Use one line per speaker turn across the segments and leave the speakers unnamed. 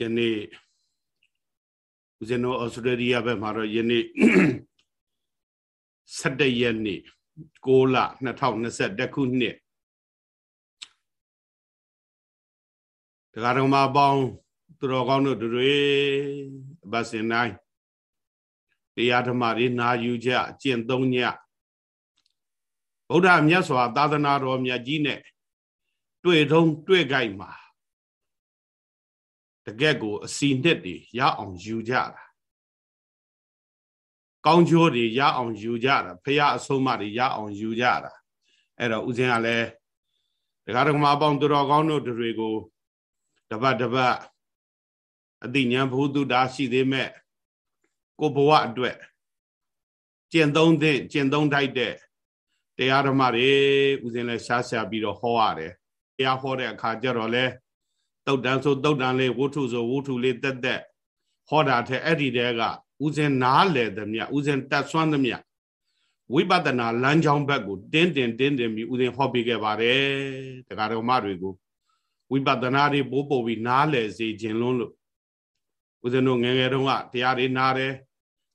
ယနေ့ဦးဇင်းတို့ဩစတြေးလျဘက်မှာတော့ယနေ့17ရက်နေ့6လ2021ခုနှစ်တရားတော်မှာပေါင်းသူတော်ကောင်းတို့တွေအပတ်စဉ်တိုင်းတရားဓမ္မတွေနာယူကြကျင့်သုံးညဗုဒ္ဓမြတ်စွာသာသနာတော်မြတ်ကြီးနဲ့တွေ့ထုံးတွေ့ကြိုက်မှာ တကက်ကိုအစီနှစ်တွေရအောင်ယူကြတာကောင်းကျိုးတွေရအောင်ယူကြတာဖရာအဆုံးအမတွေရအောင်ယူကြတာအဲ့တော့ဦးဇင်းကလည်းဒကာဒကမအပေါင်းသူတော်ကောင်းတို့တွေကိုတပတ်တပတ်အတိညာဘုသူတာရှိသေးမဲ့ကိုဘဝအတွက်ကျင့်သုံးတဲ့ကျင့်သုံးထိုက်တဲ့တရားဓမ္မတွေဦးဇင်းလည်းရှားရှားပြီးတော့ဟောရတယ်တရားဟောတဲ့အခါကျတော့လဲ တုတ်တန်ဆိုတုတ်တန်လေးဝုထုဆိုဝုထုလေးတက်တက်ဟောတာတဲ့အဲ့ဒီတဲကဥစဉ်နားလေသမျှဥစဉ်တက်ဆွမ်းသမျှဝိပဿနာလမ်းကြောင်းဘက်ကိုတင်းတင်တင်းတင်ပြီးဥစဉ်ဟောပေးခဲ့ပါတယ်တရားတော်မတွေကိုဝိပဿနာတွေပို့ပို့ပြီးနားလေစေခြင်းလုံးလို့ဥစဉ်တို့ငယ်ငယ်တုန်းကတရားတွေနားတယ်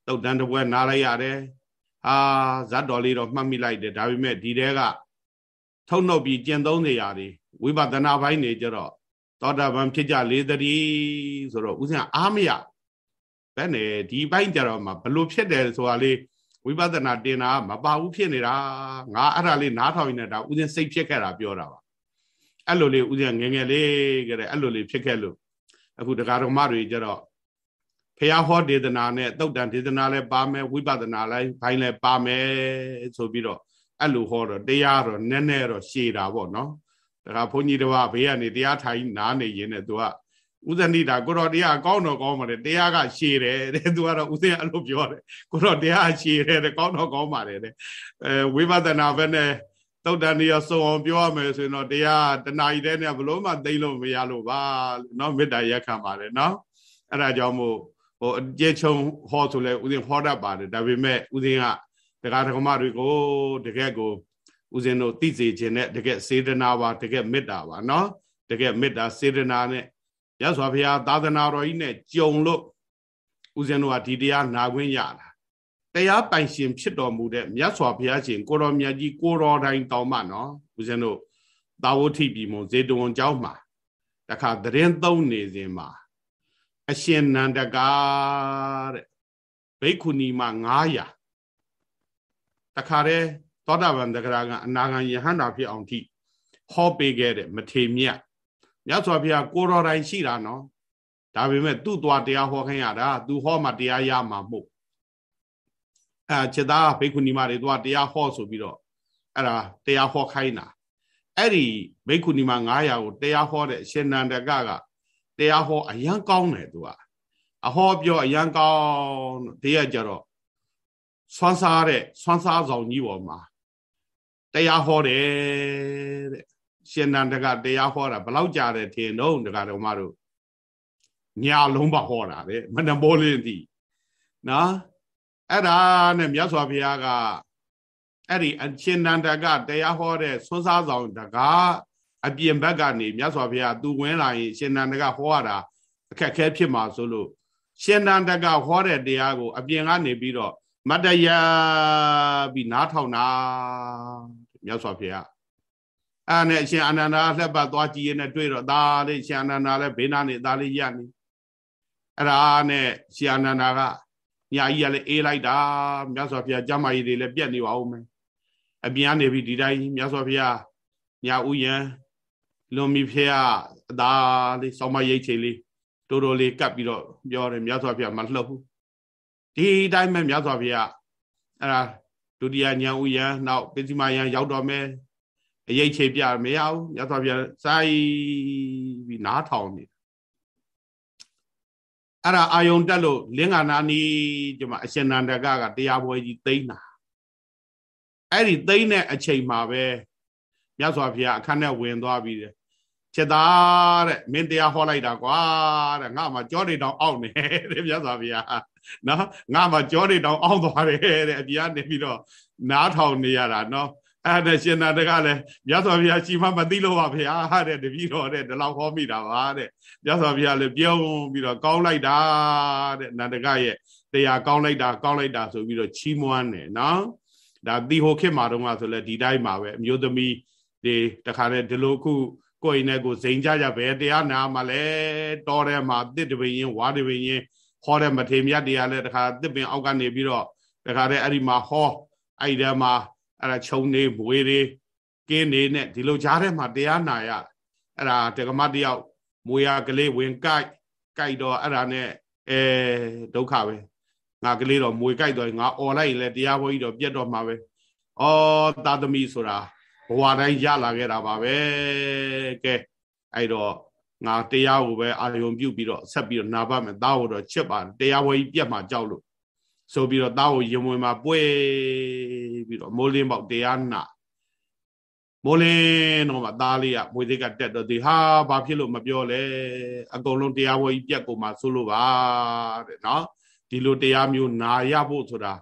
တုတ်တန်တစ်ပွဲနားလိုက်ရတယ်ဟာဇတ်တော်လေးတော့မှတ်မိလိုက်တယ်ဒါပေမဲ့ဒီတဲကထုတ်နှုတ်ပြီးကျင့်သုံးနေရတယ်ဝိပဿနာဘိုင်းနေကြတော့ သောတာပန်ဖြစ်ကြလေတည်းဆိုတော့ဥစဉ်အားမရဘယ်နဲ့ဒီဘိုင်းကြတော့မှဘလို့ဖြစ်တယ်ဆိုတာလေးဝိပဿနာတင်တာမပါဘူးဖြစ်နေတာငါအဲ့ဒါလေးနားထောင်နေတာဥစဉ်စိတ်ဖြစ်ခဲ့တာပြောတာပါအဲ့လိုလေးဥစဉ်ငငယ်လေးကြတဲ့အဲ့လိုလေးဖြစ်ခဲ့လို့အခုတရားတော်မတွေကြတော့ဖះဟောဒေသနာနဲ့တုတ်တန်ဒေသနာလည်းပါမယ်ဝိပဿနာလည်းဘိုင်းလည်းပါမယ်ဆိုပြီးတော့အဲ့လိုဟောတော့တရားတော့နည်းနည်းတော့ရှည်တာပေါ့နော် ဒါကဘုန်းကြီးတစ်ပါးဘေးကနေတရားထိုင်နားနေရင်လည်း तू ကဥဇဏိတာကိုတော်တရားကောင်းတော့ကောင်းပါတယ်တရားကရှည်တယ်တဲ့သူကတော့ဥဇင်အဲ့လိုပြောတယ်ကိုတော်တရားရှည်တယ်တဲ့ကောင်းတော့ကောင်းပါတယ်တဲ့အဲဝိပဿနာဘက်နဲ့သုတ်တန်တရားစုံအောင်ပြောရမယ်ဆိုရင်တော့တရားတဏှာကြီးတဲ့နဲ့ဘလို့မှသိလို့မရလို့ပါနော်မေတ္တာရက်ခံပါတယ်နော်အဲ့ဒါကြောင့်မို့ဟိုအကျေချုံဟောဆိုလဲဥဇင်ဟောတတ်ပါတယ်ဒါပေမဲ့ဥဇင်ကတရားဓမ္မတွေကိုတကယ်ကို ဦးဇင်းတို့သိစေခြင်းနဲ့တကယ်စေတနာပါတကယ်မေတ္တာပါနော်တကယ်မေတ္တာစေတနာနဲ့ရသော်ဘုရားသာသနာတော်ကြီးနဲ့ကြုံလို့ဦးဇင်းတို့ကဒီတရားနာခွင့်ရတာတရားပိုင်ရှင်ဖြစ်တော်မူတဲ့မြတ်စွာဘုရားရှင်ကိုတော်မြတ်ကြီးကိုတော်တိုင်းတောင်းမှနော်ဦးဇင်းတို့သာဝတိပြည်မုံဇေတဝန်ကျောင်းမှာတခါသတင်းသုံးနေစဉ်မှာအရှင်နန္ဒကာတဲ့ဘိက္ခုနီမ900တခါတည်း သောတာပန်တဂရကအနာဂံယဟန္တာဖြစ်အောင်ထိဟောပေးခဲ့တဲ့မထေမြတ်မြတ်စွာဘုရားကိုတော်တိုင်ရှိတာနော်ဒါပေမဲ့သူ့သွားတရားဟောခိုင်းရတာသူဟောမှတရားရမှာမဟုတ်အဲခြေသားဘိက္ခုနီမတွေသွားတရားဟောဆိုပြီးတော့အဲ့ဒါတရားဟောခိုင်းတာအဲ့ဒီဘိက္ခုနီမ900ကိုတရားဟောတဲ့ရှင်နန္ဒကကတရားဟောအရန်ကောင်းတယ်သူကအဟောပြောအရန်ကောင်းတရားကြတော့ဆွမ်းစားတဲ့ဆွမ်းစားဆောင်ကြီးပေါ်မှာ တရားဟောတယ်တဲ့ရှင်နန္ဒကတရားဟောတာဘလောက်ကြာတယ်ထင်တော့ဒကာတော်မတို့ညာလုံးပါဟောတာတဲ့မနဘောလင်းသည်နော်အဲ့ဒါနဲ့မြတ်စွာဘုရားကအဲ့ဒီအရှင်နန္ဒကတရားဟောတဲ့ဆွမ်းစားဆောင်တကားအပြင်ဘက်ကနေမြတ်စွာဘုရားသူဝင်လာရင်ရှင်နန္ဒကဟောရတာအခက်ခဲဖြစ်မှာဆိုလို့ရှင်နန္ဒကဟောတဲ့တရားကို အပြင်ကနေပြီးတော့မတရပြီးနားထောင်တာ မြတ်စွာဘုရားအဲ့နဲ့အရှင်အာနန္ဒာလှက်ပတ်သွားကြည့်ရင်းနဲ့တွေ့တော့ဒါလေးရှင်အာနန္ဒာလည်းဘေးနားနေဒါလေးရနေအဲ့ဒါနဲ့ရှင်အာနန္ဒာကညာကြီးကလည်းအေးလိုက်တာမြတ်စွာဘုရားကျမ်းမာရေးတွေလည်းပြက်နေပါဦးမယ်အပြင်ကနေပြီးဒီတိုင်းမြတ်စွာဘုရားညာဥယံလွန်မီဖျားအသာလေးစောင်းမရိတ်ချေလေးတိုးတိုးလေးကပ်ပြီးတော့ပြောတယ်မြတ်စွာဘုရားမလှုပ်ဘူးဒီတိုင်းပဲမြတ်စွာဘုရားအဲ့ဒါ ဒုတိယဉာဏ်ဥယံနောက်ပစ္စည်းမယံရောက်တော့မယ်အရေးချေပြမရဘူးမြတ်စွာဘုရားစိုက်ပြီးနားထောင်နေအဲ့ဒါအာယုံတက်လို့လင်္ကာနာနီဒီမှာအရှင်နန္ဒကကတရားပွဲကြီးသိမ့်တာအဲ့ဒီသိမ့်တဲ့အချိန်မှာပဲမြတ်စွာဘုရားအခန်းထဲဝင်သွားပြီးတယ် ချက်သားတဲ့မင်းတရားဟောလိုက်တာကွာတဲ့ငါမှကြောတွေတောင်အောက်နေတဲ့မြတ်စွာဘုရားနော်ငါမှကြောတွေတောင်အောက်သွားတယ်တဲ့အပြားနေပြီးတော့နားထောင်နေရတာနော်အဲ့ဒါရှင်နာတကလည်းမြတ်စွာဘုရားရှိမှမသိလို့ပါဗျာတဲ့တပည့်တော်တဲ့ဒီလောက်ဟောမိတာပါတဲ့မြတ်စွာဘုရားလည်းပြုံးပြီးတော့ကောင်းလိုက်တာတဲ့နန္ဒကရဲ့တရားကောင်းလိုက်တာကောင်းလိုက်တာဆိုပြီးတော့ချီးမွမ်းတယ်နော်ဒါတီဟိုခေတ်မှာတော့ဆိုလဲဒီတိုင်းမှာပဲအမျိုးသမီးတွေတခါတည်းဒီလိုခု ကိုယ်နဲ့ကိုဇိမ်ကြကြပဲတရားနာမှာလဲတော်ထဲမှာတစ်တပင်းရင်ဝါတပင်းရင်ဟောတဲ့မထေမြတ်တရားလဲတခါတစ်ပင်အောက်ကနေပြီးတော့တခါတည်းအဲ့ဒီမှာဟောအဲ့ဒီမှာအဲ့ဒါခြုံနေမွေတွေကင်းနေနဲ့ဒီလိုကြားထဲမှာတရားနာရအဲ့ဒါတက္ကမတယောက်မွေရကလေးဝင်ကြိုက်ကြိုက်တော့အဲ့ဒါနဲ့အဲဒုက္ခပဲငါကလေးတော့မွေကြိုက်တော့ငါអော်လိုက်ရင်လည်းတရားဘုန်းကြီးတော့ပြတ်တော့မှာပဲဩသာသမီဆိုတာဘ ဝတိုင်းရလာခဲ့တာပါပဲကဲအဲ့တော့ငါတရားကိုပဲအာယုံပြုတ်ပြီးတော့ဆက်ပြီးတော့နာပါမယ်သားကိုတော့ချစ်ပါတရားဝဲကြီးပြတ်မှာကြောက်လို့ဆိုပြီးတော့သားကိုရင်ဝင်မှာပွဲပြီးတော့မိုးလင်းပေါက်တရားနာမိုးလင်းတော့မှသားလေးကမွေသေးကတက်တော့ဒီဟာဘာဖြစ်လို့မပြောလဲအကုန်လုံးတရားဝဲကြီးပြတ်ကုန်မှာဆိုလို့ပါတဲ့နော်ဒီလိုတရားမျိုးနာရဖို့ဆိုတာ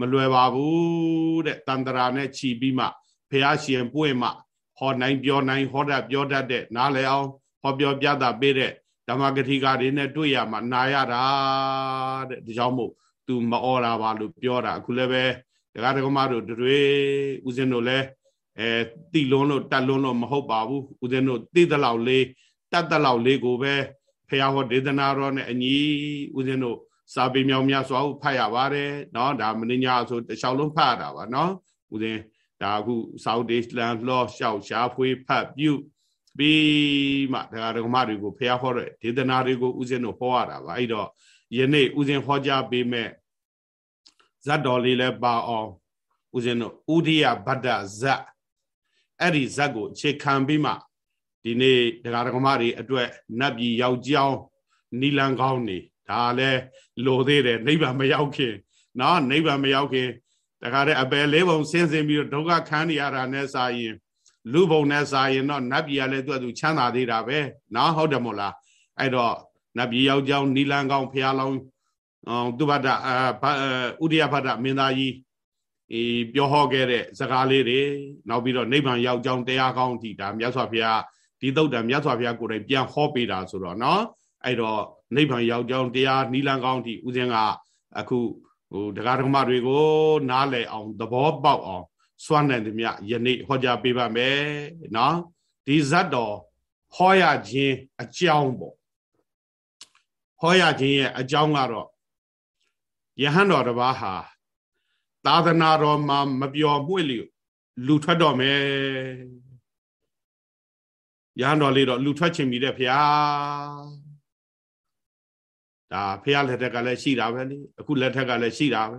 မလွယ်ပါဘူးတဲ့တန်တရာနဲ့ခြီးပြီးမှ ဖះရှင်ပွင့်မှဟောနိုင်ပြောနိုင်ဟောတတ်ပြောတတ်တဲ့နားလည်အောင်ဟောပြောပြတာပေးတဲ့ဓမ္မဂတိကတွေနဲ့တွေ့ရမှနာရတာတဲ့ဒီကြောင့်မို့သူမအော်တာပါလို့ပြောတာအခုလည်းပဲဒကာဒကမတို့တွေဦးဇင်းတို့လည်းအဲတိလွန်းလို့တတ်လွန်းလို့မဟုတ်ပါဘူးဦးဇင်းတို့တိတလောက်လေးတတ်တလောက်လေးကိုပဲဖះဟောဒေသနာတော်နဲ့အညီဦးဇင်းတို့စာပေမြောင်များစွာဖတ်ရပါတယ်เนาะဒါမင်းညာဆိုတခြားလုံးဖတ်ရတာပါเนาะဦးဇင်း ဒါအခုစာအုပ်ဒေးလန်လှောလျှောက်ရှားဖွေးဖတ်ပြုပြီးမှဒကာဒကမတွေကိုဖះဟောတဲ့ဒေသနာတွေကိုဦးဇင်းတို့ဟောရတာပါအဲ့တော့ယနေ့ဦးဇင်းဟောကြားပေးမဲ့ဇတ်တော်လေးလည်းပါအောင်ဦးဇင်းတို့ဥဒိယဗဒ္ဒဇတ်အဲ့ဒီဇတ်ကိုအခြေခံပြီးမှဒီနေ့ဒကာဒကမတွေအတွက်နတ်ပြည်ယောက်ျောင်းနီလန်ကောင်းနေဒါလည်းလိုသေးတယ်နိဗ္ဗာန်မရောက်ခင်နော်နိဗ္ဗာန်မရောက်ခင် တခါတည်းအပယ်လေးပုံဆင်းဆင်းပြီးတော့ဒုက္ခခံနေရတာနဲ့စာရင်လူဘုံနဲ့စာရင်တော့နတ်ပြည်ကလည်းသူ့အတူချမ်းသာသေးတာပဲနော်ဟုတ်တယ်မို့လားအဲ့တော့နတ်ပြည်ယောက်ျောင်းနီလန်ကောင်းဖះလောင်းသူဗဒဥဒိယဖဒမင်းသားကြီးအေးပြောဟောခဲ့တဲ့စကားလေးတွေနောက်ပြီးတော့နိဗ္ဗာန်ရောက်ကြောင်းတရားကောင်းအထိဒါမြတ်စွာဘုရားဒီသုတ်တံမြတ်စွာဘုရားကိုယ်တိုင်ပြန်ဟောပေးတာဆိုတော့เนาะအဲ့တော့နိဗ္ဗာန်ရောက်ကြောင်းတရားနီလန်ကောင်းအထိဦးဇင်းကအခု ဟိုတရားဓမ္မတွေကိုနားလည်အောင်သဘောပေါက်အောင်စွမ်းနိုင်သမျှယနေ့ဟောကြားပေးပါမယ်နော်ဒီဇတ်တော်ဟောရခြင်းအကြောင်းပေါ့ဟောရခြင်းရဲ့အကြောင်းကတော့ယဟန်တော်တစ်ပါးဟာသာသနာတော်မှာမပျော်မွေ့လို့လူထွက်တော်မယ်ယဟန်တော်လေးတော့လူထွက်ချင်ပြီတဲ့ဖျား ဒါဖះလက်ထက်ကလည်းရှိတာပဲလေအခုလက်ထက်ကလည်းရှိတာပဲ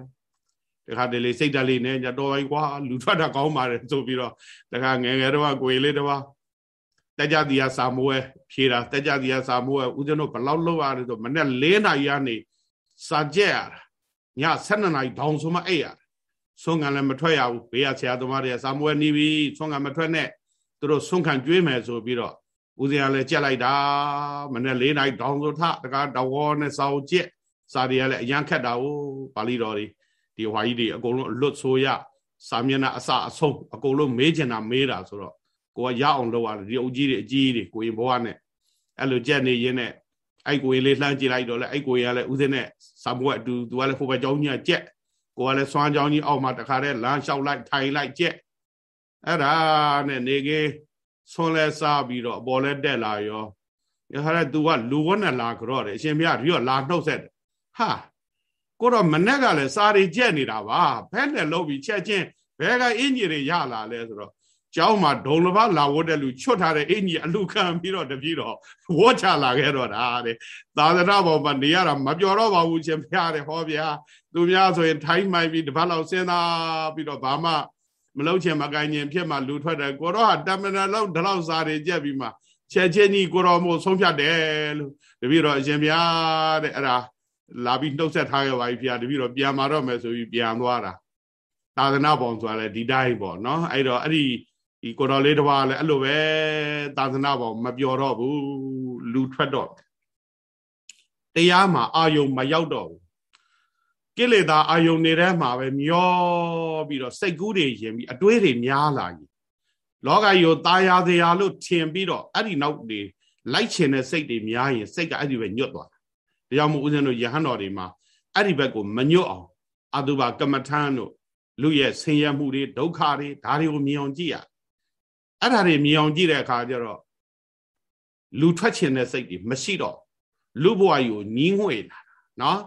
တခါတလေစိတ်ဓာတ်လေးနဲ့ညတော်ပြီကွာလူထွက်တာကောင်းပါတယ်ဆိုပြီးတော့တခါငယ်ငယ်တော့ကိုယ်လေးတော့တက်ကြတီးရစာမိုးဝဲဖြေတာတက်ကြတီးရစာမိုးဝဲဦးဇင်းတို့ဘလောက်လောက်ရတယ်ဆိုမနေ့၄နာရီကနေစာကြက်ရတာည7နာရီဒေါင်ဆိုမှအိပ်ရတာဆွမ်းခံလည်းမထွက်ရဘူးဘေးကဆရာသမားတွေကစာမိုးဝဲနေပြီဆွမ်းခံမထွက်နဲ့သူတို့ဆွမ်းခံကျွေးမယ်ဆိုပြီးတော့ ဦးဇင်းကလည်းကြက်လိုက်တာမနေ့၄နာရီဒေါင်ဆိုထတကားတဝေါနဲ့စာအုပ်ကြက်စာတွေကလည်းအရန်ခက်တာကိုပါဠိတော်တွေဒီဟွာကြီးတွေအကုန်လုံးအလွတ်ဆိုရစာမျက်နှာအစအဆုံးအကုန်လုံးမေးချင်တာမေးတာဆိုတော့ကိုကရအောင်လုပ်ရတယ်ဒီအုပ်ကြီးတွေအကြီးတွေကိုရင်ဘဝနဲ့အဲ့လိုကြက်နေရင်းနဲ့အဲ့ကိုရင်လေးလှမ်းကြည့်လိုက်တော့လေအဲ့ကိုရင်ကလည်းဦးစင်းနဲ့စာမွက်အတူသူကလည်းဟိုဘက်ကြောင်းကြီးကကြက်ကိုကလည်းစွမ်းကြောင်းကြီးအောက်မှာတခါတည်းလမ်းလျှောက်လိုက်ထိုင်လိုက်ကြက်အဲ့ဒါနဲ့နေကေ ဆွန်လဲစားပြီးတော့အပေါ်လဲတက်လာရောရဟရ तू ကလူဝနဲ့လာကြော့တယ်အရှင်ဘုရားဒီတော့လာနှုတ်ဆက်တယ်ဟာကိုတော့မနဲ့ကလည်းစာရီကြက်နေတာပါဘဲနဲ့လုံးပြီးချက်ချင်းဘဲကအင်ကြီးတွေရလာလဲဆိုတော့ကျောင်းမှာဒုံတစ်ပါးလာဝတ်တဲ့လူချွတ်ထားတဲ့အင်ကြီးအလူခံပြီးတော့တပြီးတော့ဝတ်ချလာခဲ့တော့တာတဲ့သာသနာပေါ်မှာနေရတာမပြောတော့ပါဘူးရှင်ဖျားတယ်ဟောဗျာသူများဆိုရင်ထိုင်းမိုင်းပြီးတပတ်လောက်စဉ်းစားပြီးတော့ဘာမှ မလုတ်ချင်မကိုင်းရင်ဖြစ်မှလူထွက်တယ်ကိုတော့ဟာတမနာလောက်ဒီလောက်စားတွေကြက်ပြီးမှချက်ချင်းကြီးကိုတော်မို့ဆုံးဖြတ်တယ်လို့တပည့်တော်အရှင်ဗျာတဲ့အဲ့ဒါလာပြီးနှုတ်ဆက်ထားခဲ့ပါပြီဖျားတပည့်တော်ပြန်มาတော့မယ်ဆိုပြီးပြန်သွားတာသာသနာပုံဆိုတာလေဒီတိုင်းပေါ့နော်အဲ့တော့အဲ့ဒီဒီကိုတော်လေးတစ်ပါးလည်းအဲ့လိုပဲသာသနာပုံမပြောတော့ဘူးလူထွက်တော့တရားမှာအာယုံမရောက်တော့ဘူး ကိလေသာအာယုန်တွေထဲမှာပဲမျောပြီးတော့စိတ်ကူးတွေရင်ပြီးအတွေးတွေများလာရင်လောကကြီးကိုตายရစရာလို့ထင်ပြီးတော့အဲ့ဒီနောက်တွေလိုက်ချင်တဲ့စိတ်တွေများရင်စိတ်ကအဲ့ဒီပဲညွတ်သွားတာဒါကြောင့်မို့ဦးဇင်းတို့ယဟန်တော်တွေမှာအဲ့ဒီဘက်ကိုမညွတ်အောင်အတုပါကမ္မထမ်းတို့လူရဲ့ဆင်းရဲမှုတွေဒုက္ခတွေဒါတွေကိုမြင်အောင်ကြည့်ရအဲ့ဒါတွေမြင်အောင်ကြည့်တဲ့အခါကျတော့လူထွက်ချင်တဲ့စိတ်တွေမရှိတော့လူဘဝကြီးကိုညီးငွေ့လာနော်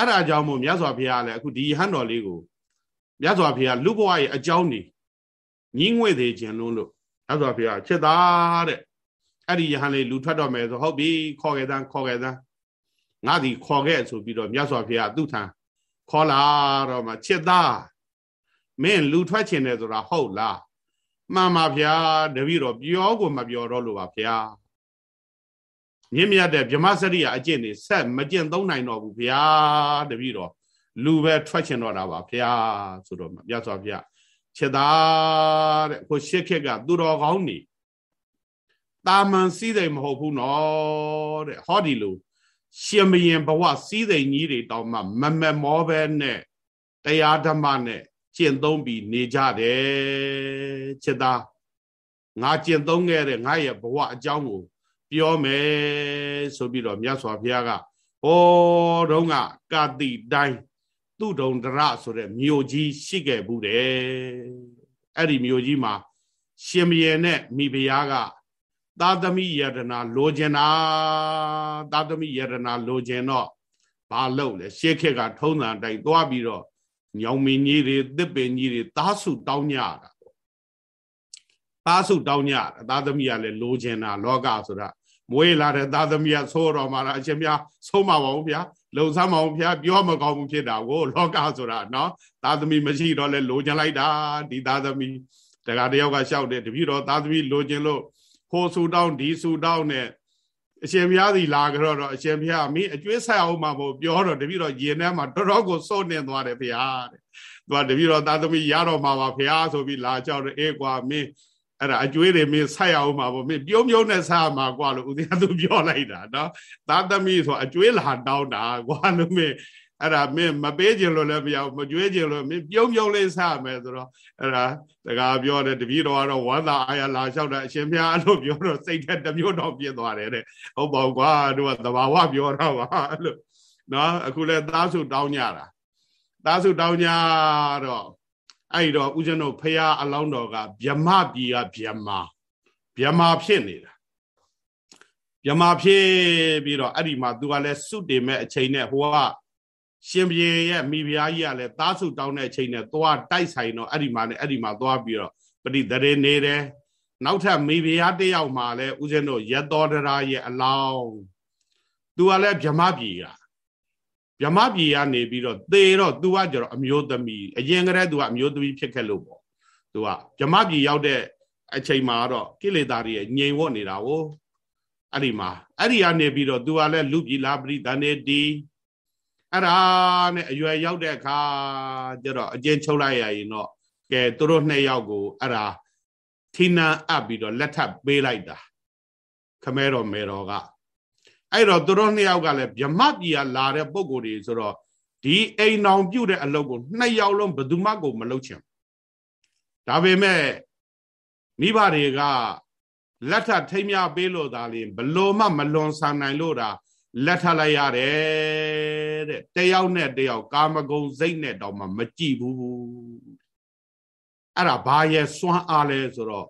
အဲ့ဒါကြောင့်မို့မြတ်စွာဘုရားလည်းအခုဒီဟန်တော်လေးကိုမြတ်စွာဘုရားလူဘဝရဲ့အကြောင်းနေညီးငွေ့သေးခြင်းလုံးလို့မြတ်စွာဘုရားချက်သားတဲ့အဲ့ဒီယဟန်လေးလူထွက်တော့မယ်ဆိုဟုတ်ပြီခေါ်ခဲ့သားခေါ်ခဲ့သားငါဒီခေါ်ခဲ့ဆိုပြီးတော့မြတ်စွာဘုရားသူ့ထံခေါ်လာတော့မှချက်သားမင်းလူထွက်ချင်တယ်ဆိုတာဟုတ်လားမှန်ပါဗျာတပည့်တော်ပြောကိုမပြောတော့လို့ပါဗျာ မြင့်မြတ်တဲ့ဗြဟ္မစရိယအကျင့်တွေဆက်မကျင့်သုံးနိုင်တော့ဘူးဗျာတပည့်တော်လူပဲထွက်ချင်တော့တာပါဗျာဆိုတော့မြတ်စွာဘုရားချက်သားတဲ့ကိုရှစ်ခက်ကသူတော်ကောင်းနေတာမန်စည်းစိမ်မဟုတ်ဘူးနော်တဲ့ဟောဒီလိုရှင်မရင်ဘဝစည်းစိမ်ကြီးတွေတောင်မှမမမောပဲနဲ့တရားဓမ္မနဲ့ကျင့်သုံးပြီးနေကြတယ်ချက်သားငါကျင့်သုံးခဲ့တဲ့ငါရဲ့ဘဝအကြောင်းကို ပြောမယ်ဆိုပြီးတော့မြတ်စွာဘုရားကဟောတုန်းကကာတိတိုင်းသူ့ဒုံဒရဆိုတဲ့မြို့ကြီးရှိခဲ့ဘူးတယ်အဲ့ဒီမြို့ကြီးမှာ ရှင်ဘုရင်နဲ့မိဖုရားကသာသမီယတနာလိုချင်တာသာသမီယတနာလိုချင်တော့ဘာလုပ်လဲရှေးခေတ်ကထုံးစံတိုင်းသွားပြီးတော့ညောင်မင်းကြီးတွေတစ်ပင်ကြီးတွေသားစုတောင်းကြတာသားစုတောင်းကြတာသားသမီးကလည်းလိုချင်တာလောကဆိုတာ မွေးလာတဲ့သားသမီးကသိုးတော်မှာအရှင်များဆုံးမပါဘူးဗျာလုံဆမ်းမအောင်ဗျာပြောမကောင်းဘူးဖြစ်တာကိုလောကဆိုတာနော်သားသမီးမရှိတော့လဲလိုချင်လိုက်တာဒီသားသမီးတခါတယောက်ကရှောက်တယ်တပည့်တော်သားသမီးလိုချင်လို့ဟိုဆူတောင်းဒီဆူတောင်းနဲ့အရှင်ဘုရားစီလာကြတော့အရှင်ဘုရားမင်းအကျွေးဆက်အောင်မှာမို့ပြောတော့တပည့်တော်ရင်ထဲမှာတော်တော်ကိုစိုးနေသွားတယ်ဘုရားတဲ့သူကတပည့်တော်သားသမီးရတော့မှာပါဘုရားဆိုပြီးလာကြောက်တယ်အေးကွာမင်း အဲ့ဒါအကျွေးတွေမင်းဆက်ရအောင်မှာပေါ့မင်းပြုံးပြုံးနဲ့ဆက်ရမှာကွာလို့ဦးဇင်းကသူပြောလိုက်တာနော်သားသမီးဆိုအကျွေးလာတောင်းတာကွာလို့မင်းအဲ့ဒါမင်းမပေးခြင်းလို့လည်းမရဘူးမကြွေးခြင်းလို့မင်းပြုံးပြုံးလေးဆက်မယ်ဆိုတော့အဲ့ဒါတကားပြောတယ်တပည့်တော်ကတော့ဝါသာအာရလာလျှောက်တာအရှင်ဘုရားအဲ့လိုပြောတော့စိတ်ထက်တစ်မျိုးတော့ပြည့်သွားတယ်တဲ့ဟုတ်ပါဘူးကွာတို့ကသဘာဝပြောတော့ပါအဲ့လိုနော်အခုလဲသားစုတောင်းကြတာသားစုတောင်းကြတော့ အဲ့တော့ဦးဇင်းတို့ဖရာအလောင်းတော်ကဗျမပြည်ကဗျမဗျမဖြစ်နေတာဗျမဖြစ်ပြီးတော့အဲ့ဒီမှာသူကလည်းစုတင်မဲ့အချိန်နဲ့ဟိုကရှင်ဘရင်ရဲ့မိဖုရားကြီးကလည်းသားစုတောင်းတဲ့အချိန်နဲ့သွားတိုက်ဆိုင်တော့အဲ့ဒီမှာနဲ့အဲ့ဒီမှာသွားပြီးတော့ပရိသရေနေတယ်နောက်ထပ်မိဖုရားတယောက်မှာလည်းဦးဇင်းတို့ရသောဒရာရဲ့အလောင်းသူကလည်းဗြဟ္မပြည်က ဗြဟ္မပြည်ကနေပြီးတော့သေတော့ तू ကကြတော့အမျိုးသမီးအရင်ကတည်းက तू ကအမျိုးသမီးဖြစ်ခဲ့လို့ပေါ့ तू ကဗြဟ္မပြည်ရောက်တဲ့အချိန်မှာတော့ကိလေသာတွေငြိမ်ဝတ်နေတာကိုအဲ့ဒီမှာအဲ့ဒီကနေပြီးတော့ तू ကလည်းလူပြည်လာပရိသန်နေတီအဲ့ဒါနဲ့အရွယ်ရောက်တဲ့အခါကျတော့အကျဉ်းချုပ်လိုက်ရရင်တော့ကဲသူတို့နှစ်ယောက်ကိုအဲ့ဒါထိနန်းအပ်ပြီးတော့လက်ထပ်ပေးလိုက်တာခမဲတော်မေတော်က အဲ့တော့သူတို့နှစ်ယောက်ကလည်းဗြမပြည်ကလာတဲ့ပုံကိုယ်တွေဆိုတော့ဒီအိမ်အောင်ပြုတ်တဲ့အလုပ်ကိုနှစ်ယောက်လုံးဘယ်သူမှကိုမလုပ်ချင်ဒါပေမဲ့မိဘတွေကလက်ထပ်ထိမ်းမြပေးလို့သာလျှင်ဘလို့မှမလွန်ဆန်နိုင်လို့တာလက်ထပ်လိုက်ရတယ်တဲ့တယောက်နဲ့တယောက်ကာမဂုဏ်စိတ်နဲ့တောင်မှမကြည့်ဘူးအဲ့ဒါဘာရဲ့စွမ်းအားလဲဆိုတော့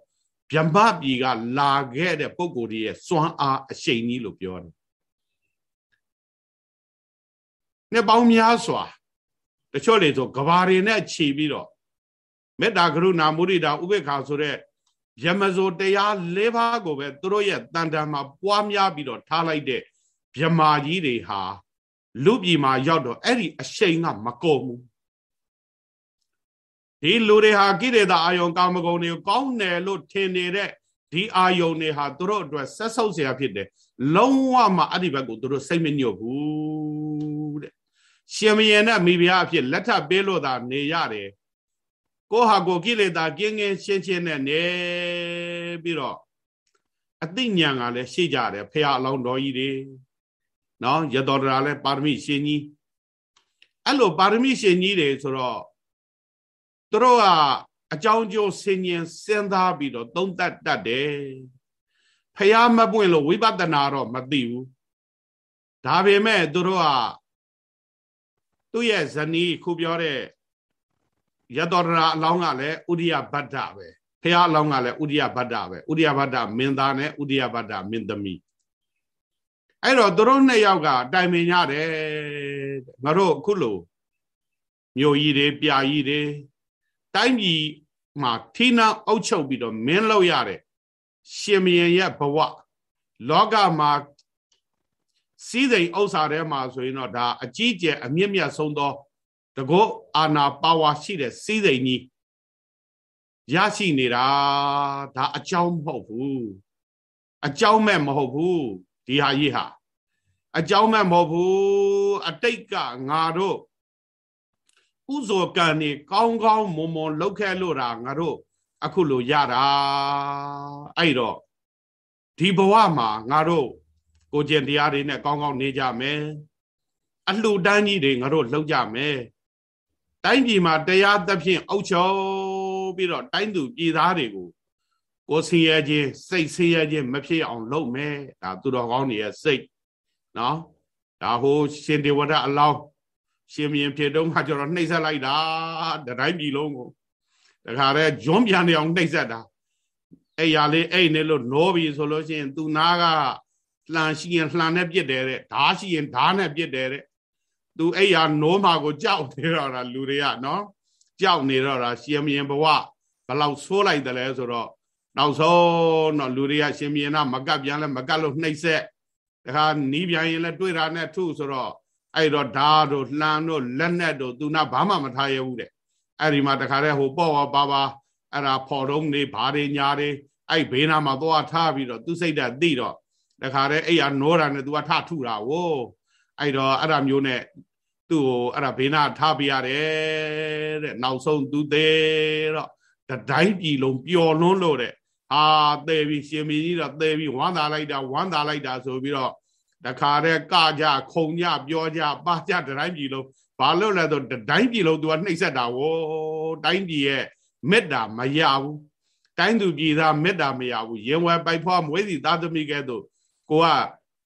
ဗြဟ္မပြည်ကလာခဲ့တဲ့ပုံကိုယ်ကြီးရဲ့စွမ်းအားအရှိန်ကြီးလို့ပြောတယ် နှစ်ပေါင်းများစွာတချို့လေဆိုကဘာတွေနဲ့ခြေပြီးတော့မေတ္တာကရုဏာမုဒိတာဥပေက္ခာဆိုတဲ့ယမဇိုတရား၄ပါးကိုပဲသူတို့ရဲ့တန်တန်မှာပွားများပြီးတော့ထားလိုက်တဲ့မြမာကြီးတွေဟာလူပြည်မှာရောက်တော့အဲ့ဒီအရှိန်ကမကုန်ဘူးဒီလူတွေဟာကိလေသာအာယုံကာမဂုဏ်တွေကိုကောင်းတယ်လို့ထင်နေတဲ့ဒီအာယုံတွေဟာသူတို့အတွက်ဆက်ဆုပ်เสียဖြစ်တယ်လုံးဝမှအဲ့ဒီဘက်ကိုသူတို့စိတ်မညွတ်ဘူးတဲ့ ရှင်မယင်နဲ့မိဖုရားအဖြစ်လက်ထပ်ပေးလို့သာနေရတယ်ကိုဟာကိုကိလေသာကင်းကင်းရှင်းရှင်းနဲ့နေပြီးတော့အသိဉာဏ်ကလည်းရှိကြတယ်ဖះအလောင်းတော်ကြီးတွေနော်ရတော်တရာလည်းပါရမီရှင်ကြီးအဲ့လိုပါရမီရှင်ကြီးတွေဆိုတော့သူတို့ကအကြောင်းကျိုးဆင်ញင်စဉ်းစားပြီးတော့သုံးသပ်တတ်တယ်ဖះမပွင့်လို့ဝိပဿနာတော့မသိဘူးဒါပေမဲ့သူတို့က သူ့ရဲ့ဇနီးခုပြောတဲ့ယတောရအလောင်းကလည်းဥဒိယဗတ္တပဲဖះအလောင်းကလည်းဥဒိယဗတ္တပဲဥဒိယဗတ္တမင်းသားနဲ့ဥဒိယဗတ္တမင်းသမီးအဲ့တော့သူတို့နှစ်ယောက်ကတိုင်ပင်ကြတယ်ငါတို့အခုလို့မြို့ကြီးတွေပြာကြီးတွေတိုင်းပြည်မှာထိနှောင်းအုပ်ချုပ်ပြီးတော့မင်းလောက်ရတဲ့ရှင်မင်းရဲ့ဘဝလောကမှာ စီးစိမ်ဥစ္စာထဲမှာဆိုရင်တော့ဒါအကြီးကျယ်အမြင့်မြတ်ဆုံးသောတကောအာနာပါဝါရှိတဲ့စီးစိမ်ကြီးရရှိနေတာဒါအကြောင်းမဟုတ်ဘူးအကြောင်းမဲ့မဟုတ်ဘူးဒီဟာကြီးဟာအကြောင်းမဲ့မဟုတ်ဘူးအတိတ်ကငါတို့ဥဇောကံနေကောင်းကောင်းမွန်မွန်လောက်ခဲ့လို့တာငါတို့အခုလိုရတာအဲ့တော့ဒီဘဝမှာငါတို့ ကိုကျင့်တရားတွေနဲ့ကောင်းကောင်းနေကြမယ်အလှူဒန်းကြီးတွေငါတို့လှုပ်ကြမယ်တိုင်းပြည်မှာတရားသဖြင့်အုပ်ချုပ်ပြီးတော့တိုင်းသူပြည်သားတွေကိုကိုဆင်းရဲခြင်းစိတ်ဆင်းရဲခြင်းမဖြစ်အောင်လုပ်မယ်ဒါသူတော်ကောင်းတွေရဲ့စိတ်နော်ဒါဟိုရှင်ဒေဝဒအလောင်းရှင်မင်းဖြစ်တုန်းကကျတော့နှိမ့်ဆက်လိုက်တာတတိုင်းပြည်လုံးကိုတခါတည်းဂျွန်းပြန်နေအောင်နှိမ့်ဆက်တာအဲ့ရလေးအဲ့နေလို့နောပြီဆိုလို့ရှိရင်သူနာက လှန်ရှိရင်လှန်နဲ့ပြစ်တယ်တဲ့ဓာရှိရင်ဓာနဲ့ပြစ်တယ်တဲ့သူအဲ့ရနောမှာကိုကြောက်နေတော့တာလူတွေကနော်ကြောက်နေတော့တာရှင်မင်းဘဝဘလောက်ဆိုးလိုက်တယ်လဲဆိုတော့နောက်ဆုံးတော့လူတွေကရှင်မင်းနာမကပ်ပြန်လဲမကပ်လို့နှိမ့်ဆက်တခါနီးပြန်ရင်လည်းတွေ့တာနဲ့ထုဆိုတော့အဲ့တော့ဓာတို့လှမ်းတို့လက်နဲ့တို့သူနာဘာမှမထားရဘူးတဲ့အဲ့ဒီမှာတခါတည်းဟိုပေါ့ပါပါပါအဲ့ဒါဖော်တော့နေဘာတွေညာတွေအဲ့ဘေးနာမှာသွားထားပြီးတော့သူစိတ်ဓာတ်သိတော့ တခါတည်းအဲ့ရနောတာနဲ့သူကထထုတာဝို့အဲ့တော့အဲ့ဒါမျိုးနဲ့သူ့ကိုအဲ့ဒါဘေးနာထားပြရတယ်တဲ့နောက်ဆုံးသူသေးတော့တတိုင်းပြည်လုံးပျော်လွန်းလို့တဲ့အာသေပြီရှင်မင်းကြီးတော့သေပြီဝမ်းသာလိုက်တာဝမ်းသာလိုက်တာဆိုပြီးတော့တခါတည်းကကြခုံကြပြောကြပါကြတတိုင်းပြည်လုံးဘာလို့လဲဆိုတတိုင်းပြည်လုံး तू ကနှိပ်စက်တာဝေါ်တိုင်းပြည်ရဲ့မေတ္တာမရဘူးတိုင်းသူပြည်သားမေတ္တာမရဘူးရင်ဝယ်ပိုက်ဖွားမွေးစီသားသမီးကဲ့သို့ ကိုက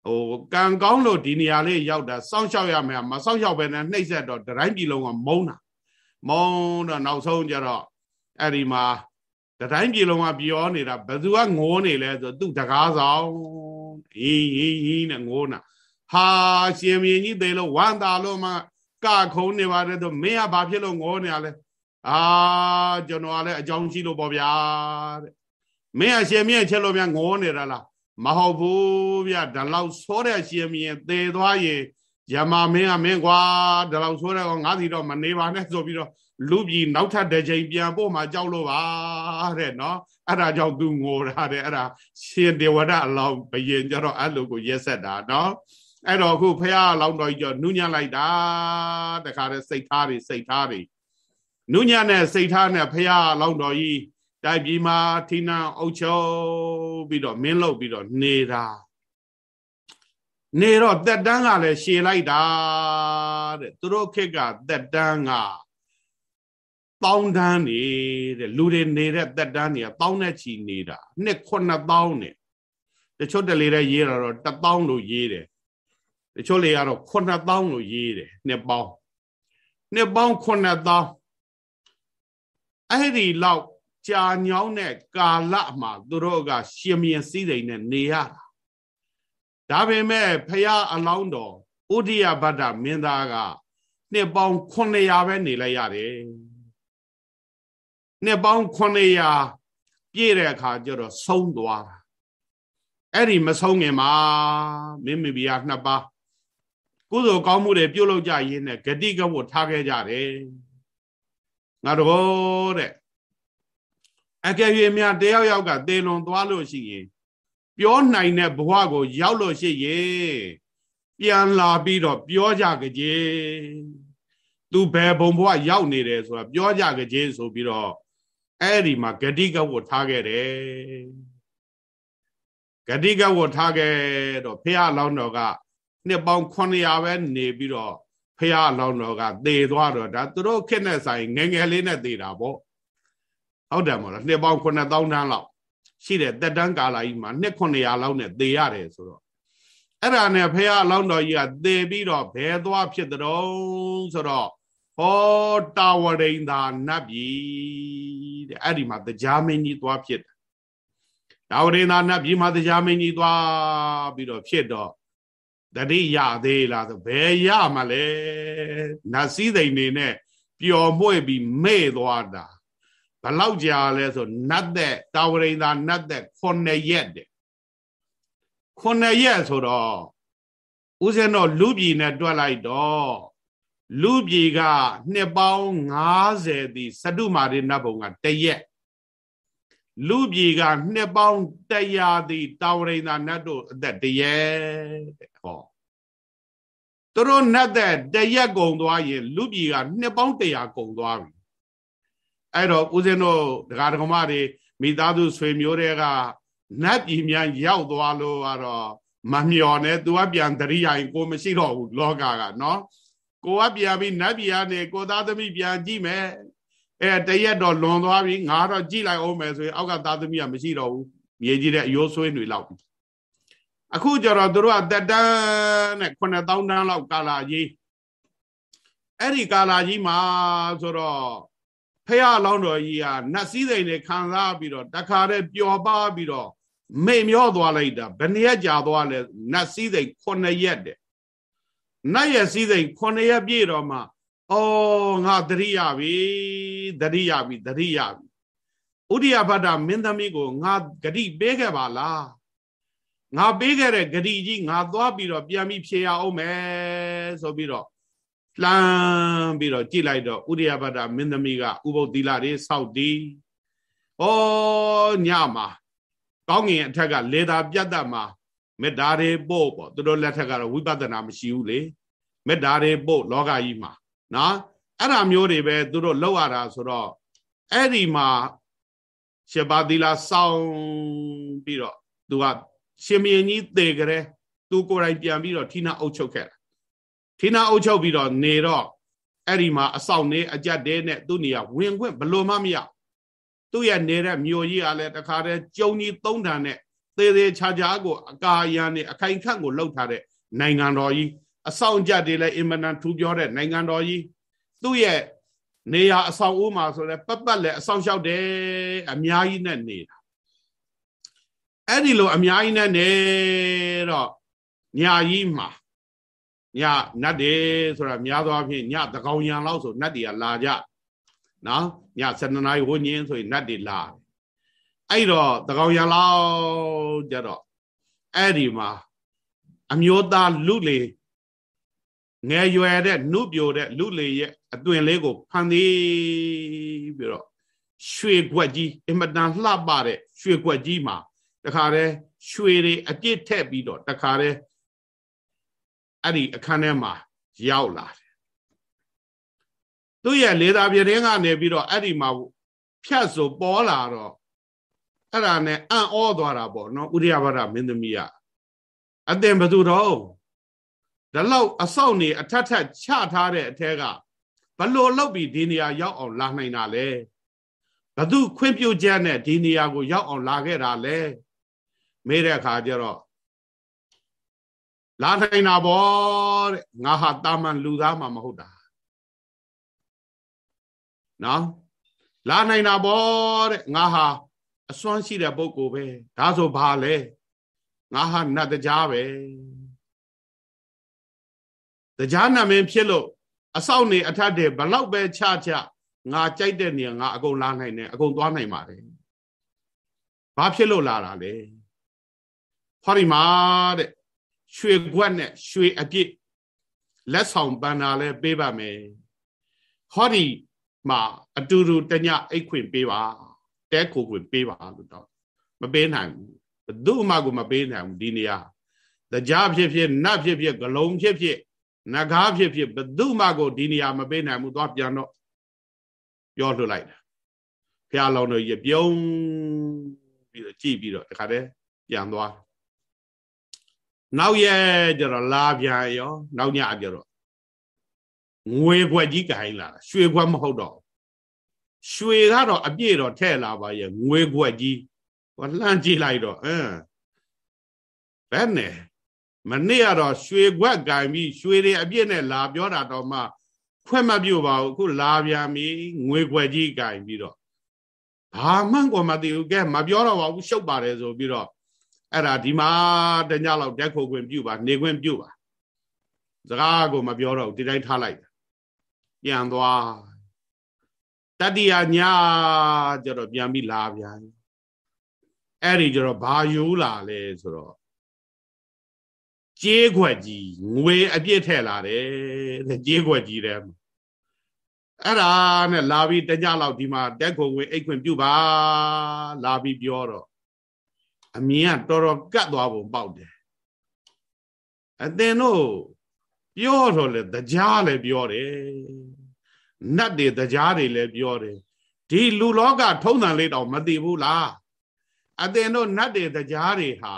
ဟိုကံကောင်းလို့ဒီနေရာလေးရောက်တာစောင့်ရှောက်ရမယ်မစောင့်ရှောက်ပဲနဲ့နှိပ်စက်တော့တတိုင်းပြည်လုံးကမုန်းတာမုန်းတော့နောက်ဆုံးကျတော့အဲ့ဒီမှာတတိုင်းပြည်လုံးကပြောနေတာဘယ်သူကငိုးနေလဲဆိုသူတကားဆောင်ဟင်းဟင်းဟင်းနဲ့ငိုးနာဟာရှင်မြင်းကြီးသေးလို့ဝမ်းသာလို့မှကခုံနေပါတယ်ဆိုမင်းကဘာဖြစ်လို့ငိုးနေရလဲအာကျွန်တော်ကလည်းအကြောင်းရှိလို့ပေါ့ဗျာတဲ့မင်းကရှင်မြင်းချက်လို့များငိုးနေတာလား မဟုတ်ဘူးဗျဒါလောက်ဆိုးတဲ့ရှင်မြင်းသေသွားရင်ယမမင်းကမင်းကွာဒါလောက်ဆိုးတဲ့ကောင်ငါးစီတော့မနေပါနဲ့ဆိုပြီးတော့လူပြည်နောက်ထပ်တစ်ချိန်ပြန်ပို့မှကြောက်လို့ပါတဲ့နော်အဲ့ဒါကြောင့်သူငိုတာတဲ့အဲ့ဒါရှင်ဒေဝဒအလောင်းဘယင်ကြတော့အဲ့လိုကိုရက်ဆက်တာနော်အဲ့တော့အခုဖះအလောင်းတော်ကြီးကြောနုညံ့လိုက်တာတခါတည်းစိတ်ထားတွေစိတ်ထားတွေနုညံ့တဲ့စိတ်ထားနဲ့ဖះအလောင်းတော်ကြီး တိုက်ပြည်မှာထိနန်းအုပ်ချုပ်ပြီးတော့မင်းလုပ်ပြီးတော့နေတာနေတော့တက်တန်းကလည်းရှည်လိုက်တာတဲ့သူတို့ခေတ်ကတက်တန်းကတောင်းတန်းနေတဲ့လူတွေနေတဲ့တက်တန်းတွေကတောင်းနဲ့ချီနေတာနှစ်9000နဲ့တချို့တလေတဲ့ရေးတာတော့1000လို့ရေးတယ်တချို့လေကတော့9000လို့ရေးတယ်နှစ်ပေါင်းနှစ်ပေါင်း9000အဲ့ဒီလောက် ကြာညောင်းတဲ့ကာလမှာသူတို့က ရှင်မြင်စည်းစိမ်နဲ့နေရတာဒါပေမဲ့ဖရာအလောင်းတော်ဥဒိယဗတ္တမင်းသားကနှစ်ပေါင်း900ပဲနေလိုက်ရတယ်နှစ်ပေါင်း900ပြည့်တဲ့အခါကျတော့ဆုံးသွားတာအဲ့ဒီမဆုံးခင်မှာမင်းမိဖုရားနှစ်ပါးကုသိုလ်ကောင်းမှုတွေပြုလုပ်ကြရင်းနဲ့ဂတိကဝတ်ထားခဲ့ကြတယ်ငါတော်တဲ့ အကယ်၍များတယောက်ယောက်ကသေလွန်သွားလို့ရှိရင်ပြောနိုင်တဲ့ဘဝကို ရောက်လို့ရှိရင်ပြန်လာပြီးတော့ပြောကြကြည်သူဘယ်ဘုံဘဝရောက်နေတယ်ဆိုတာပြောကြကြည်ဆိုပြီးတော့အဲ့ဒီမှာဂတိကဝတ်ထားခဲ့တယ်ဂတိကဝတ်ထားခဲ့တော့ဖះလောင်းတော်ကနှစ်ပေါင်း900ပဲနေပြီးတော့ဖះအလောင်းတော်ကသေသွားတော့ဒါသူတို့ခက်နဲ့ဆိုင်ငငယ်လေးနဲ့သေတာပေါ့ ဟုတ်တယ်မို့လားနှစ်ပေါင်း9000တန်းလောက်ရှိတဲ့တက်တန်းကာလကြီးမှာနှစ်900လောက်နဲ့သေရတယ်ဆိုတော့အဲ့ဒါနဲ့ဖះအလောင်းတော်ကြီးကသေပြီးတော့ဘယ်သွားဖြစ်တော်ဆိုတော့ဟောတာဝရိန်သာနတ်ပြည်တဲ့အဲ့ဒီမှာတရားမင်းကြီးသွားဖြစ်တယ်တာဝရိန်သာနတ်ပြည်မှာတရားမင်းကြီးသွားပြီးတော့ဖြစ်တော့တတိရသေးလားဆိုဘယ်ရမှာလဲနတ်စည်းစိမ်နေနဲ့ပျော်မွေ့ပြီးမေ့သွားတာ ဘလောက်ကြာလဲဆိုနတ်သက်တာဝရိန်သာနတ်သက်9ရက်တဲ့9ရက်ဆိုတော့ဦးဇင်းတော့လူပြည်နဲ့တွက်လိုက်တော့လူပြည်ကနှစ်ပေါင်း90သည်စတုမာရိနတ်ဘုံကတရက်လူပြည်ကနှစ်ပေါင်း100သည်တာဝရိန်သာနတ်တို့အသက်တရက်တဲ့ဟောသူတို့နတ်သက်တရက်ကုံသွားရင်လူပြည်ကနှစ်ပေါင်း100ကုံသွားပြီ အဲ့တော့ဦးဇင်းတို့ဒကာဒကမတွေမိသားစုဆွေမျိုးတွေကနတ်ပြည်မြန်ရောက်သွားလို့ကတော့မမျော်နဲ့ तू ကပြန်တရိယာရင်ကိုမရှိတော့ဘူးလောကကနော်ကိုကပြန်ပြီးနတ်ပြည်ကနေကိုသားသမီးပြန်ကြည့်မယ်အဲတရက်တော့လွန်သွားပြီငါတော့ကြည့်လိုက်အောင်မယ်ဆိုရင်အောက်ကသားသမီးကမရှိတော့ဘူးမြေကြီးတဲ့အယိုးဆွေးတွေလောက်အခုကျတော့တို့ကတက်တန်းနဲ့9000တန်းလောက်ကာလာကြီးအဲ့ဒီကာလာကြီးမှာဆိုတော့ ဖះလောင်းတော်ကြီးကနတ်စည်းစိမ်တွေခံစားပြီးတော့တခါတည်းပျော်ပါပြီးတော့မိတ်မျောသွားလိုက်တာဘယ်နှစ်ရက်ကြာသွားလဲနတ်စည်းစိမ်9ရက်တဲ့နတ်ရဲ့စည်းစိမ်9ရက်ပြည့်တော့မှအော်ငါတရိယာပြီတရိယာပြီတရိယာပြီဥဒိယဘဒ္ဒမင်းသမီးကိုငါဂတိပေးခဲ့ပါလားငါပေးခဲ့တဲ့ဂတိကြီးငါသွားပြီးတော့ပြန်ပြီးဖြေရအောင်မယ်ဆိုပြီးတော့ လှမ်းပြီးတော့ကြည့်လိုက်တော့ဥဒိယဘဒ္ဒမင်းသမီးကဥပုပ်သီလတွေစောက်တည်ဩညမှာကောင်းငင်အထက်ကလေသာပြတ်တတ်မှာမေတ္တာတွေပို့ပေါ့သူတို့လက်ထက်ကတော့ဝိပဿနာမရှိဘူးလေမေတ္တာတွေပို့လောကကြီးမှာနော်အဲ့ဒါမျိုးတွေပဲသူတို့လောက်ရတာဆိုတော့အဲ့ဒီမှာရှပါသီလာစောင်းပြီးတော့သူကရှင်မင်းကြီးသေကြတယ်သူကိုယ်တိုင်ပြန်ပြီးတော့ဌိနအုပ်ချုပ်ခဲ့တာ ဌိနအုပ်ချုပ်ပြီးတော့နေတော့အဲ့ဒီမှာအဆောင်နေအကြက်တဲနဲ့သူ့နေရာဝင်ခွင့်ဘလို့မှမရသူ့ရဲ့နေတဲ့မြို့ကြီးကလည်းတခါတည်းကျုံကြီးသုံးတန်နဲ့သေးသေးချာချာကိုအကာယံနဲ့အခိုင်ခန့်ကိုလှုပ်ထားတဲ့နိုင်ငံတော်ကြီးအဆောင်ကြတွေလည်းအင်မတန်ထူပြောတဲ့နိုင်ငံတော်ကြီးသူ့ရဲ့နေရာအဆောင်ဦးမှာဆိုလဲပတ်ပတ်လည်းအဆောင်လျှောက်တယ်အများကြီးနဲ့နေတာအဲ့ဒီလိုအများကြီးနဲ့နေတော့ညာကြီးမှာ ညနတ်တွေဆိုတာများသောအားဖြင့်ညတကောင်ရံလောက်ဆိုနတ်တွေကလာကြနော်ည7နာရီဝန်းကျင်ဆိုရင်နတ်တွေလာအဲ့တော့တကောင်ရံလောက်ကြတော့အဲ့ဒီမှာအမျိုးသားလူလေငယ်ရွယ်တဲ့နုပြိုတဲ့လူလေရဲ့အသွင်လေးကိုဖန်သေးပြီးတော့ရွှေကွက်ကြီးအင်မတန်လှပတဲ့ရွှေကွက်ကြီးမှာတခါတည်းရွှေတွေအပြည့်ထက်ပြီးတော့တခါတည်း အဲ့ဒီအခန်းထဲမှာရောက်လာတယ်သူ့ရဲ့လေသာပြတင်းကနေပြီးတော့အဲ့ဒီမှာဖြတ်ဆိုပေါ်လာတော့အဲ့ဒါနဲ့အံ့ဩသွားတာပေါ့နော်ဥရိယဘာဒမင်းသမီးကအတင်ဘသူတော့ဒါလောက်အဆောက်နေအထက်ထက်ချထားတဲ့အထက်ကဘလို့လောက်ပြီးဒီနေရာရောက်အောင်လာနိုင်တာလဲဘသူခွင့်ပြုချက်နဲ့ဒီနေရာကိုရောက်အောင်လာခဲ့တာလဲမေးတဲ့အခါကျတော့ လာနိုင်တာဗောတဲ့ငါဟာတာမန်လူသားမှမဟုတ်တာနော်လာနိုင်တာဗောတဲ့ငါဟာအစွမ်းရှိတဲ့ပုဂ္ဂိုလ်ပဲဒါဆိုဘာလဲငါဟာနတ်တရားပဲတရားနာမင်းဖြစ်လို့အဆောက်နေအထက်တဲ့ဘလောက်ပဲချချငါကြိုက်တဲ့နေရာငါအကုန်လာနိုင်တယ်အကုန်သွားနိုင်ပါတယ်ဘာဖြစ်လို့လာတာလဲဟောဒီမှာတဲ့ ရွှေခွက်နဲ့ရွှေအပြည့်လက်ဆောင်ပန်းတာလဲပေးပါမယ်ဟောဒီမှာအတူတူတညအိတ်ခွင့်ပေးပါတဲခိုခွင့်ပေးပါလို့တော့မပေးနိုင်ဘူးဘယ်သူမှကိုမပေးနိုင်ဘူးဒီနေရာတရားဖြစ်ဖြစ်နတ်ဖြစ်ဖြစ်ဂလုံးဖြစ်ဖြစ်နဂါးဖြစ်ဖြစ်ဘယ်သူမှကိုဒီနေရာမပေးနိုင်ဘူးသွားပြန်တော့ပြောထုတ်လိုက်တာဖះလောင်းတို့ရပြုံးပြီးတော့ကြည့်ပြီးတော့တခါတည်းပြန်သွား နောက်ရဲကျတော့လာပြန်ရောနောက်ညကျတော့ငွေခွက်ကြီးကင်လာတာရွှေခွက်မဟုတ်တော့ရွှေကတော့အပြည့်တော့ထဲ့လာပါရဲ့ငွေခွက်ကြီးဟောလှမ်းကြည့်လိုက်တော့အင်းဘယ်နဲ့မနေ့ကတော့ရွှေခွက်ကင်ပြီးရွှေတွေအပြည့်နဲ့လာပြောတာတော့မှခွက်မပြုတ်ပါဘူးအခုလာပြန်ပြီငွေခွက်ကြီးကင်ပြီးတော့ဘာမှန်းကောမသိဘူးကဲမပြောတော့ပါဘူးရှုပ်ပါတယ်ဆိုပြီးတော့ အဲ့ဒါဒီမှာတညလောက်တက်ခိုခွင့်ပြုပါနေခွင့်ပြုပါစကားကိုမပြောတော့ဒီတိုင်းထားလိုက်ပြန်သွားတတိယညကျတော့ပြန်ပြီးလာပြန်အဲ့ဒီကျတော့ဘာယူလာလဲဆိုတော့ကြေးခွက်ကြီးငွေအပြည့်ထည့်လာတယ်တဲ့ကြေးခွက်ကြီးတဲ့အဲ့ဒါနဲ့လာပြီးတညလောက်ဒီမှာတက်ခုံဝင်အိတ်ခွင့်ပြုပါလာပြီးပြောတော့ အမြင်ကတော်တော်ကတ်သွားပုံပေါက်တယ်အသင်တို့ပြောတော့လေတကြားလည်းပြောတယ်နတ်တွေတကြားတွေလည်းပြောတယ်ဒီလူလောကထုံးတန်လေးတော့မသိဘူးလားအသင်တို့နတ်တွေတကြားတွေဟာ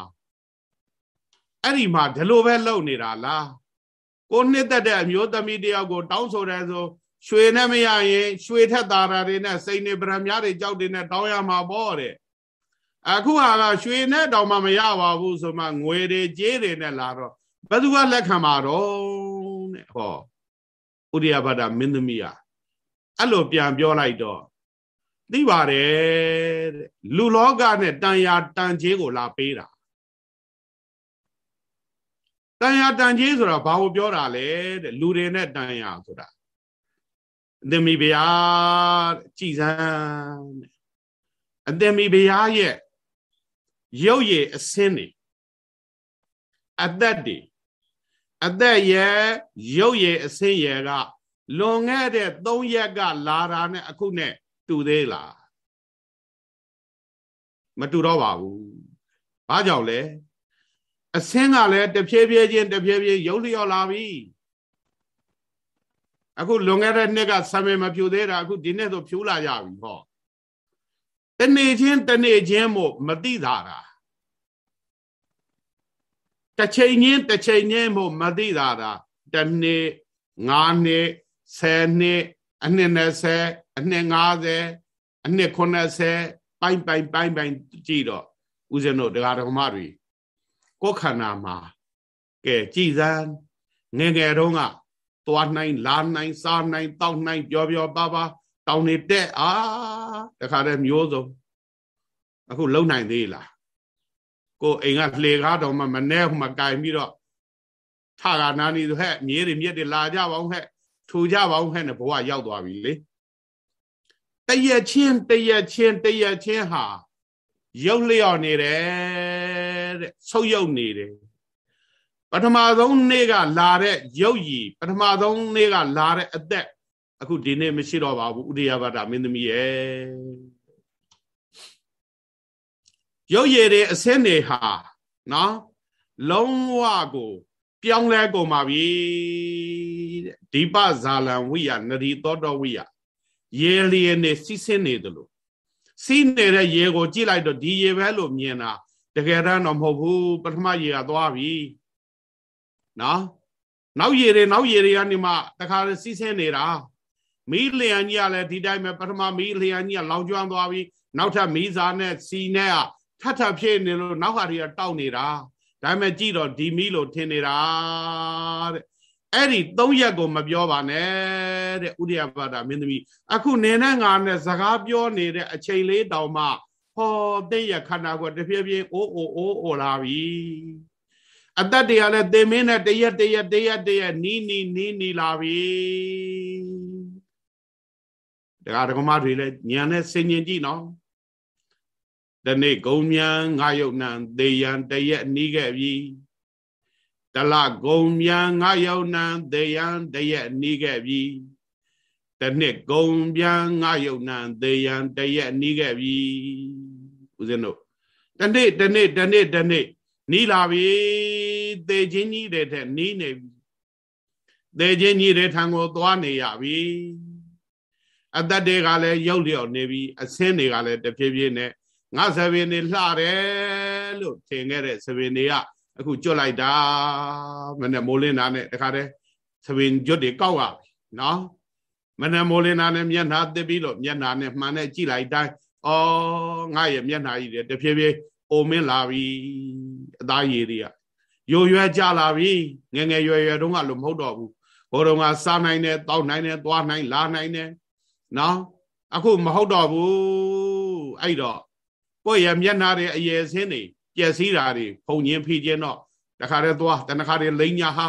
အဲ့ဒီမှာဒီလိုပဲလုပ်နေတာလားကိုနှစ်သက်တဲ့အမျိုးသမီးတယောက်ကို တောင်းဆိုတယ်ဆိုရွှေနဲ့မရရင်ရွှေထက်သားတာတွေနဲ့စိန်နေဗရမ ्या တွေကြောက်တွေနဲ့တောင်းရမှာပေါ့တဲ့ အခုဟာကရွှေနဲ့တောင်မှမရပါဘူးဆိုမှငွေတွေကြေးတွေနဲ့လာတော့ဘယ်သူကလက်ခံမှာတော့တဲ့ဟောဥရိယဘဒမင်းသမီးอ่ะအဲ့လိုပြန်ပြောလိုက်တော့သိပါတယ်တဲ့လူလောကနဲ့တန်ရာတန်ကြီးကိုလာပေးတာတန်ရာတန်ကြီးဆိုတာဘာကိုပြောတာလဲတဲ့လူတွေနဲ့တန်ရာဆိုတာအသင်္မိဘုရားကြည်စမ်းအသင်္မိဘုရားရဲ့ ရုပ်ရည်အစင်းတွေအသက်တွေအသက်ရဲ့ရုပ်ရည်အစင်းရဲ့ကလွန်ခဲ့တဲ့၃ရက်ကလာတာနဲ့အခုနဲ့တူသေးလားမတူတော့ပါဘူး။ဘာကြောင့်လဲအစင်းကလည်းတဖြည်းဖြည်းချင်းတဖြည်းဖြည်းရုပ်လျော်လာပြီ။အခုလွန်ခဲ့တဲ့နှစ်ကဆံမေမဖြူသေးတာအခုဒီနေ့ဆိုဖြူလာကြပြီဟော။တနေ့ချင်းတနေ့ချင်းမို့မသိတာတာ တစ်ချိန်ချင်းတစ်ချိန်ချင်းမို့မသိတာတာတစ်နှစ်၅နှစ်10နှစ်အနှစ်20အနှစ်50အနှစ်80ပိုင်းပိုင်းပိုင်းပိုင်းကြည့်တော့ဦးဇင်းတို့တရားတော်မတွေကိုယ်ခန္ဓာမှာကဲကြည်စမ်းငယ်ငယ်တုန်းကသွားနိုင်လာနိုင်စားနိုင်တောက်နိုင်ပြောပြောပါပါတောင်းနေတက်အာတခါတည်းမျိုးစုံအခုလုံနိုင်သေးလား ကိုအိမ်ကလှေကားတော်မှမနဲ့ဟိုမှာကင်ပြီးတော့ထကာနာနီဆိုဟဲ့မြေးတွေမြက်တွေလာကြပါဦးဟဲ့ထူကြပါဦးဟဲ့နဲ့ဘဝရောက်သွားပြီလေတရက်ချင်းတရက်ချင်းတရက်ချင်းဟာရုပ်လျော့နေတယ်တဲ့ဆုပ်ယုပ်နေတယ်ပထမဆုံးနေ့ကလာတဲ့ရုပ်ရည်ပထမဆုံးနေ့ကလာတဲ့အသက်အခုဒီနေ့မရှိတော့ပါဘူးဥဒိယဘာဒမင်းသမီးရဲ့ ရုပ်ရည်တွေအစင်းတွေဟာနော်လုံးဝကို ပြောင်းလဲကုန်ပါပြီတဲ့ဒီပဇာလံဝိယနရီသောတော်ဝိယရေလျင်နေစီးဆင်းနေတယ်လို့စီးနေတဲ့ရေကိုကြည့်လိုက်တော့ဒီရေပဲလို့မြင်တာတကယ်တမ်းတော့မဟုတ်ဘူးပထမရေကသွားပြီနော်နောက်ရေတွေနောက်ရေတွေကနေမှတခါစီးဆင်းနေတာမီးလျံကြီးကလည်းဒီတိုင်းပဲပထမမီးလျံကြီးကလောင်ကျွမ်းသွားပြီနောက်ထပ်မီးစာနဲ့စီနဲ့က ထထဖြစ်နေလို့နောက်ဟာတွေကတောက်နေတာဒါပေမဲ့ကြည့်တော့ဒီမီလို့ထင်နေတာတဲ့အဲ့ဒီသုံးရက်ကိုမပြောပါနဲ့တဲ့ဥဒိယပါဒမင်းသမီးအခုနေနဲ့ငါနဲ့စကားပြောနေတဲ့အချိန်လေးတောင်မှဟောသိရခန္ဓာကိုတဖြည်းဖြည်းအိုးအိုးအိုးအိုလာပြီအသက်တွေကလည်းသင်မင်းနဲ့တရက်တရက်တရက်တရက်နီးနီးနီးနီးလာပြီဒကာဒကမတွေလည်းညံနဲ့ဆင်ញင်ကြည့်နော် တနေ့ဂုံမြန်ငါယုတ်နံသေယံတရက်နီးခဲ့ပြီတလဂုံမြန်ငါယုတ်နံသေယံတရက်နီးခဲ့ပြီတနှစ်ဂုံပြန်ငါယုတ်နံသေယံတရက်နီးခဲ့ပြီဦးဇင်းတို့တနေ့တနေ့တနေ့တနေ့နီးလာပြီသေချင်းကြီးတဲ့ထက်နီးနေပြီသေချင်းကြီးတဲ့ထံကိုသွားနေရပြီအသက်တွေကလည်းရုပ်လျော့နေပြီအဆင်းတွေကလည်းတဖြည်းဖြည်းနဲ့ ငါသပင်တွေလှတယ်လို့ထင်ခဲ့တဲ့သပင်တွေကအခုကျွတ်လိုက်တာမနဲ့မိုးလင်းတာနဲ့တခါတည်းသပင်ကျွတ်တွေကောက်ရပြီနော်မနမိုးလင်းနာနဲ့မျက်နှာတစ်ပြီးလို့မျက်နှာနဲ့မှန်နဲ့ကြည့်လိုက်တိုင်းဩငါရဲ့မျက်နှာကြီးတွေတဖြည်းဖြည်းအိုမင်းလာပြီအသားရည်တွေကယိုရွယ်ကြလာပြီငငယ်ရွယ်ရွယ်တုန်းကလို့မဟုတ်တော့ဘူးဘိုးတော်ကစားနိုင်တယ်တောက်နိုင်တယ်သွားနိုင်လာနိုင်တယ်နော်အခုမဟုတ်တော့ဘူးအဲ့တော့ ကိုယ့်ရဲ့မျက်နှာတွေအရေဆင်းတွေပျက်စီးတာတွေဖုန်ညင်းဖိခြင်းတော့တခါတည်းသွားတခါတည်းလိမ့်ညာဟာ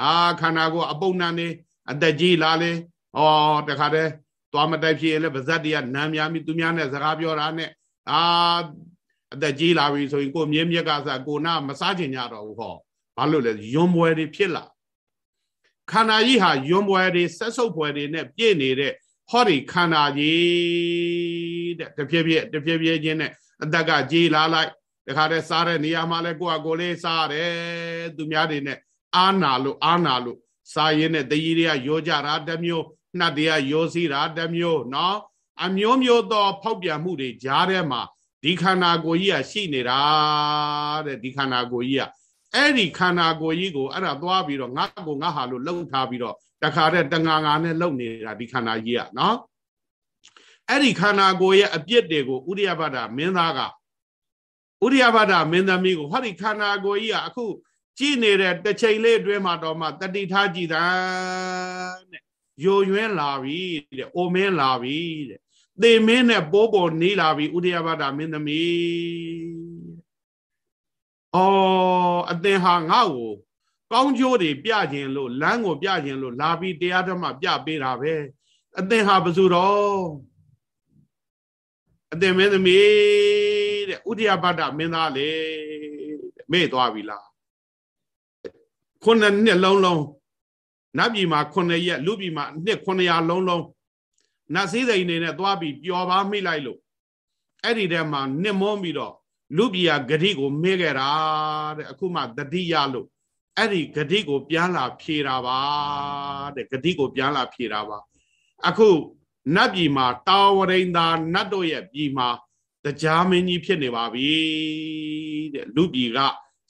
အာခန္ဓာကိုယ်အပုပ်နှံနေအသက်ကြီးလာလေဩတခါတည်းသွားမတိုက်ဖြစ်ရင်လည်းဗဇတ်တွေကနမ်းများပြီးသူများနဲ့စကားပြောတာနဲ့အာအသက်ကြီးလာပြီဆိုရင်ကိုမြင်းမြက်ကစားကိုနာမစားချင်ကြတော့ဘူးဟောဘာလို့လဲယွန်ပွဲတွေဖြစ်လာခန္ဓာကြီးဟာယွန်ပွဲတွေဆက်ဆုပ်ပွဲတွေနဲ့ပြည့်နေတဲ့ဟောဒီခန္ဓာကြီးတဲ့တဖြည်းဖြည်းတဖြည်းဖြည်းချင်းနဲ့ အသက်ကကြီးလာလိုက်တခါတည်းစားတဲ့နေရာမှာလဲကိုယ့်အကိုလေးစားတယ်သူများတွေနဲ့အာနာလို့အာနာလို့စားရင်းနဲ့တကြီးတွေကရောကြတာတမျိုးနှတ်တွေကရောစီးတာတမျိုးเนาะအမျိုးမျိုးသောဖောက်ပြန်မှုတွေကြားထဲမှာဒီခန္ဓာကိုယ်ကြီးကရှိနေတာတဲ့ဒီခန္ဓာကိုယ်ကြီးကအဲ့ဒီခန္ဓာကိုယ်ကြီးကိုအဲ့ဒါသွားပြီးတော့ငါကိုငါဟာလို့လှုပ်ထားပြီးတော့တခါတည်းတငါငါနဲ့လှုပ်နေတာဒီခန္ဓာကြီးကနော် အဲ့ဒီခန္ဓာကိုယ်ရဲ့အပြစ်တွေကိုဥရိယဘဒမင်းသားကဥရိယဘဒမင်းသမီးကိုဟောဒီခန္ဓာကိုယ်ကြီးကအခုကြည်နေတဲ့တစ်ချိန်လေးအတွင်းမှာတော့မှတတိထားကြည်တာတဲ့ယိုယွင်းလာပြီတဲ့အိုမင်းလာပြီတဲ့သေမင်းနဲ့ပိုးပေါ်နေလာပြီဥဒယဘဒမင်းသမီးအော်အသင်ဟာငါ့ကိုကောင်းကျိုးတွေပြခြင်းလို့လမ်းကိုပြခြင်းလို့လာပြီးတရားဓမ္မပြပေးတာပဲအသင်ဟာဘယ်သူတော့ အသင်မင်းသမီးတဲ့ဥဒယဘဒမင်းသားလေမေ့သွားပြီလားခုနှစ်နှစ်လုံးလုံးနတ်ပြည်မှာ9ရက်လူပြည်မှာနှစ်900လုံးလုံးနတ်စည်းစိမ်နေနဲ့သွားပြီးပျော်ပါမိလိုက်လို့အဲ့ဒီထဲမှာနှစ်မုံပြီးတော့လူပြည်ကဂတိကိုမေ့ခဲ့တာတဲ့အခုမှတတိယလို့အဲ့ဒီဂတိကိုပြန်လာဖြေတာပါတဲ့ဂတိကိုပြန်လာဖြေတာပါအခု နတ်ပြည်မှာတာဝရိန်သာနတ်တို့ရဲ့ပြည်မှာတရားမင်းကြီးဖြစ်နေပါပြီတဲ့လူပြည်က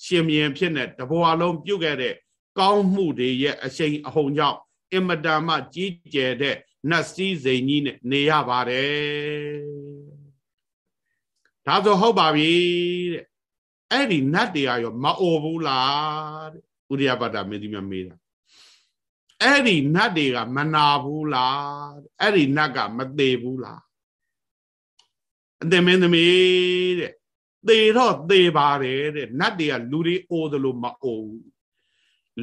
ရှင်မြင်ဖြစ်နေတဘွားလုံးပြုတ်ခဲ့တဲ့ကောင်းမှုတွေရဲ့အရှိန်အဟုန်ကြောင့်အင်မတန်မှကြီးကျယ်တဲ့နတ်စည်းစိမ်ကြီးနဲ့နေရပါတယ်ဒါဆိုဟုတ်ပါပြီတဲ့အဲ့ဒီနတ်တရားရောမအိုဘူးလားတဲ့ဥရိယပတ္တမင်းကြီးများမေးတာ အဲ့ဒီနတ်တွေကမနာဘူးလားအဲ့ဒီနတ်ကမသေးဘူးလားအသင်မင်းသမီးတဲ့သေတော့သေပါတယ်တဲ့နတ်တွေကလူတွေအိုသလိုမအိုဘူး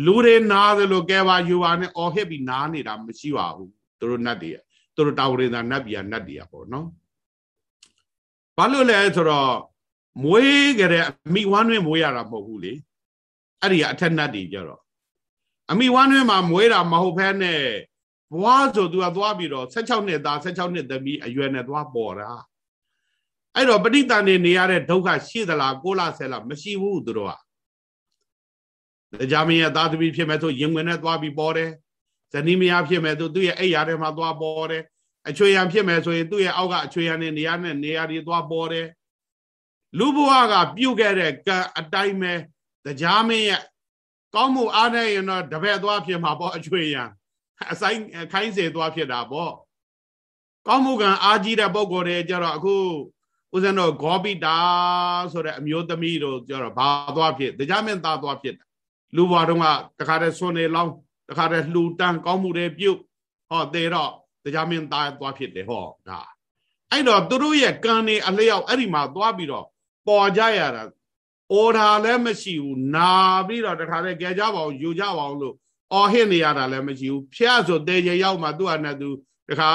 လူတွေနားသလိုကဲပါယူပါနဲ့အော်ဟစ်ပြီးနားနေတာမရှိပါဘူးသူတို့နတ်တွေကသူတို့တာဝရင်းသာနတ်ပြည်ကနတ်တွေကပေါ့နော်ဘာလို့လဲဆိုတော့မွေးကြတဲ့အမိဝမ်းတွင်မွေးရတာမဟုတ်ဘူးလေအဲ့ဒီကအထက်နတ်တွေကြတော့ အမိဝမ်းတွင်မှာမွေးတာမဟုတ်ဘဲနဲ့ဘွားဆိုသူကသွားပြီးတော့16နှစ်သား16နှစ်သမီးအရွယ်နဲ့သွားပေါ်တာအဲ့တော့ပဋိသန္ဓေနေရတဲ့ဒုက္ခရှိသလားကိုလားဆဲလားမရှိဘူးသူတို့ကကြာမင်းရဲ့သားသမီးဖြစ်မဲ့ဆိုရင်ဝင်နဲ့သွားပြီးပေါ်တယ်ဇနီးမယားဖြစ်မဲ့ဆိုသူ့ရဲ့အိယာထဲမှာသွားပေါ်တယ်အချွေရံဖြစ်မယ်ဆိုရင်သူ့ရဲ့အောက်ကအချွေရံနဲ့နေရာနဲ့နေရာတွေသွားပေါ်တယ်လူဘဝကပြုတ်ခဲ့တဲ့ကံအတိုင်းပဲတရားမင်းရဲ့ ကောင်းမှုအားနဲ့ရင်တော့တပည့်သွားဖြစ်မှာပေါ့အချွေရံအဆိုင်ခိုင်းစေသွားဖြစ်တာပေါ့ကောင်းမှုကံအားကြီးတဲ့ပုံကိုယ်တွေကြတော့အခုဦးဇင်းတို့ဂောပိတာဆိုတဲ့အမျိုးသမီးတို့ကြတော့ဘာသွားဖြစ်တရားမင်းသားသွားဖြစ်တာလူဘဝတုန်းကတခါတည်းဆွနေလောင်းတခါတည်းလှူတန်းကောင်းမှုတွေပြုတ်ဟောသေတော့တရားမင်းသားသွားဖြစ်တယ်ဟောဒါအဲ့တော့သူတို့ရဲ့ကံနေအလျောက်အဲ့ဒီမှာသွားပြီးတော့ပေါ်ကြရတာ အော်ဒါလည်းမရှိဘူးနာပြီးတော့တခါတည်းကြဲကြပါအောင်ယူကြပါအောင်လို့အော်ဟစ်နေရတာလည်းမရှိဘူးဖျက်ဆိုတေချေရောက်မှသူ့အနဲ့သူတခါ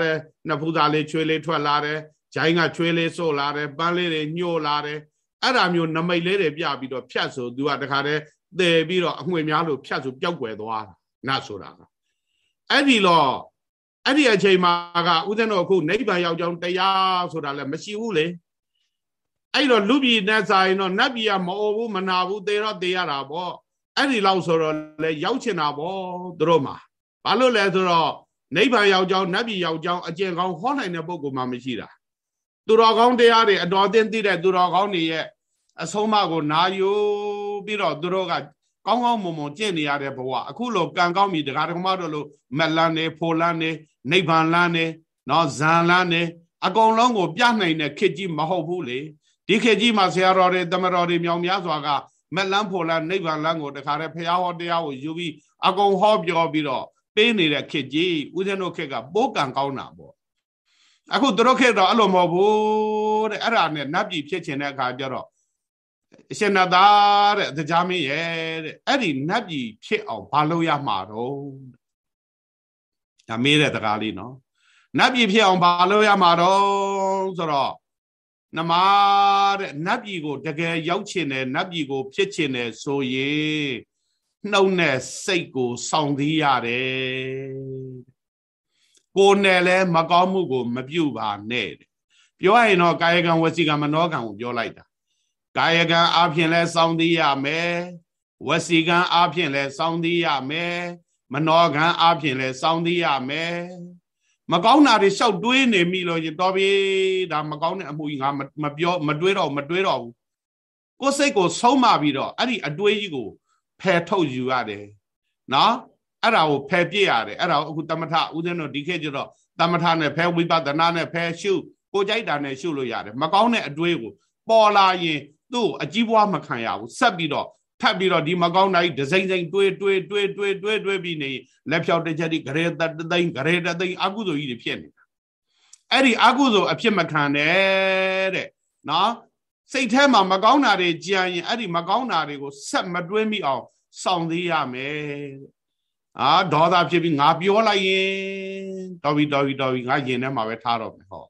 တည်းနှစ်ဖူးသားလေးချွေးလေးထွက်လာတယ်ဂျိုင်းကချွေးလေးစို့လာတယ်ပန်းလေးတွေညှို့လာတယ်အဲ့ဒါမျိုးနမိတ်လေးတွေပြပြီးတော့ဖြတ်ဆိုသူကတခါတည်းတည်ပြီးတော့အငွေများလို့ဖြတ်ဆိုပျောက်ွယ်သွားတာနတ်ဆိုတာကအဲ့ဒီတော့အဲ့ဒီအချိန်မှာကဥဒ္ဒနောအခုနိဗ္ဗာန်ရောက်ကြောင်းတရားဆိုတာလည်းမရှိဘူးလေ အဲ့တော့လူပြည်နဲ့ဆိုင်တော့နတ်ပြည်ကမအိုဘူးမနာဘူးသေတော့သေရတာပေါ့အဲ့ဒီလောက်ဆိုတော့လေရောက်ချင်တာပေါ့သူတို့မှာဘာလို့လဲဆိုတော့နိဗ္ဗာန်ရောက်ကြောင်းနတ်ပြည်ရောက်ကြောင်းအကျင့်ကောင်းဟောနိုင်တဲ့ပုဂ္ဂိုလ်မှမရှိတာသူတော်ကောင်းတရားတွေအတော်အသင့်သိတဲ့သူတော်ကောင်းတွေရဲ့အဆုံးအမကိုနာယူပြီးတော့သူတို့ကကောင်းကောင်းမွန်မွန်ကျင့်နေရတဲ့ဘဝအခုလိုကံကောင်းပြီတရားဓမ္မတို့လိုမက်လန်းနေဖိုလန်းနေနိဗ္ဗာန်လန်းနေနော်ဇန်လန်းနေအကုန်လုံးကိုပြနိုင်တဲ့ခေတ်ကြီးမဟုတ်ဘူးလေ ဒီခေတ်ကြီးမှာဆရာတော်တွေတမတော်တွေမြောင်များစွာကမက်လန်းဖိုလန်းနိဗ္ဗာန်လန်းကိုတခါတည်းဖះဟောတရားကိုယူပြီးအကုန်ဟောပြောပြီးတော့ပေးနေတဲ့ခေတ်ကြီးဦးဇင်းတို့ခေတ်ကပိုးကံကောင်းတာပေါ့အခုတို့ခေတ်တော့အဲ့လိုမဟုတ်ဘူးတဲ့အဲ့ဒါနဲ့နတ်ပြည်ဖြစ်ခြင်းတဲ့အခါကျတော့အရှင်နတ်သားတဲ့တရားမင်းရဲ့တဲ့အဲ့ဒီနတ်ပြည်ဖြစ်အောင်ဘာလုပ်ရမှာတော့ဒါမေးတဲ့တကားလေးနော်နတ်ပြည်ဖြစ်အောင်ဘာလုပ်ရမှာတော့ဆိုတော့ နမတဲ့နတ်ပြည်ကိုတကယ်ရောက်ချင်တယ်နတ်ပြည်ကို ဖြစ်ချင်တယ်ဆိုရင်နှုတ်နဲ့စိတ်ကိုစောင့်သီးရတယ်ကိုယ်နဲ့လည်းမကောင်းမှုကို မပြုပါနဲ့ပြောရရင်တော့ကာယကံဝစီကံမနောကံကိုပြောလိုက်တာကာယကံအပြင်လဲစောင့်သိရမယ်ဝစီကံအပြင်လဲစောင့်သိရမယ်မနောကံအပြင်လဲစောင့်သိရမယ် မကောင်းတာတွေရှောက်တွေးနေမိလို့တော်ပြီဒါမကောင်းတဲ့အမှုကြီးငါမပြောမတွေးတော့မတွေးတော့ဘူးကိုယ်စိတ်ကိုဆုံးမပြီးတော့အဲ့ဒီအတွေးကြီးကိုဖယ်ထုတ်ယူရတယ်နော်အဲ့ဒါကိုဖယ်ပြစ်ရတယ်အဲ့ဒါကိုအခုတမထဦးဇင်းတို့ဒီခေတ်ကျတော့တမထနဲ့ဖယ်ဝိပဿနာနဲ့ဖယ်ရှုကိုကြိုက်တာနဲ့ရှုလို့ရတယ်မကောင်းတဲ့အတွေးကိုပေါ်လာရင်သူ့အကြီးပွားမခံရဘူးဆက်ပြီးတော့ ထပ်ပြီးတော့ဒီမကောင်းတိုင်းဒစိမ့်စိမ့်တွေးတွေးတွေးတွေးတွေးတွေးပြီးနေလက်ဖြောက်တစ်ချက်ဒီဂရေတသိန်းဂရေတသိန်းအကုသိုလ်ကြီးတွေဖြစ်နေတာအဲ့ဒီအကုသိုလ်အဖြစ်မခံနဲ့တဲ့နော်စိတ်ထဲမှာမကောင်းတာတွေကြံရင်အဲ့ဒီမကောင်းတာတွေကိုဆက်မတွေးမိအောင်စောင့်သေးရမယ်အာဒေါသဖြစ်ပြီးငါပြောလိုက်ရင်တော်ပြီတော်ပြီတော်ပြီငါယင်ထဲမှာပဲထားတော့မယ်ဟော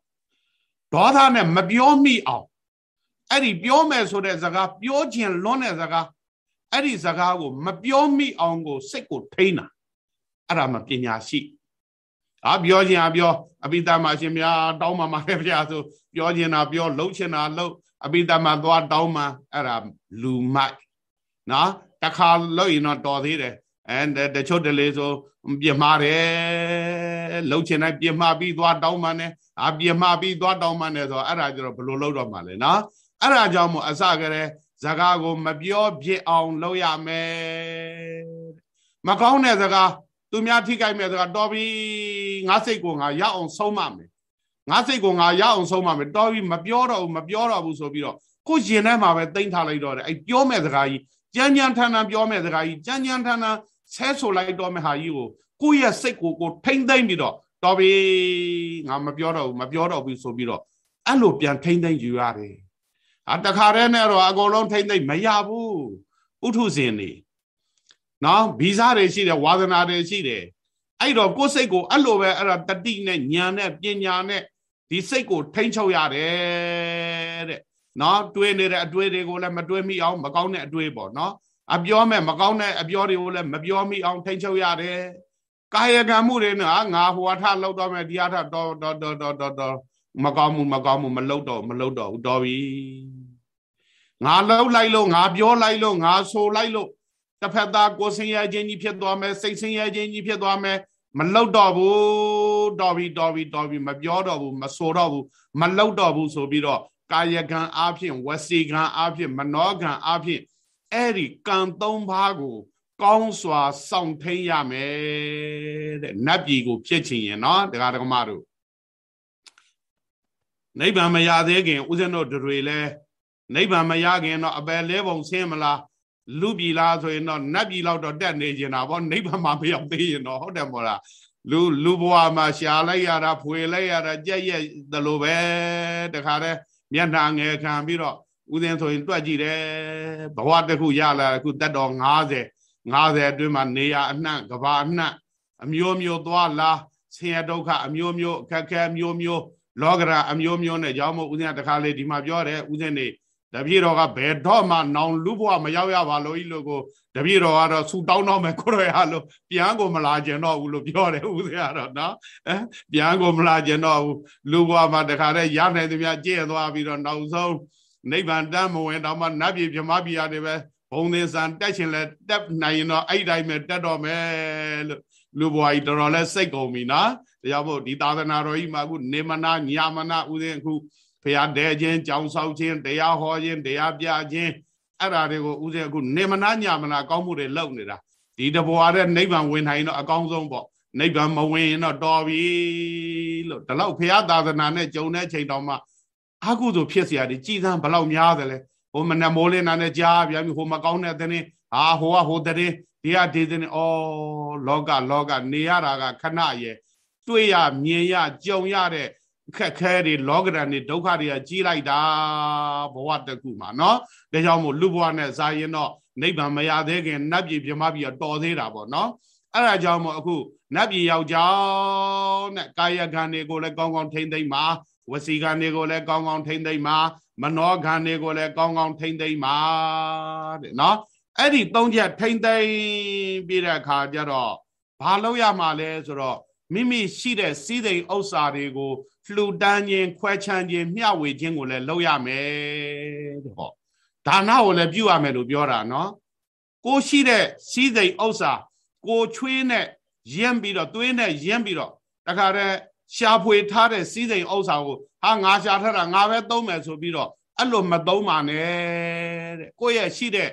ဒေါသနဲ့မပြောမိအောင်အဲ့ဒီပြောမယ်ဆိုတဲ့စကားပြောခြင်းလွန်းတဲ့စကား အဲ့ဒီစကားကို မပြောမိအောင်ကိုစိတ်ကိုထိန်းတာအဲ့ဒါမှပညာရှိအာပြောခြင်းအပြောအပိသမရှင်များတောင်းမှမှာပဲဗျာဆိုပြောခြင်းတာပြောလှုပ်ခြင်းတာလှုပ်အပိသမသွားတောင်းမှအဲ့ဒါလူမိုက်နော်တခါလှုပ်ရင်တော့တော်သေးတယ်အဲတချို့တလေဆိုပြမှားတယ်လှုပ်ခြင်းတိုင်းပြမှားပြီးသွားတောင်းမှနဲ့အာပြမှားပြီးသွားတောင်းမှနဲ့ဆိုအဲ့ဒါကျတော့ဘလို့လှုပ်တော့မှလဲနော်အဲ့ဒါကြောင့်မို့အစကတည်း ဇကာကိုမပြောဖြစ်အောင်လုပ်ရမယ်မကောင်းတဲ့ဇကာသူများထိခိုက်မဲ့ဇကာတော်ပြီငါစိတ်ကိုငါရအောင်ဆုံးမမယ်ငါစိတ်ကိုငါရအောင်ဆုံးမမယ်တော်ပြီမပြောတော့ဘူးမပြောတော့ဘူးဆိုပြီးတော့ကိုရင်ထဲမှာပဲတိမ့်ထားလိုက်တော့တယ်အဲ့ပြောမဲ့ဇကာကြီးကြမ်းကြမ်းထန်ထန်ပြောမဲ့ဇကာကြီးကြမ်းကြမ်းထန်ထန်ဆဲဆိုလိုက်တော့မဲ့ဟာကြီးကိုကိုယ့်ရဲ့စိတ်ကိုကိုထိမ့်သိမ့်ပြီးတော့တော်ပြီငါမပြောတော့ဘူးမပြောတော့ဘူးဆိုပြီးတော့အဲ့လိုပြန်ထိမ့်သိမ့်ယူရတယ် ဟာတခါတည်းနဲ့တော့အကုန်လုံးထိမ့်သိမ့်မရဘူးပုထုဇဉ်နေနော်ဗီဇတွေရှိတယ်ဝါသနာတွေရှိတယ်အဲ့တော့ကိုယ်စိတ်ကိုအဲ့လိုပဲအဲ့ဒါတတိနဲ့ဉာဏ်နဲ့ပညာနဲ့ဒီစိတ်ကိုထိမ့်ချုပ်ရတယ်တဲ့နော်တွေးနေတဲ့အတွေးတွေကိုလည်းမတွေးမိအောင်မကောင်းတဲ့အတွေးပေါ့နော်အပြောမဲ့မကောင်းတဲ့အပြောတွေကိုလည်းမပြောမိအောင်ထိမ့်ချုပ်ရတယ်ကာယကံမှုတွေနော်ငါဟိုအထလောက်တော့မယ်ဒီအထတော့တော့တော့တော့တော့ မကောင်းမှုမကောင်းမှုမလုပ်တော့မလုပ်တော့ဘူးတော်ပြီငါလှုပ်လိုက်လို့ငါပြောလိုက်လို့ငါဆိုလိုက်လို့တစ်ဖက်သားကိုဆင်းရဲခြင်းကြီးဖြစ်သွားမယ်စိတ်ဆင်းရဲခြင်းကြီးဖြစ်သွားမယ်မလှုပ်တော့ဘူးတော်ပြီတော်ပြီတော်ပြီမပြောတော့ဘူးမဆိုတော့ဘူးမလှုပ်တော့ဘူးဆိုပြီးတော့ကာယကံအားဖြင့်ဝစီကံအားဖြင့်မနောကံအားဖြင့်အဲ့ဒီကံသုံးပါးကို ကောင်းစွာစောင့်ထိန်ရမယ်တဲ့နတ်ပြည်ကိုဖြစ်ချင်ရင်နော်တရားဓမ္မတို့ နိဗ္ဗာန်မရသေးခင်ဦးဇင်းတို့တွေလည်းနိဗ္ဗာန်မရခင်တော့အပယ်လဲပုံဆင်းမလားလူပြည်လားဆိုရင်တော့နတ်ပြည်လောက်တော့တက်နေကျင်တာဗောနိဗ္ဗာန်မှာမရောက်သေးရင်တော့ဟုတ်တယ်မို့လားလူလူဘဝမှာရှာလိုက်ရတာဖွေလိုက်ရတာကြက်ရက်သလိုပဲတခါတည်းမျက်နှာငယ်ခံပြီးတော့ဦးဇင်းဆိုရင်တွက်ကြည့်တယ်ဘဝတစ်ခုရလာအခုတက်တော်90 90အတွင်းမှာနေရအနှံ့ကဘာအနှံ့အမျိုးမျိုးသွားလာဆင်းရဲဒုက္ခအမျိုးမျိုးအခက်ခဲအမျိုးမျိုး လောကရာအမျိုးမျိုးနဲ့ကြောင်းမို့ဦးဇင်းတခါလေးဒီမှာပြောတယ်ဦးဇင်းနေတပည့်တော်ကဘယ်တော့မှနောင်လူဘဝမရောက်ရပါလို့ဤလို့ကိုတပည့်တော်ကတော့ဆူတောင်းတော့မယ်ကိုရရလို့ပြန်ကိုမလာကျင်တော့ဘူးလို့ပြောတယ်ဦးဇင်းကတော့နော်အဲပြန်ကိုမလာကျင်တော့ဘူးလူဘဝမှာတခါတည်းရနိုင်သမျှကြည့်ရသွားပြီးတော့နောက်ဆုံးနိဗ္ဗာန်တမ်းမဝင်တော့မှနတ်ပြည်ပြမပြည်ရတယ်ပဲဘုံသင်္ဆန်တက်ရှင်လဲတက်နိုင်ရင်တော့အဲ့တိုင်းပဲတက်တော့မယ်လို့လူဘဝကြီးတော်တော်လဲစိတ်ကုန်ပြီနော် ဒါကြောင့်မို့ဒီသာသနာတော်ကြီးမှာအခုနေမနာညာမနာဥစဉ်အခုဖရာတဲခြင်းကြောင်ဆောက်ခြင်းတရားဟောခြင်းတရားပြခြင်း အဲ့ဒါတွေကိုဦးဇင်းအခုနေမနာညမနာကောင်းမှုတွေလုပ်နေတာဒီတဘွားတဲ့နိဗ္ဗာန်ဝင်နိုင်တော့အကောင်းဆုံးပေါ့နိဗ္ဗာန်မဝင်ရင်တော့တော်ပြီလို့ဒီလောက်ဖရာသာသနာနဲ့ကြုံတဲ့ချိန်တောင်မှအကုသို့ဖြစ်เสียတယ်ကြည်စမ်းဘလောက်များတယ်လဲဟိုမနမိုးလင်းနာနဲ့ကြားပြန်ပြီဟိုမကောင်းတဲ့တဲ့ဟာဟိုကဟိုတဲ့ဒီကဒီတဲ့ဩလောကလောကနေရတာကခဏရဲ့ တွေ့ရမြင်ရကြုံရတဲ့အခက်ခဲတွေလောကရန်တွေဒုက္ခတွေကကြီးလိုက်တာဘဝတစ်ခုမှာနော်ဒါကြောင့်မို့လူဘဝနဲ့ဇာရင်တော့နိဗ္ဗာန်မရသေးခင်နတ်ပြည်ပြမပြည်တော့တော်သေးတာပေါ့နော်အဲ့ဒါကြောင့်မို့အခုနတ်ပြည်ရောက်ကြောင်းနဲ့ကာယကံတွေကိုလည်းကောင်းကောင်းထိမ့်သိမ့်ပါဝစီကံတွေကိုလည်းကောင်းကောင်းထိမ့်သိမ့်ပါမနောကံတွေကိုလည်းကောင်းကောင်းထိမ့်သိမ့်ပါတဲ့နော်အဲ့ဒီသုံးချက်ထိမ့်သိမ့်ပြီးတဲ့အခါကျတော့ဘာလုပ်ရမှာလဲဆိုတော့ မိမိရှိတဲ့စီးစိမ်ဥစ္စာတွေကိုလှူဒန်းခြင်းခွဲချမ်းခြင်းမျှဝေခြင်းကိုလည်းလုပ်ရမယ်တဲ့ဟောဒါနကိုလည်းပြုရမယ်လို့ပြောတာနော်ကိုရှိတဲ့စီးစိမ်ဥစ္စာကိုချွေးနဲ့ရင်းပြီးတော့သွေးနဲ့ရင်းပြီးတော့တခါတည်းရှာဖွေထားတဲ့စီးစိမ်ဥစ္စာကိုဟာငါရှာထားတာငါပဲသုံးမယ်ဆိုပြီးတော့အဲ့လိုမသုံးပါနဲ့တဲ့ကိုယ့်ရဲ့ရှိတဲ့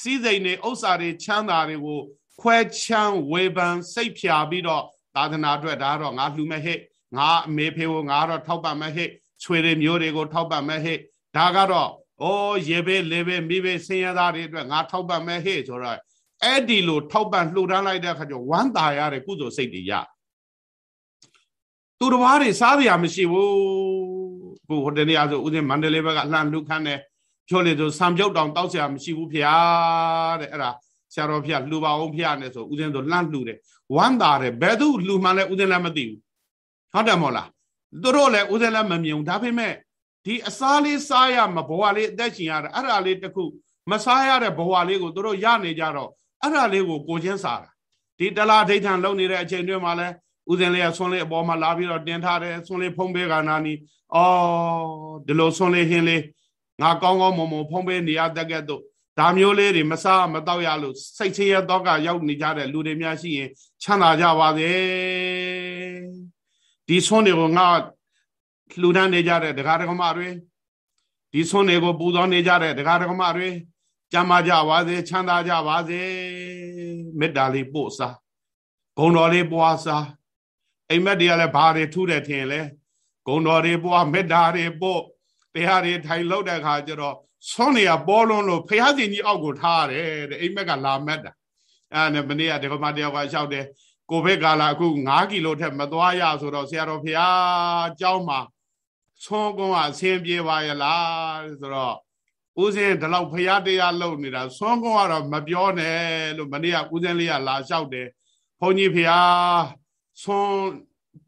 စီးစိမ်တွေဥစ္စာတွေချမ်းသာတွေကိုခွဲချမ်းဝေဖန်စိတ်ဖြာပြီးတော့ သာသနာအတွက်ဒါတော့ငါလှူမဲ့ဟဲ့ငါအမေဖေကိုငါတော့ထောက်ပံ့မဲ့ဟဲ့ချွေတွေမျိုးတွေကိုထောက်ပံ့မဲ့ဟဲ့ဒါကတော့ဩရေဘေးလေဘေးမိဘေးဆင်းရဲသားတွေအတွက်ငါထောက်ပံ့မဲ့ဟဲ့ဆိုတော့အဲ့ဒီလိုထောက်ပံ့လှူဒန်းလိုက်တဲ့အခါကျဝမ်းသာရတဲ့ကုသိုလ်စိတ်တွေရသူတစ်ပါးတွေစားစရာမရှိဘူးခုဟိုတနေ့အဆိုဦးဇင်းမန္တလေးဘက်ကလှမ်းလူခန်းတယ်ဖြိုးလေဆိုစံပြုတ်တောင်တောက်စရာမရှိဘူးဖေတဲ့အဲ့ဒါဆရာတော်ဖေလှူပါအောင်ဖေနဲ့ဆိုဦးဇင်းဆိုလှမ်းလှူတယ် ဝမ်းသာတယ်ဘယ်သူလှူမှလည်းဦးဇင်းလည်းမသိဘူးဟုတ်တယ်မို့လားသူတို့လည်းဦးဇင်းလည်းမမြင်ဘူးဒါပေမဲ့ဒီအစားလေးစားရမဘဝလေးအသက်ရှင်ရတာအဲ့ဒါလေးတခုမစားရတဲ့ဘဝလေးကိုသူတို့ရနေကြတော့အဲ့ဒါလေးကိုကိုချင်းစားတာဒီတလားဒိဋ္ဌံလုံနေတဲ့အချိန်တွင်းမှာလဲဦးဇင်းလေးကဆွန်းလေးအပေါ်မှာလာပြီးတော့တင်ထားတယ်ဆွန်းလေးဖုံးပေးကနာနီအော်ဒီလိုဆွန်းလေးဟင်းလေးငါကောင်းကောင်းမုံမုံဖုံးပေးနေရတဲ့ကဲ့သို့ဒါမျိုးလေးတွေမစားမတော့ရလို့စိတ်ချရတော့ကရောက်နေကြတဲ့လူတွေများရှိရင် ချမ်းသာကြပါစေဒီဆွန်းတွေကိုငါလှူဒန်းနေကြတဲ့ဒကာဒကမတွေဒီဆွန်းတွေကိုပူဇော်နေကြတဲ့ဒကာဒကမတွေကြမ်းမာကြပါစေချမ်းသာကြပါစေမေတ္တာလေးပို့စားဂုံတော်လေးပွားစားအိမ်မက်တွေကလည်းဘာတွေထူးတယ်ထင်လဲဂုံတော်တွေပွားမေတ္တာတွေပို့တရားတွေထိုင်လောက်တဲ့အခါကျတော့ဆွန်းနေရပေါ်လွန်းလို့ဖះရှင်ကြီးအောက်ကိုထားရတယ်တဲ့အိမ်မက်ကလာမက်တာ အဲ့ဒါနဲ့မနေ့ကဒကမတယောက်ကလျှောက်တယ်ကိုဗစ်ကာလအခု9ကီလိုထက်မသွားရဆိုတော့ဆရာတော်ဖះเจ้าမှာဆွန်းကုန်းကအဆင်ပြေပါရဲ့လားဆိုတော့ဦးစင်းဒီလောက်ဖះတရားလုံနေတာဆွန်းကုန်းကတော့မပြောနဲ့လို့မနေ့ကဦးစင်းလေးကလာလျှောက်တယ်ဘုန်းကြီးဖះဆွန်း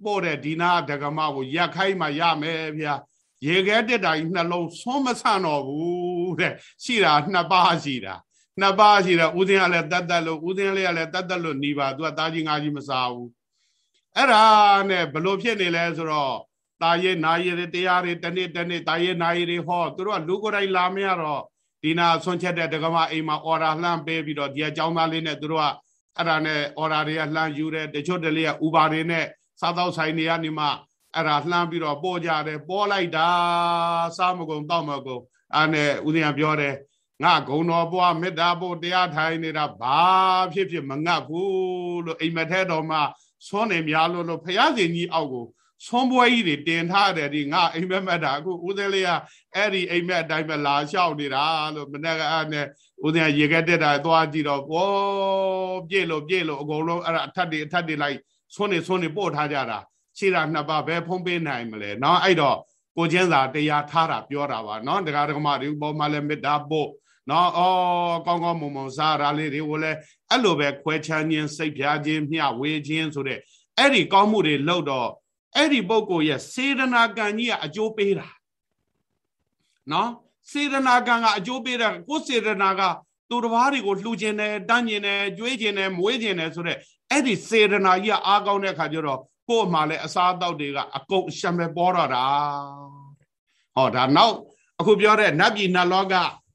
ပို့တဲ့ဒီနာဒကမကိုရက်ခိုင်းမှရမယ်ဖះရေခဲတက်တာကြီးနှလုံးဆွန်းမဆန့်တော့ဘူးတဲ့ရှိတာနှစ်ပါးရှိတာ နှစ်ပါးရှိတာဦးစင်းကလည်းတတ်တတ်လို့ဦးစင်းလေးကလည်းတတ်တတ်လို့หนีပါသူကတာကြီးငါကြီးမစားဘူးအဲ့ဒါနဲ့ဘလို့ဖြစ်နေလဲဆိုတော့တာရဲ့နာရည်တွေတရားတွေတနေ့တနေ့တာရဲ့နာရည်တွေဟောသူတို့ကလူကိုယ်တိုင်လာမရတော့ဒီနာဆွန့်ချက်တဲ့ဒကမအိမ်မှာအော်ဒါလှမ်းပေးပြီးတော့ဒီအကြောင်းသားလေးနဲ့သူတို့ကအဲ့ဒါနဲ့အော်ဒါတွေကလှမ်းယူတယ်တချို့တလေကဥပါတွေနဲ့စားတော့ဆိုင်တွေကနေမှအဲ့ဒါလှမ်းပြီးတော့ပို့ကြတယ်ပေါ်လိုက်တာစားမကုန်တော့မကုန်အဲ့နဲ့ဦးဇင်းကပြောတယ် ငါဂုံတော်ပွားမေတ္တာပို့တရားထိုင်နေတာဘာဖြစ်ဖြစ်မငတ်ဘူးလို့အိမ်မထဲတော်မှာဆွမ်းနေများလို့လို့ဖះရှင်ကြီးအောက်ကိုဆွမ်းပွဲကြီးတွေတင်ထားတယ်ဒီငါအိမ်မက်မက်တာအခုဦးသေးလေးကအဲ့ဒီအိမ်မက်အတိုင်းပဲလာလျှောက်နေတာလို့မနေ့ကအဲ့နဲ့ဦးသေးကရေခဲတက်တာသွားကြည့်တော့ဘောပြည့်လို့ပြည့်လို့အကုန်လုံးအဲ့ဒါအထက်တွေအထက်တွေလိုက်ဆွမ်းနေဆွမ်းနေပို့ထားကြတာခြေတာနှစ်ပါးပဲဖုံးပေးနိုင်မလဲเนาะအဲ့တော့ကိုချင်းစာတရားထားတာပြောတာပါเนาะတရားဓမ္မတွေပေါ်မှာလည်းမေတ္တာပို့ နော်အော်ကောင်းကောင်းမွန်မွန်စားရလေးတွေကိုလည်းအဲ့လိုပဲခွဲချမ်းခြင်းစိတ်ပြားခြင်းမျှဝေခြင်းဆိုတဲ့အဲ့ဒီကောင်းမှုတွေလုပ်တော့အဲ့ဒီပုဂ္ဂိုလ်ရဲ့စေတနာကံကြီးကအကျိုးပေးတာနော်စေတနာကံကအကျိုးပေးတာကိုယ်စေတနာကသူတစ်ပါးတွေကိုလှူခြင်းတယ်တန်းခြင်းတယ်ကြွေးခြင်းတယ်မွေးခြင်းတယ်ဆိုတဲ့အဲ့ဒီစေတနာကြီးကအားကောင်းတဲ့အခါကျတော့ကို့မှာလည်းအစားအသောက်တွေကအကုန်ရှက်မဲ့ပေါ်တော့တာဟောဒါနောက်အခုပြောတဲ့နတ်ပြည်နတ်လောက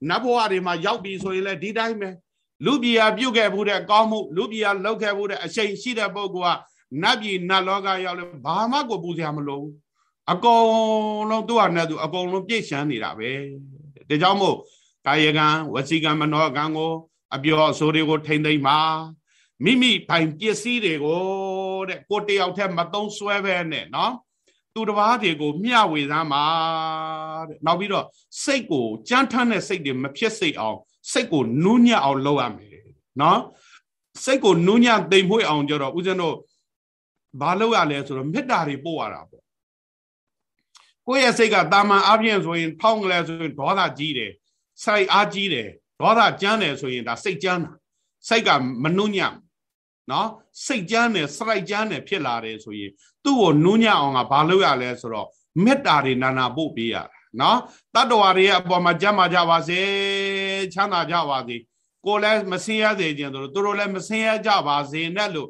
နတ်ဘဝတွေမှာရောက်ပြီဆိုရင်လည်းဒီတိုင်းပဲလူပြည်ဟာပြုတ်ခဲ့မှုတဲ့ကောင်းမှုလူပြည်ဟာလောက်ခဲ့မှုတဲ့အချိန်ရှိတဲ့ပုဂ္ဂိုလ်ကနတ်ပြည်နတ်လောကရောက်လို့ဘာမှကိုပူစရာမလိုဘူးအကုန်လုံးသူ့ဟာနဲ့သူအကုန်လုံးပြည့်ရှမ်းနေတာပဲဒါကြောင့်မို့ကာယကံဝစီကံမနောကံကို အပြောအဆိုတွေကိုထိမ့်သိမ့်ပါမိမိပိုင်ပစ္စည်းတွေကိုတဲ့ကိုတယောက်တည်းမသုံးဆွဲပဲနဲ့နော် သူတစ်ပါးတွေကိုမျှဝေသမ်းပါတဲ့နောက်ပြီးတော့စိတ်ကိုကြမ်းထမ်းတဲ့စိတ်တွေမဖြစ်စိတ်အောင်စိတ်ကိုနူးညံ့အောင်လုပ်ရမယ်နော်စိတ်ကိုနူးညံ့သိမ်မွေ့အောင်ကြတော့ဦးဇင်းတို့ဘာလုပ်ရလဲဆိုတော့မေတ္တာတွေပို့ရတာပေါ့ကိုယ့်ရဲ့စိတ်ကတာမန်အပြည့်ဆိုရင်ထောင်းကလေးဆိုရင်ဒေါသကြီးတယ်စိုက်အားကြီးတယ်ဒေါသကြမ်းတယ်ဆိုရင်ဒါစိတ်ကြမ်းတာစိတ်ကမနုညံ့နော်စိတ်ကြမ်းတယ်စရိုက်ကြမ်းတယ်ဖြစ်လာတယ်ဆိုရင် သူ့ကိုနုညံ့အောင်ကဘာလုပ်ရလဲဆိုတော့မေတ္တာတွေနာနာပို့ပေးရတာနော်တတ္တဝါတွေရဲ့အပေါ်မှာကြမ်းမာကြပါစေချမ်းသာကြပါစေကိုယ်လည်းမဆင်းရဲစေခြင်းတို့သူတို့လည်းမဆင်းရဲကြပါစေနဲ့လို့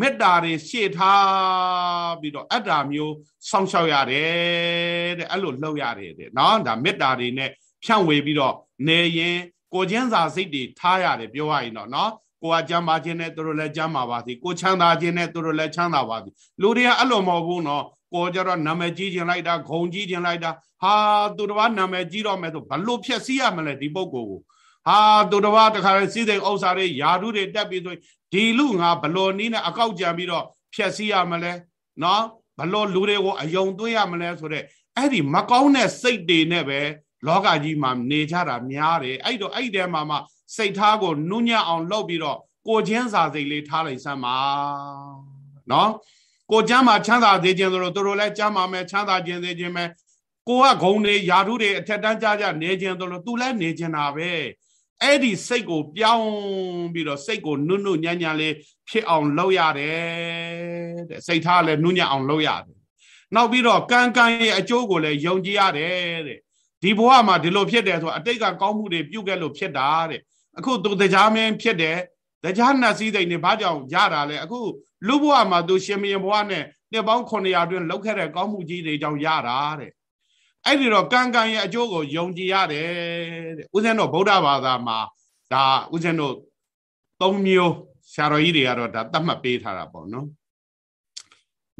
မေတ္တာတွေရှေ့ထားပြီးတော့အတ္တာမျိုးစောင့်ရှောက်ရတယ်တဲ့အဲ့လိုလှုပ်ရတယ်တဲ့နော်ဒါမေတ္တာတွေနဲ့ဖြန့်ဝေပြီးတော့နေရင်ကိုချင်းစာစိတ်တွေထားရတယ်ပြောရရင်တော့နော် ကိုကကြမ်းပါခြင်းနဲ့သူတို့လည်းကြမ်းပါပါစေကိုချမ်းသာခြင်းနဲ့သူတို့လည်းချမ်းသာပါစေလူတွေကအဲ့လိုမဟုတ်ဘူးနော်ကိုကြတော့နာမည်ကြီးခြင်းလိုက်တာဂုံကြီးခြင်းလိုက်တာဟာသူတစ်ပါးနာမည်ကြီးတော့မယ်ဆိုဘလို့ဖြက်စီးရမလဲဒီပုဂ္ဂိုလ်ကိုဟာသူတစ်ပါးတခါလေစီးစိမ်ဥစ္စာတွေယာဓုတွေတက်ပြီးဆိုဒီလူငါဘလို့နီးနဲ့အကောက်ကြံပြီးတော့ဖြက်စီးရမလဲနော်ဘလို့လူတွေကိုအယုံသွင်းရမလဲဆိုတော့အဲ့ဒီမကောင်းတဲ့စိတ်တွေနဲ့ပဲလောကကြီးမှာနေကြတာများတယ်အဲ့တော့အဲ့ဒီထဲမှာမှ စိတ်ထားကိုနုညံ့အောင်လုပ်ပြီးတော့ကိုချင်းစာစိတ်လေးထားလိုက်စမ်းပါနော်ကိုကျမ်းမှာချမ်းသာသေးခြင်းဆိုလို့သူတို့လည်းကျမ်းမှာမယ်ချမ်းသာခြင်းသေးခြင်းပဲကိုကဂုံတွေယာဓုတွေအထက်တန်းကြကြနေခြင်းဆိုလို့သူလည်းနေခြင်းတာပဲအဲ့ဒီစိတ်ကိုပြောင်းပြီးတော့စိတ်ကိုနုနုညံ့ညံ့လေးဖြစ်အောင်လုပ်ရတယ်တဲ့စိတ်ထားလည်းနုညံ့အောင်လုပ်ရတယ်နောက်ပြီးတော့ကံကံရဲ့အကျိုးကိုလည်းယုံကြည်ရတယ်တဲ့ဒီဘဝမှာဒီလိုဖြစ်တယ်ဆိုအတိတ်ကကောင်းမှုတွေပြုခဲ့လို့ဖြစ်တာတဲ့ အခုသူတရားမင်းဖြစ်တယ်တရားနှက်စည်းစိတ်နေဘာကြောင့်ရတာလဲအခုလူဘဝမှာသူရှင်မင်းဘဝနဲ့နှစ်ပေါင်း900အတွင်းလောက်ခဲ့တဲ့ကောင်းမှုကြီးတွေကြောင့်ရတာတဲ့အဲ့ဒီတော့ကံကံရဲ့အကျိုးကိုယုံကြည်ရတယ်တဲ့ဦးဇင်းတို့ဗုဒ္ဓဘာသာမှာဒါဦးဇင်းတို့၃မျိုးဆရာတော်ကြီးတွေကတော့ဒါသတ်မှတ်ပေးထားတာပေါ့နော်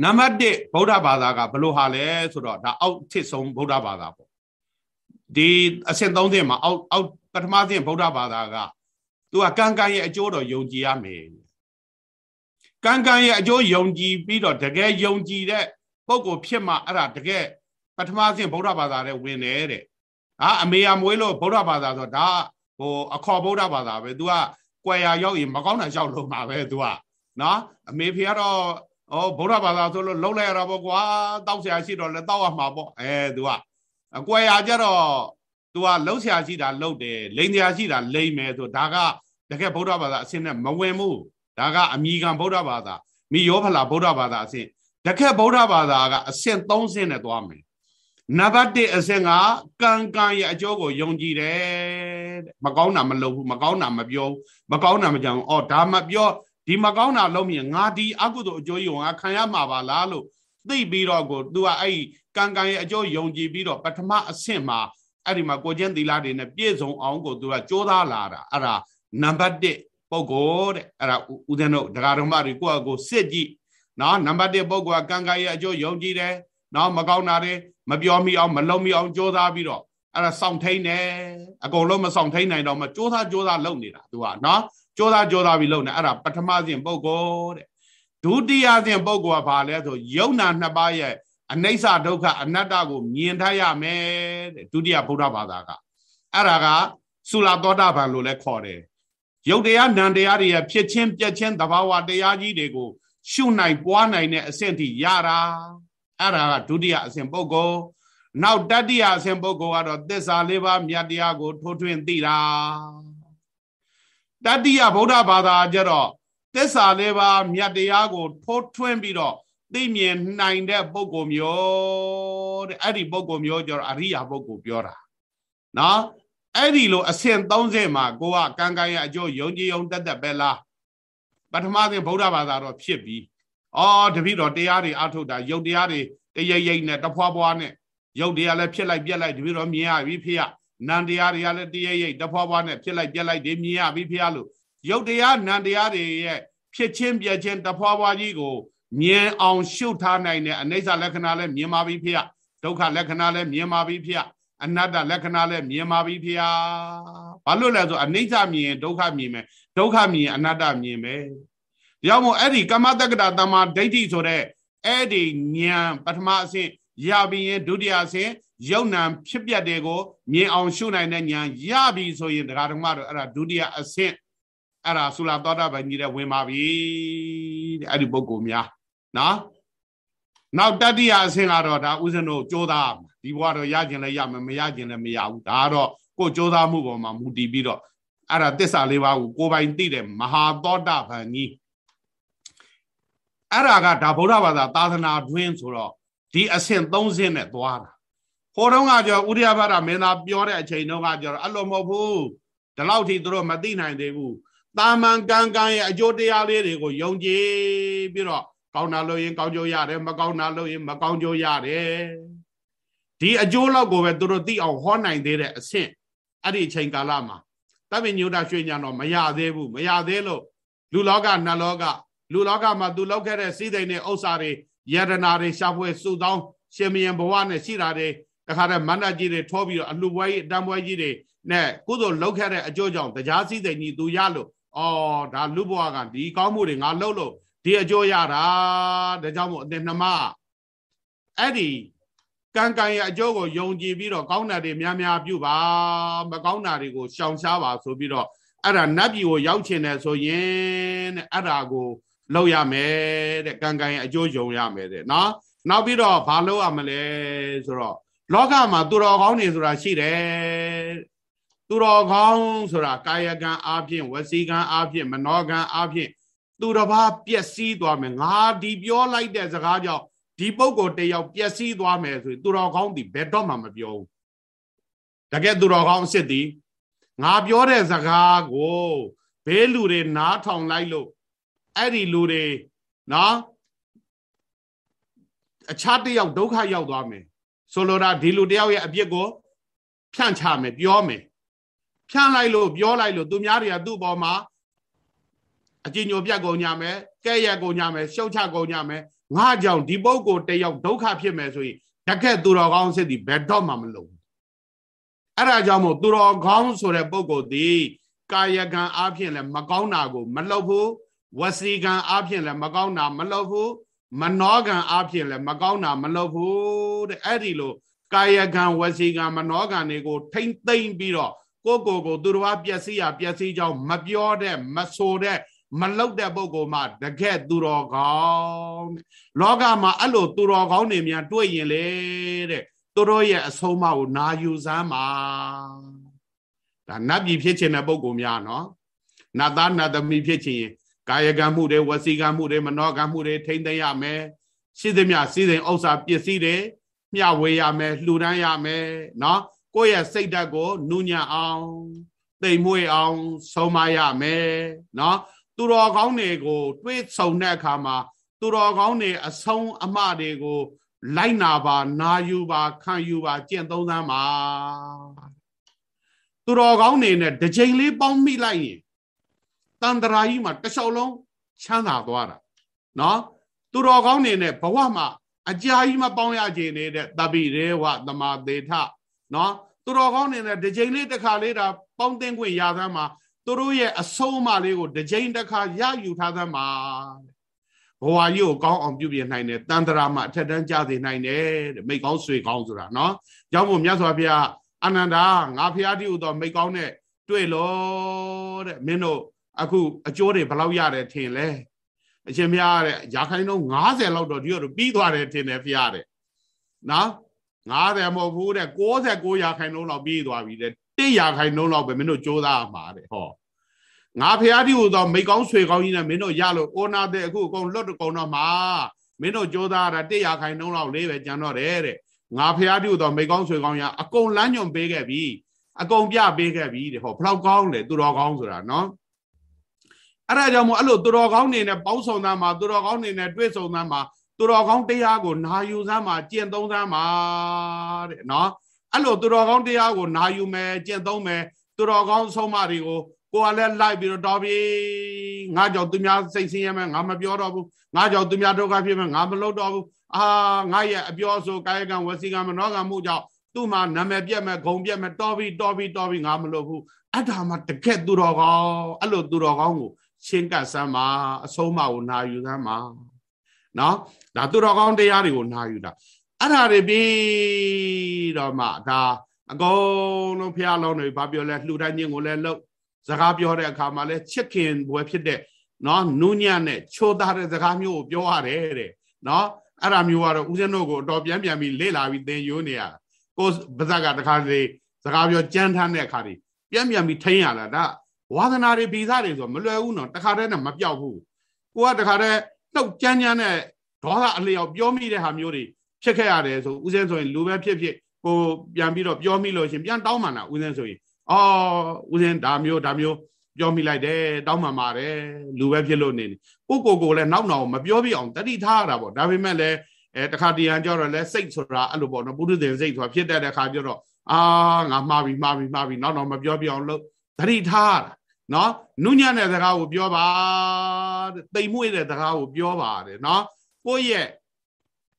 နံပါတ်1ဗုဒ္ဓဘာသာကဘလို့ဟာလဲဆိုတော့ဒါအောက်ထစ်ဆုံးဗုဒ္ဓဘာသာပေါ့ဒီအဆင့်၃ဆင့်မှာအောက်အောက် ပထမဆင့်ဗုဒ္ဓဘာသာကသူကကံကံရဲ့အကျိုးတော့ယုံကြည်ရမယ်ကံကံရဲ့အကျိုးယုံကြည်ပြီးတော့တကယ်ယုံကြည်တဲ့ပုံကိုဖြစ်မှအဲ့ဒါတကယ်ပထမဆင့်ဗုဒ္ဓဘာသာနဲ့ဝင်တယ်တဲ့ဟာအမေရမွေးလို့ဗုဒ္ဓဘာသာဆိုဒါဟိုအခေါ်ဗုဒ္ဓဘာသာပဲ तू ကကွယ်ရရောက်ရင်မကောင်းတာရောက်လို့မှာပဲ तू ကနော်အမေဖေကတော့ဩဗုဒ္ဓဘာသာဆိုလို့လုံးလိုက်ရတာပေါ့ကွာတောက်ဆရာရှိတော့လည်းတောက်ရမှာပေါ့အဲ तू ကအကွယ်ရကြတော့ तू ကလှုပ်ဆရာရှိတာလှုပ်တယ်လိန်ဆရာရှိတာလိန်မယ်ဆိုဒါကတကယ်ဗုဒ္ဓဘာသာအစင်းနဲ့မဝင်ဘူးဒါကအမိခံဗုဒ္ဓဘာသာမိယောဖလာဗုဒ္ဓဘာသာအဆင့်တကယ်ဗုဒ္ဓဘာသာကအဆင့်၃ဆင့်နဲ့သွားမယ်နံပါတ်1အဆင့်ကကံကံရဲ့အကျိုးကိုယုံကြည်တယ်တဲ့မကောင်းတာမလုပ်ဘူးမကောင်းတာမပြောဘူးမကောင်းတာမကြောင်အော်ဒါမပြောဒီမကောင်းတာလုံးမြင်ငါဒီအကုသိုလ်အကျိုးယုံငါခံရမှာပါလားလို့သိပြီးတော့ကို तू ကအဲ့ကံကံရဲ့အကျိုးယုံကြည်ပြီးတော့ပထမအဆင့်မှာ အဲ့ဒီမှာကိုချင်းသီလတွေနဲ့ပြည့်စုံအောင်ကို तू ကကြိုးစားလာတာအဲ့ဒါနံပါတ်1ပုဂ္ဂိုလ်တဲ့အဲ့ဒါဦးဇင်းတို့ဒကာတော်မတွေကိုယ့်အကိုစစ်ကြည့်နော်နံပါတ်1ပုဂ္ဂိုလ်ကကံကံရဲ့အကျိုးယုံကြည်တယ်နော်မကောင်းတာတွေမပြောမိအောင်မလုံးမိအောင်ကြိုးစားပြီးတော့အဲ့ဒါစောင့်ထိန်တယ်အကုန်လုံးမစောင့်ထိန်နိုင်တော့မှကြိုးစားကြိုးစားလုပ်နေတာသူကနော်ကြိုးစားကြိုးစားပြီးလုပ်နေအဲ့ဒါပထမစဉ်ပုဂ္ဂိုလ်တဲ့ဒုတိယစဉ်ပုဂ္ဂိုလ်ကဘာလဲဆိုယုံနာနှစ်ပါးရဲ့ အနိစ္စဒုက္ခအနတ္တကိုမြင်ထားရမယ်တဲ့ဒုတိယဗုဒ္ဓဘာသာကအဲ့ဒါကသုလာသောတာပန်လို့လည်းခေါ်တယ်ရုပ်တရားနံတရားတွေရဲ့ဖြစ်ချင်းပြက်ချင်းသဘာဝတရားကြီးတွေကိုရှုနိုင်ပွားနိုင်တဲ့အဆင့်ထိရတာအဲ့ဒါကဒုတိယအဆင့်ပုဂ္ဂိုလ်နောက်တတိယအဆင့်ပုဂ္ဂိုလ်ကတော့သစ္စာလေးပါးမြတ်တရားကို ထိုးထွင်းသိတာတတိယဗုဒ္ဓဘာသာကျတော့သစ္စာလေးပါးမြတ်တရားကို ထိုးထွင်းပြီးတော့ သိမြင်နိုင်တဲ့ပုဂ္ဂိုလ်မျိုးတဲ့အဲ့ဒီပုဂ္ဂိုလ်မျိုးကျတော့အရိယာပုဂ္ဂိုလ်ပြောတာနော်အဲ့ဒီလိုအဆင့်30မှာကိုကကံကံရဲ့အကျိုးယုံကြည်ယုံတက်တက်ပဲလားပထမဆုံးဗုဒ္ဓဘာသာတော့ဖြစ်ပြီ။အော်တပည့်တော်တရားတွေအထုတ်တာယုတ်တရားတွေတရိပ်ရိပ်နဲ့တဖွာဖွာနဲ့ယုတ်တရားလည်းဖြစ်လိုက်ပြက်လိုက်တပည့်တော်မြင်ရပြီဖေ။နံတရားတွေကလည်းတရိပ်ရိပ်တဖွာဖွာနဲ့ဖြစ်လိုက်ပြက်လိုက်ဒီမြင်ရပြီဖေလို့ယုတ်တရားနံတရားတွေရဲ့ဖြစ်ချင်းပြက်ချင်းတဖွာဖွာကြီးကို မြင်အောင်ရှုထားနိုင်တဲ့အနိစ္စလက္ခဏာလည်းမြင်ပါပြီဖေ။ဒုက္ခလက္ခဏာလည်းမြင်ပါပြီဖေ။အနတ္တလက္ခဏာလည်းမြင်ပါပြီဖေဟာဘာလို့လဲဆိုအနိစ္စမြင်ရင်ဒုက္ခမြင်မယ်ဒုက္ခမြင်ရင်အနတ္တမြင်မယ်ဒါကြောင့်မို့အဲ့ဒီကမ္မတက္ကတာတမ္မာဒိဋ္ဌိဆိုတဲ့အဲ့ဒီဉာဏ်ပထမအဆင့်ရပြီးရင်ဒုတိယအဆင့်ယုံနံဖြစ်ပြတဲ့ကိုမြင်အောင်ရှုနိုင်တဲ့ဉာဏ်ရပြီဆိုရင်တရားဓမ္မတော့အဲ့ဒါဒုတိယအဆင့်အဲ့ဒါသုလာသောတာပန်ကြီးတဲ့ဝင်ပါပြီတဲ့အဲ့ဒီပုဂ္ဂိုလ်များ နော်နောက်တတိယအဆင့်ကတော့ဒါဥစဉ်တို့ကြိုးစားဒီဘဝတော့ရခြင်းလည်းရမယ်မရခြင်းလည်းမရဘူးဒါကတော့ကိုကြိုးစားမှုပေါ်မှာမူတည်ပြီးတော့အဲ့ဒါတစ္ဆာလေးပါးကိုကိုပိုင်သိတယ်မဟာသောတာပန်ကြီးအဲ့ဒါကဒါဗုဒ္ဓဘာသာသာသနာတွင်ဆိုတော့ဒီအဆင့်၃ဆင့်နဲ့သွားတာဟိုတုန်းကကြောဥရိယဘာဒမင်းသားပြောတဲ့အချိန်တုန်းကကြောအဲ့လိုမဟုတ်ဘူးဒီလောက်ထိသူတို့မသိနိုင်သေးဘူးတာမန်ကံကံရဲ့အကျိုးတရားလေးတွေကိုယုံကြည်ပြီးတော့ ကောင်းတာလို့ရင်ကောင်းကျိုးရတယ်မကောင်းတာလို့ရင်မကောင်းကျိုးရတယ်ဒီအကျိုးလောက်ကိုပဲသူတို့သိအောင်ဟောနိုင်သေးတဲ့အဆင့်အဲ့ဒီအချိန်ကာလမှာတပည့်ညုတရွှေညာတော့မရသေးဘူးမရသေးလို့လူလောကနတ်လောကလူလောကမှာသူလောက်ခဲ့တဲ့စိတ်တွေနဲ့ဥစ္စာတွေယရနာတွေရှာဖွေစုတောင်းရှင်မယံဘဝနဲ့ရှိတာတွေတခါတည်းမန္တကြီးတွေထောပြီးတော့အလှပွဲကြီးအတံပွဲကြီးတွေနဲ့ကုသိုလ်လောက်ခဲ့တဲ့အကျိုးကြောင့်တရားစည်းစိမ်ကြီးသူရလို့အော်ဒါလူဘဝကဒီကောင်းမှုတွေငါလှုပ်လို့ ဒီအကျိုးရတာဒါကြောင့်မို့အသင်နှမအဲ့ဒီကံကံရဲ့အကျိုးကိုယုံကြည်ပြီးတော့ကောင်းတာတွေများများပြုပါမကောင်းတာတွေကိုရှောင်ရှားပါဆိုပြီးတော့အဲ့ဒါနတ်ပြည်ကိုရောက်ချင်တယ်ဆိုရင်တဲ့အဲ့ဒါကိုလောက်ရမယ်တဲ့ကံကံရဲ့အကျိုးယုံရမယ်တဲ့နော်နောက်ပြီးတော့ဘာလုပ်ရမလဲဆိုတော့လောကမှာသူတော်ကောင်းတွေဆိုတာရှိတယ်သူတော်ကောင်းဆိုတာကာယကံအားဖြင့်ဝစီကံအားဖြင့်မနောကံအားဖြင့် သူတစ်ပါးပျက်စီးသွားမယ်ငါဒီပြောလိုက်တဲ့စကားကြောင့်ဒီပုဂ္ဂိုလ်တယောက်ပျက်စီးသွားမယ်ဆိုရင်သူတော်ကောင်းဒီဘယ်တော့မှမပြောဘူးတကယ်သူတော်ကောင်းအစ်စ်ဒီငါပြောတဲ့စကားကိုဘေးလူတွေနားထောင်လိုက်လို့အဲ့ဒီလူတွေနော်အခြားတယောက်ဒုက္ခရောက်သွားမယ်ဆိုလိုတာဒီလူတယောက်ရဲ့အပြစ်ကိုဖြန့်ချမယ်ပြောမယ်ဖြန့်လိုက်လို့ပြောလိုက်လို့သူများတွေကသူ့ဘောမှာ အကြည်ညိုပြတ်ကုန်ကြမယ်ကဲ့ရဲ့ကုန်ကြမယ်ရှုတ်ချကုန်ကြမယ်ငါကြောင့်ဒီပုဂ္ဂိုလ်တယောက်ဒုက္ခဖြစ်မယ်ဆိုရင်တကက်သူတော်ကောင်းစစ်သည်ဘယ်တော့မှမလုပ်ဘူးအဲ့ဒါကြောင့်မို့သူတော်ကောင်းဆိုတဲ့ပုဂ္ဂိုလ်သည်ကာယကံအားဖြင့်လည်းမကောင်းတာကိုမလုပ်ဘူးဝစီကံအားဖြင့်လည်းမကောင်းတာမလုပ်ဘူးမနောကံအားဖြင့်လည်းမကောင်းတာမလုပ်ဘူးတဲ့အဲ့ဒီလိုကာယကံဝစီကံမနောကံတွေကိုထိမ့်သိမ့်ပြီးတော့ကိုကိုကိုသူတော်ဘာပျက်စီးရပျက်စီးကြောင်းမပြောတဲ့မဆိုတဲ့ မလောက်တဲ့ပုဂ္ဂိုလ်မှတကယ်သူတော်ကောင်းလောကမှာအဲ့လိုသူတော်ကောင်းတွေများတွေ့ရင်လေတဲ့သူတို့ရဲ့အဆုံးအမကိုနာယူစမ်းပါဒါနတ်ပြည်ဖြစ်ခြင်းတဲ့ပုဂ္ဂိုလ်များနော်နတ်သားနတ်သမီးဖြစ်ခြင်းရင်ကာယကံမှုတွေဝစီကံမှုတွေမနောကံမှုတွေထိမ့်သိမ်းရမယ်ရှိသမျှစည်းစိမ်ဥစ္စာပစ္စည်းတွေမျှဝေရမယ်လှူဒန်းရမယ်နော်ကိုယ့်ရဲ့စိတ်ဓာတ်ကိုနူးညံ့အောင်တိမ်မွေ့အောင်ဆုံးမရမယ်နော် သူတော်ကောင်းတွေကို တွေးဆုံတဲ့အခါမှာသူတော်ကောင်းတွေအဆုံးအမတွေကို လိုက်နာပါနာယူပါခံယူပါကျင့်သုံးသမ်းပါသူတော်ကောင်းတွေနဲ့တစ်ချိန်လေးပေါင်းမိလိုက်ရင်တန်တရာကြီးမှာတစ်လျှောက်လုံးချမ်းသာသွားတာနော်သူတော်ကောင်းတွေနဲ့ဘဝမှာအကြာကြီးမပေါင်းရခြင်းနေတဲ့တပိရေဝသမာသေထနော်သူတော်ကောင်းတွေနဲ့တစ်ချိန်လေးတစ်ခါလေးဒါပေါင်းတင်ခွင့်ရသမ်းမှာ သူတို့ရဲ့အဆုံးအမလေးကိုတစ်ချိန်တစ်ခါရယူထားသမ်းမှာဘဝကြီးကိုကောင်းအောင်ပြုပြင်နိုင်တယ်တန်တရာမှာအထက်တန်းကြစေနိုင်တယ်တဲ့မိကောင်းဆွေကောင်းဆိုတာနော်။ကြောင့်မို့မြတ်စွာဘုရားအာနန္ဒာငါဖျားတိဥသောမိကောင်းနဲ့တွေ့လို့တဲ့မင်းတို့အခုအကျိုးတွေဘယ်လောက်ရတယ်ထင်လဲအရှင်ဘုရားတဲ့ရာခိုင်နှုန်း90လောက်တော့ဒီတော့ပြီးသွားတယ်ထင်တယ်ဖျားတဲ့နော်90မဟုတ်ဘူးတဲ့69ရာခိုင်နှုန်းလောက်ပြီးသွားပြီတဲ့ 1ရာခိုင်နှုန်းလောက်ပဲမင်းတို့စ조사ရမှာတဲ့ဟောငါဖះတိဟူသောမိကောင်းဆွေကောင်းကြီးနဲ့မင်းတို့ရလို့အိုနာတဲ့အခုအကုန်လွတ်တကုံတော့မှာမင်းတို့ကြိုးစားရတာ100ရာခိုင်နှုန်းလောက်လေးပဲကြံတော့တယ်တဲ့ငါဖះတိဟူသောမိကောင်းဆွေကောင်းရအကုန်လမ်းညွန်ပေးခဲ့ပြီအကုန်ပြပေးခဲ့ပြီတဲ့ဟောဘလောက်ကောင်းလဲသူတော်ကောင်းဆိုတာနော်အဲ့ဒါကြောင့်မို့အဲ့လိုသူတော်ကောင်းနေနဲ့ပေါင်းဆောင်သားမှာသူတော်ကောင်းနေနဲ့တွေ့ဆုံသားမှာသူတော်ကောင်းတရားကိုနာယူစမ်းမှာကျင့်သုံးစမ်းမှာတဲ့နော် အဲ့လိုသူတော်ကောင်းတရားကိုနာယူမယ်ကျင့်သုံးမယ်သူတော်ကောင်းဆုံးမတွေကိုကိုယ်ကလည်းလိုက်ပြီးတော့တော်ပြီငါကြောင့်သူများစိတ်ဆင်းရဲမယ်ငါမပြောတော့ဘူးငါကြောင့်သူများဒုက္ခဖြစ်မယ်ငါမလုပ်တော့ဘူးအာငါရဲ့အပြောဆိုကာယကံဝစီကံမနောကံမှုကြောင့်သူ့မှာနာမည်ပြက်မဲ့ဂုံပြက်မဲ့တော်ပြီတော်ပြီတော်ပြီငါမလုပ်ဘူးအဲ့ဒါမှတကက်သူတော်ကောင်းအဲ့လိုသူတော်ကောင်းကိုရှင်းကပ်စမ်းပါအဆုံးအမကိုနာယူစမ်းပါနော်ဒါသူတော်ကောင်းတရားတွေကိုနာယူတာ အဲ့ဒါတွေပြီးတော့မှဒါအကုန်လုံးဖះလုံးတွေဘာပြောလဲလှူဒန်းခြင်းကိုလည်းလုပ်စကားပြောတဲ့အခါမှာလည်းချစ်ခင်ဘွယ်ဖြစ်တဲ့နော်နူးညံ့တဲ့ချိုးသားတဲ့စကားမျိုးကိုပြောရတယ်တဲ့နော်အဲ့ဒါမျိုးကတော့ဦးဇင်းတို့ကိုအတော်ပြန်ပြန်ပြီးလေ့လာပြီးသင်ယူနေရကိုပါဇက်ကတခါလေစကားပြောကြမ်းထမ်းတဲ့အခါတွေပြန်ပြန်ပြီးထိန်းရလာဒါဝါသနာတွေဗီဇတွေဆိုမလွယ်ဘူးနော်တခါတည်းနဲ့မပြောက်ဘူးကိုကတခါတည်းနှုတ်ကြမ်းကြမ်းနဲ့ဒေါသအလျောက်ပြောမိတဲ့ဟာမျိုးတွေ ဖြစ်ခဲ့ရတယ်ဆိုဦးဇင်းဆိုရင်လူပဲဖြစ်ဖြစ်ကိုပြန်ပြီးတော့ပြောမိလို့ရှင်ပြန်တောင်းမှန်တာဦးဇင်းဆိုရင်အော်ဦးဇင်းဒါမျိုးဒါမျိုးပြောမိလိုက်တယ်တောင်းမှန်ပါတယ်လူပဲဖြစ်လို့နေနေကိုကိုကိုလည်းနောက်နောက်မပြောပြအောင်တတိထားရတာပေါ့ဒါပေမဲ့လည်းအဲတခါတရံကြောတော့လဲစိတ်ဆိုတာအဲ့လိုပေါ့နော်ပုထုဇဉ်စိတ်ဆိုတာဖြစ်တတ်တဲ့ခါကျတော့အာငါမှားပြီမှားပြီမှားပြီနောက်တော့မပြောပြအောင်လို့တတိထားရတာနော်နုညံ့တဲ့စကားကိုပြောပါတဲ့တိမ်မွေ့တဲ့စကားကိုပြောပါတယ်နော်ကိုယ့်ရဲ့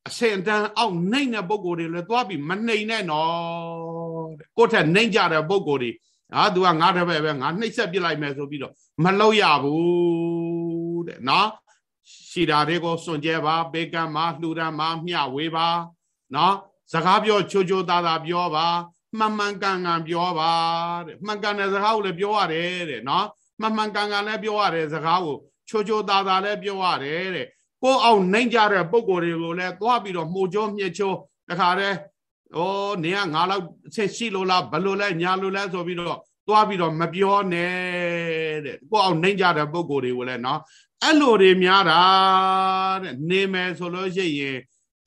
အစင်တန်းအောက်နှိမ့်တဲ့ပုံကိုယ်တွေလည်းသွားပြီးမနှိမ့်နဲ့နော်တဲ့ကိုယ့်ထက်နှိမ့်ကြတဲ့ပုံကိုယ်တွေဟာ तू ကငါတပည့်ပဲငါနှိမ့်ဆက်ပြစ်လိုက်မယ်ဆိုပြီးတော့မလောက်ရဘူးတဲ့နော်ရှိတာတွေကိုစွန့်ကြဲပါဘေကံမှာလှူဒန်းမှာမျှဝေပါနော်စကားပြောချိုချိုသားသားပြောပါမှန်မှန်ကန်ကန်ပြောပါတဲ့မှန်ကန်တဲ့စကားကိုလည်းပြောရတယ်တဲ့နော်မှန်မှန်ကန်ကန်လည်းပြောရတယ်စကားကိုချိုချိုသားသားလည်းပြောရတယ်တဲ့ ကိုအောင်နိုင်ကြတဲ့ပုံကိုယ်တွေကိုလည်းသွားပြီးတော့မှုကြောမြှချိုးတခါတည်းဩနေကငါလောက်ဆင်ရှိလို့လားဘလို့လဲညာလို့လဲဆိုပြီးတော့သွားပြီးတော့မပြောနဲ့တဲ့ကိုအောင်နိုင်ကြတဲ့ပုံကိုယ်တွေကိုလည်းနော်အဲ့လိုတွေများတာတဲ့နေမယ်ဆိုလို့ရှိရင်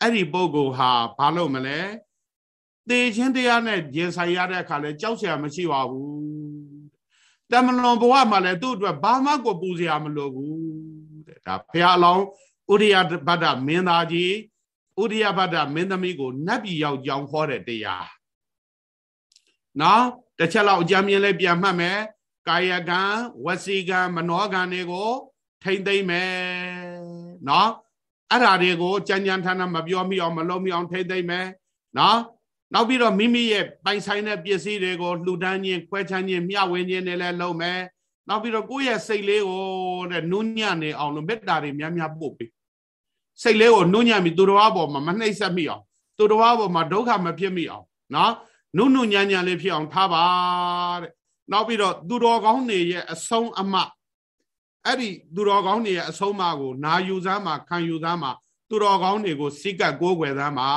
အဲ့ဒီပုံကိုယ်ဟာဘာလို့မလဲသေခြင်းတရားနဲ့ရင်ဆိုင်ရတဲ့အခါလဲကြောက်စရာမရှိပါဘူးတမလွန်ဘဝမှာလဲသူ့အတွက်ဘာမှကိုပူစရာမလိုဘူးတဲ့ဒါဘုရားအလောင်း ဥရိယဘဒ္ဒမင်းသားကြီးဥရိယဘဒ္ဒမင်းသမီးကိုနတ်ပြည်ရောက်ကြောင်းခေါ်တဲ့တရားနော်တစ်ချက်လောက်အကြံမြင်လဲပြန်မှတ်မယ်ကာယကံဝစီကံမနောကံတွေကိုထိမ့်သိမ့်မယ်နော်အဲ့ဓာတွေကိုကြံကြံထမ်းထမ်းမပြောမိအောင်မလုံးမိအောင်ထိမ့်သိမ့်မယ်နော်နောက်ပြီးတော့မိမိရဲ့ပိုင်ဆိုင်တဲ့ပစ္စည်းတွေကိုလှူဒန်းခြင်းခွဲခြမ်းခြင်းမျှဝေခြင်းနဲ့လည်းလုပ်မယ်နောက်ပြီးတော့ကိုယ့်ရဲ့စိတ်လေးကိုတဲ့နုညံ့နေအောင်လို့မေတ္တာတွေများများပို့ပေး စိတ်လေးကိုနုညံ့ပြီးသူတော်ဘာပေါ်မှာမနှိမ့်ဆက်မိအောင်သူတော်ဘာပေါ်မှာဒုက္ခမဖြစ်မိအောင်နော်နုနုညံ့ညံ့လေးဖြစ်အောင်ထားပါတဲ့နောက်ပြီးတော့သူတော်ကောင်းတွေရဲ့အဆုံးအမအဲ့ဒီသူတော်ကောင်းတွေရဲ့အဆုံးအမကိုနာယူစမ်းမှာခံယူစမ်းမှာသူတော်ကောင်းတွေကိုစိတ်ကကိုးကွယ်စမ်းမှာ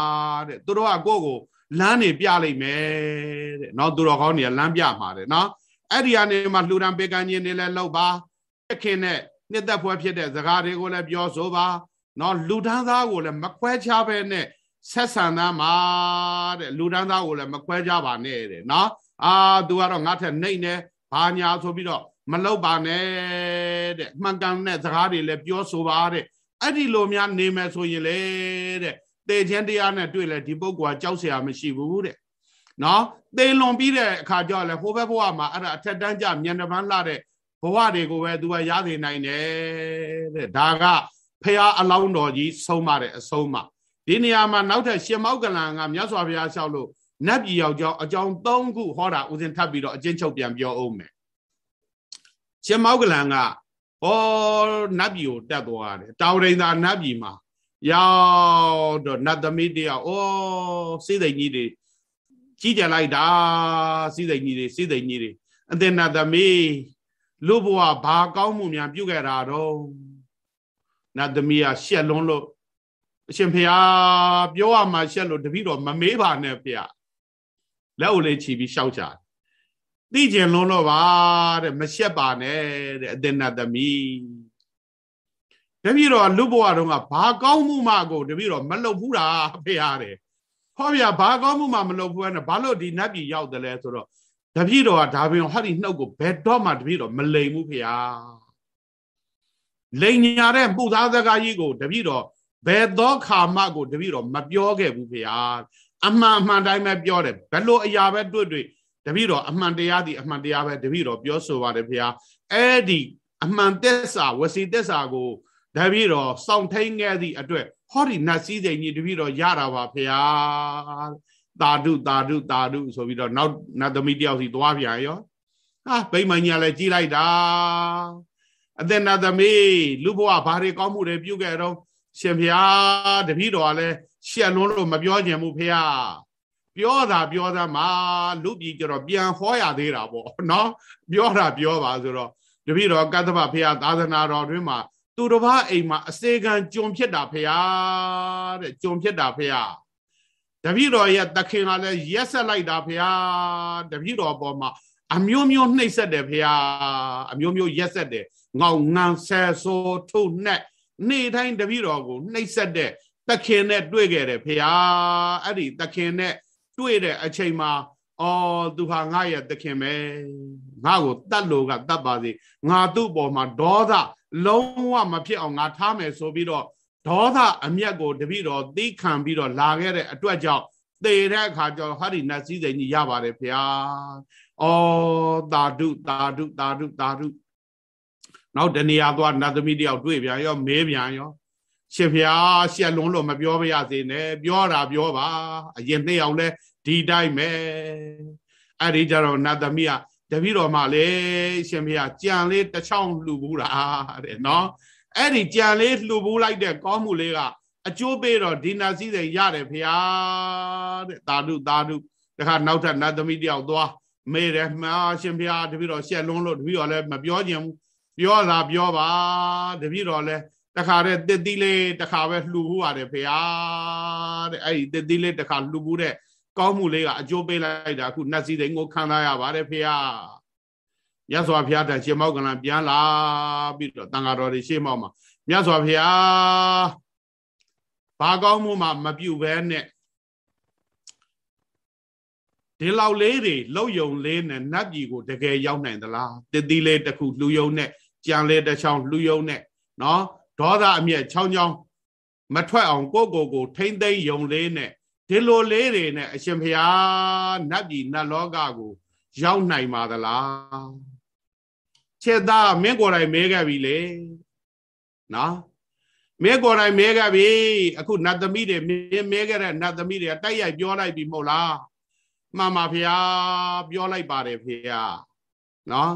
တဲ့သူတို့ကကိုယ့်ကိုလမ်းနေပြလိုက်မယ်တဲ့နော်သူတော်ကောင်းတွေကလမ်းပြမှာတဲ့နော်အဲ့ဒီကနေမှလှူဒန်းပေးကမ်းခြင်းတွေလည်းလုပ်ပါခင်နဲ့နှစ်သက်ဖွယ်ဖြစ်တဲ့စကားတွေကိုလည်းပြောဆိုပါ နော်လူဒန်းသားကိုလည်းမခွဲခြားပဲနဲ့ဆက်ဆံသားမှာတဲ့လူဒန်းသားကိုလည်းမခွဲခြားပါနဲ့တဲ့နော်အာ तू ကတော့ငါထက်နှိမ့်နေဘာညာဆိုပြီးတော့မလောက်ပါနဲ့တဲ့မှန်ကန်တဲ့စကားတွေလည်းပြောဆိုပါတဲ့အဲ့ဒီလိုများနေမယ်ဆိုရင်လေတဲ့တေခြင်းတရားနဲ့တွေ့လဲဒီပုဂ္ဂိုလ်ကကြောက်เสียမရှိဘူးတဲ့နော်သေလွန်ပြီးတဲ့အခါကျတော့လေဟိုဘက်ဘဝမှာအဲ့ဒါအထက်တန်းကြမြန်တပန်းလှတဲ့ဘဝတွေကိုပဲသူကရသေးနိုင်တယ်တဲ့ဒါက ဖះအလောင်းတော်ကြီးဆုံးမတဲ့အဆုံးမဒီနေရာမှာနောက်ထပ်ရှင်မောက်ကလန်ကမြတ်စွာဘုရားလျှောက်လို့နတ်ပြည်ရောက်ကြောင်းအကြောင်း၃ခုဟောတာဦးဇင်ထပ်ပြီးတော့အကျဉ်းချုပ်ပြန်ပြောအောင်မယ်ရှင်မောက်ကလန်ကဟောနတ်ပြည်ကိုတက်သွားတယ်တောင်ရိန်သာနတ်ပြည်မှာရောက်တော့နတ်သမီးတယောက်ဩစိတ်သိမ့်ကြီးတွေကြီးကြလိုက်တာစိတ်သိမ့်ကြီးတွေစိတ်သိမ့်ကြီးတွေအသင်နတ်သမီးလူဘဝဘာကောင်းမှုများပြုခဲ့တာတော့ နတ်သမီးကရှက်လွန်းလို့အရှင်ဖျားပြောရမှရှက်လို့တပည့်တော်မမေးပါနဲ့ဖျားလက်ကိုလေးချီပြီးရှောက်ကြသိကျင်လွန်းတော့ပါတဲ့မရှက်ပါနဲ့တဲ့အသင်နတ်သမီးတပည့်တော်လူဘဝတုန်းကဘာကောင်းမှုမှကိုတပည့်တော်မလုပ်ဘူးတာဖျားတယ်ဟောဗျာဘာကောင်းမှုမှမလုပ်ဘူးနဲ့ဘာလို့ဒီနတ်ပြည်ရောက်တယ်လဲဆိုတော့တပည့်တော်ကဒါပင်ဟောဒီနှုတ်ကိုဘယ်တော့မှတပည့်တော်မလိမ်ဘူးဖျား လိန်ညာတဲ့မှုသားစကားကြီးကိုတပည့်တော်ဘယ်သောခါမှကိုတပည့်တော်မပြောခဲ့ဘူးဖေဟာအမှန်အမှန်တိုင်းပဲပြောတယ်ဘယ်လိုအရာပဲတွေ့တွေ့တပည့်တော်အမှန်တရားဒီအမှန်တရားပဲတပည့်တော်ပြောဆိုပါတယ်ဖေဟာအဲ့ဒီအမှန်သက်စာဝစီသက်စာကိုတပည့်တော်စောင့်ထိန်ခဲ့သည့်အတွက်ဟောဒီနတ်စည်းစိမ်ကြီးတပည့်တော်ရတာပါဖေဟာတာဓုတာဓုတာဓုဆိုပြီးတော့နောက်နတ်သမီးတယောက်စီသွားပြန်ရောဟာဗိမ္မာန်ကြီးလည်းကြီးလိုက်တာ အသက်နတ်သမီးလူဘဝဘာတွေကောင်းမှုတွေပြုခဲ့တော့ရှင်ဖျားတပည့်တော်ကလည်းရှက်လွန်းလို့မပြောချင်ဘူးဖျားပြောတာပြောသမှာလူပြည်ကြတော့ပြန်ဟောရသေးတာပေါ့နော်ပြောတာပြောပါဆိုတော့တပည့်တော်ကတ္တဗဖျားသာသနာတော်တွင်မှာသူတစ်ပါးအိမ်မှာအစေခံကြုံဖြစ်တာဖျားတဲ့ကြုံဖြစ်တာဖျားတပည့်တော်ရဲ့တခင်ကလည်းရက်ဆက်လိုက်တာဖျားတပည့်တော်ပေါ်မှာအမျိုးမျိုးနှိပ်စက်တယ်ဖျားအမျိုးမျိုးရက်ဆက်တယ် ငေါငန်းဆဲဆိုးထုနဲ့နေ့တိုင်းတပည့်တော်ကိုနှိပ်စက်တဲ့တခင်နဲ့တွေ့ခဲ့တယ်ဖျားအဲ့ဒီတခင်နဲ့တွေ့တဲ့အချိန်မှာအော်သူဟာငါရဲ့တခင်ပဲငါ့ကိုတတ်လို့ကတတ်ပါစေငါသူ့ပေါ်မှာဒေါသလုံးဝမဖြစ်အောင်ငါထားမယ်ဆိုပြီးတော့ဒေါသအမျက်ကိုတပည့်တော်သိခံပြီးတော့လာခဲ့တဲ့အတွက်ကြောင့်သေတဲ့အခါကျတော့ဟာဒီနတ်စည်းစိမ်ကြီးရပါတယ်ဗျာ။အော်တာဓုတာဓုတာဓုတာဓု နောက်တနေရာသွားနတ်သမီးတယောက်တွေ့ပြန်ရောမေးပြန်ရောရှင်ဖျားရှက်လွန်းလို့မပြောပါရစေနဲ့ပြောတာပြောပါအရင်နှစ်ယောက်လဲဒီတိုင်းပဲအဲ့ဒီကြတော့နတ်သမီးကတပည့်တော်မှလေရှင်ဖျားကြံလေးတစ်ချောင်းလှူဘူးတာတဲ့နော်အဲ့ဒီကြံလေးလှူဘူးလိုက်တဲ့ကောင်းမှုလေးကအကျိုးပေးတော့ဒီနာစည်းစိမ်ရတယ်ဖျားတဲ့သာဓုသာဓုတခါနောက်ထပ်နတ်သမီးတယောက်သွားမေးတယ်မှာရှင်ဖျားတပည့်တော်ရှက်လွန်းလို့တပည့်တော်လည်းမပြောချင်ဘူး ပြောတာပြောပါတပည့်တော်လည်းတခါတဲ့တစ်သီးလေးတခါပဲလှူဘူးရတယ်ဖေဟာတဲ့အဲ့ဒီတစ်သီးလေးတခါလှူဘူးတဲ့ကောင်းမှုလေးကအကျိုးပေးလိုက်တာအခုနတ်စည်းစိမ်ကိုခံစားရပါတယ်ဖေဟာမြတ်စွာဘုရားတန်ရှင်မောက်ကလံပြန်လာပြီးတော့တန်ဃာတော်တွေရှေ့မောက်မှာမြတ်စွာဘုရားဘာကောင်းမှုမှမပြုဘဲနဲ့ဒီလောက်လေးတွေလောက်ယုံလေးနဲ့နတ်ပြည်ကိုတကယ်ရောက်နိုင်သလားတတိလေးတစ်ခုလှူယုံနဲ့ ကြံလေးတစ်ချောင်းလှူယုံနဲ့နော်ဒေါသအမျက်ချောင်းချောင်းမထွက်အောင်ကိုကိုကို ထိမ့်သိမ့်ယုံလေးနဲ့ဒီလိုလေးတွေနဲ့အရှင်ဘုရားနတ်ပြည်နတ်လောကကို ရောက်နိုင်ပါသလားခြေသားမင်းကိုယ်တိုင်မဲခဲ့ပြီလေနော်မဲကိုယ်တိုင်မဲခဲ့ပြီအခုနတ်သမီးတွေမဲမဲခဲ့တဲ့နတ်သမီးတွေတိုက်ရိုက်ပြောလိုက်ပြီမဟုတ်လားမှန်ပါဗျာပြောလိုက်ပါတယ်ဗျာနော်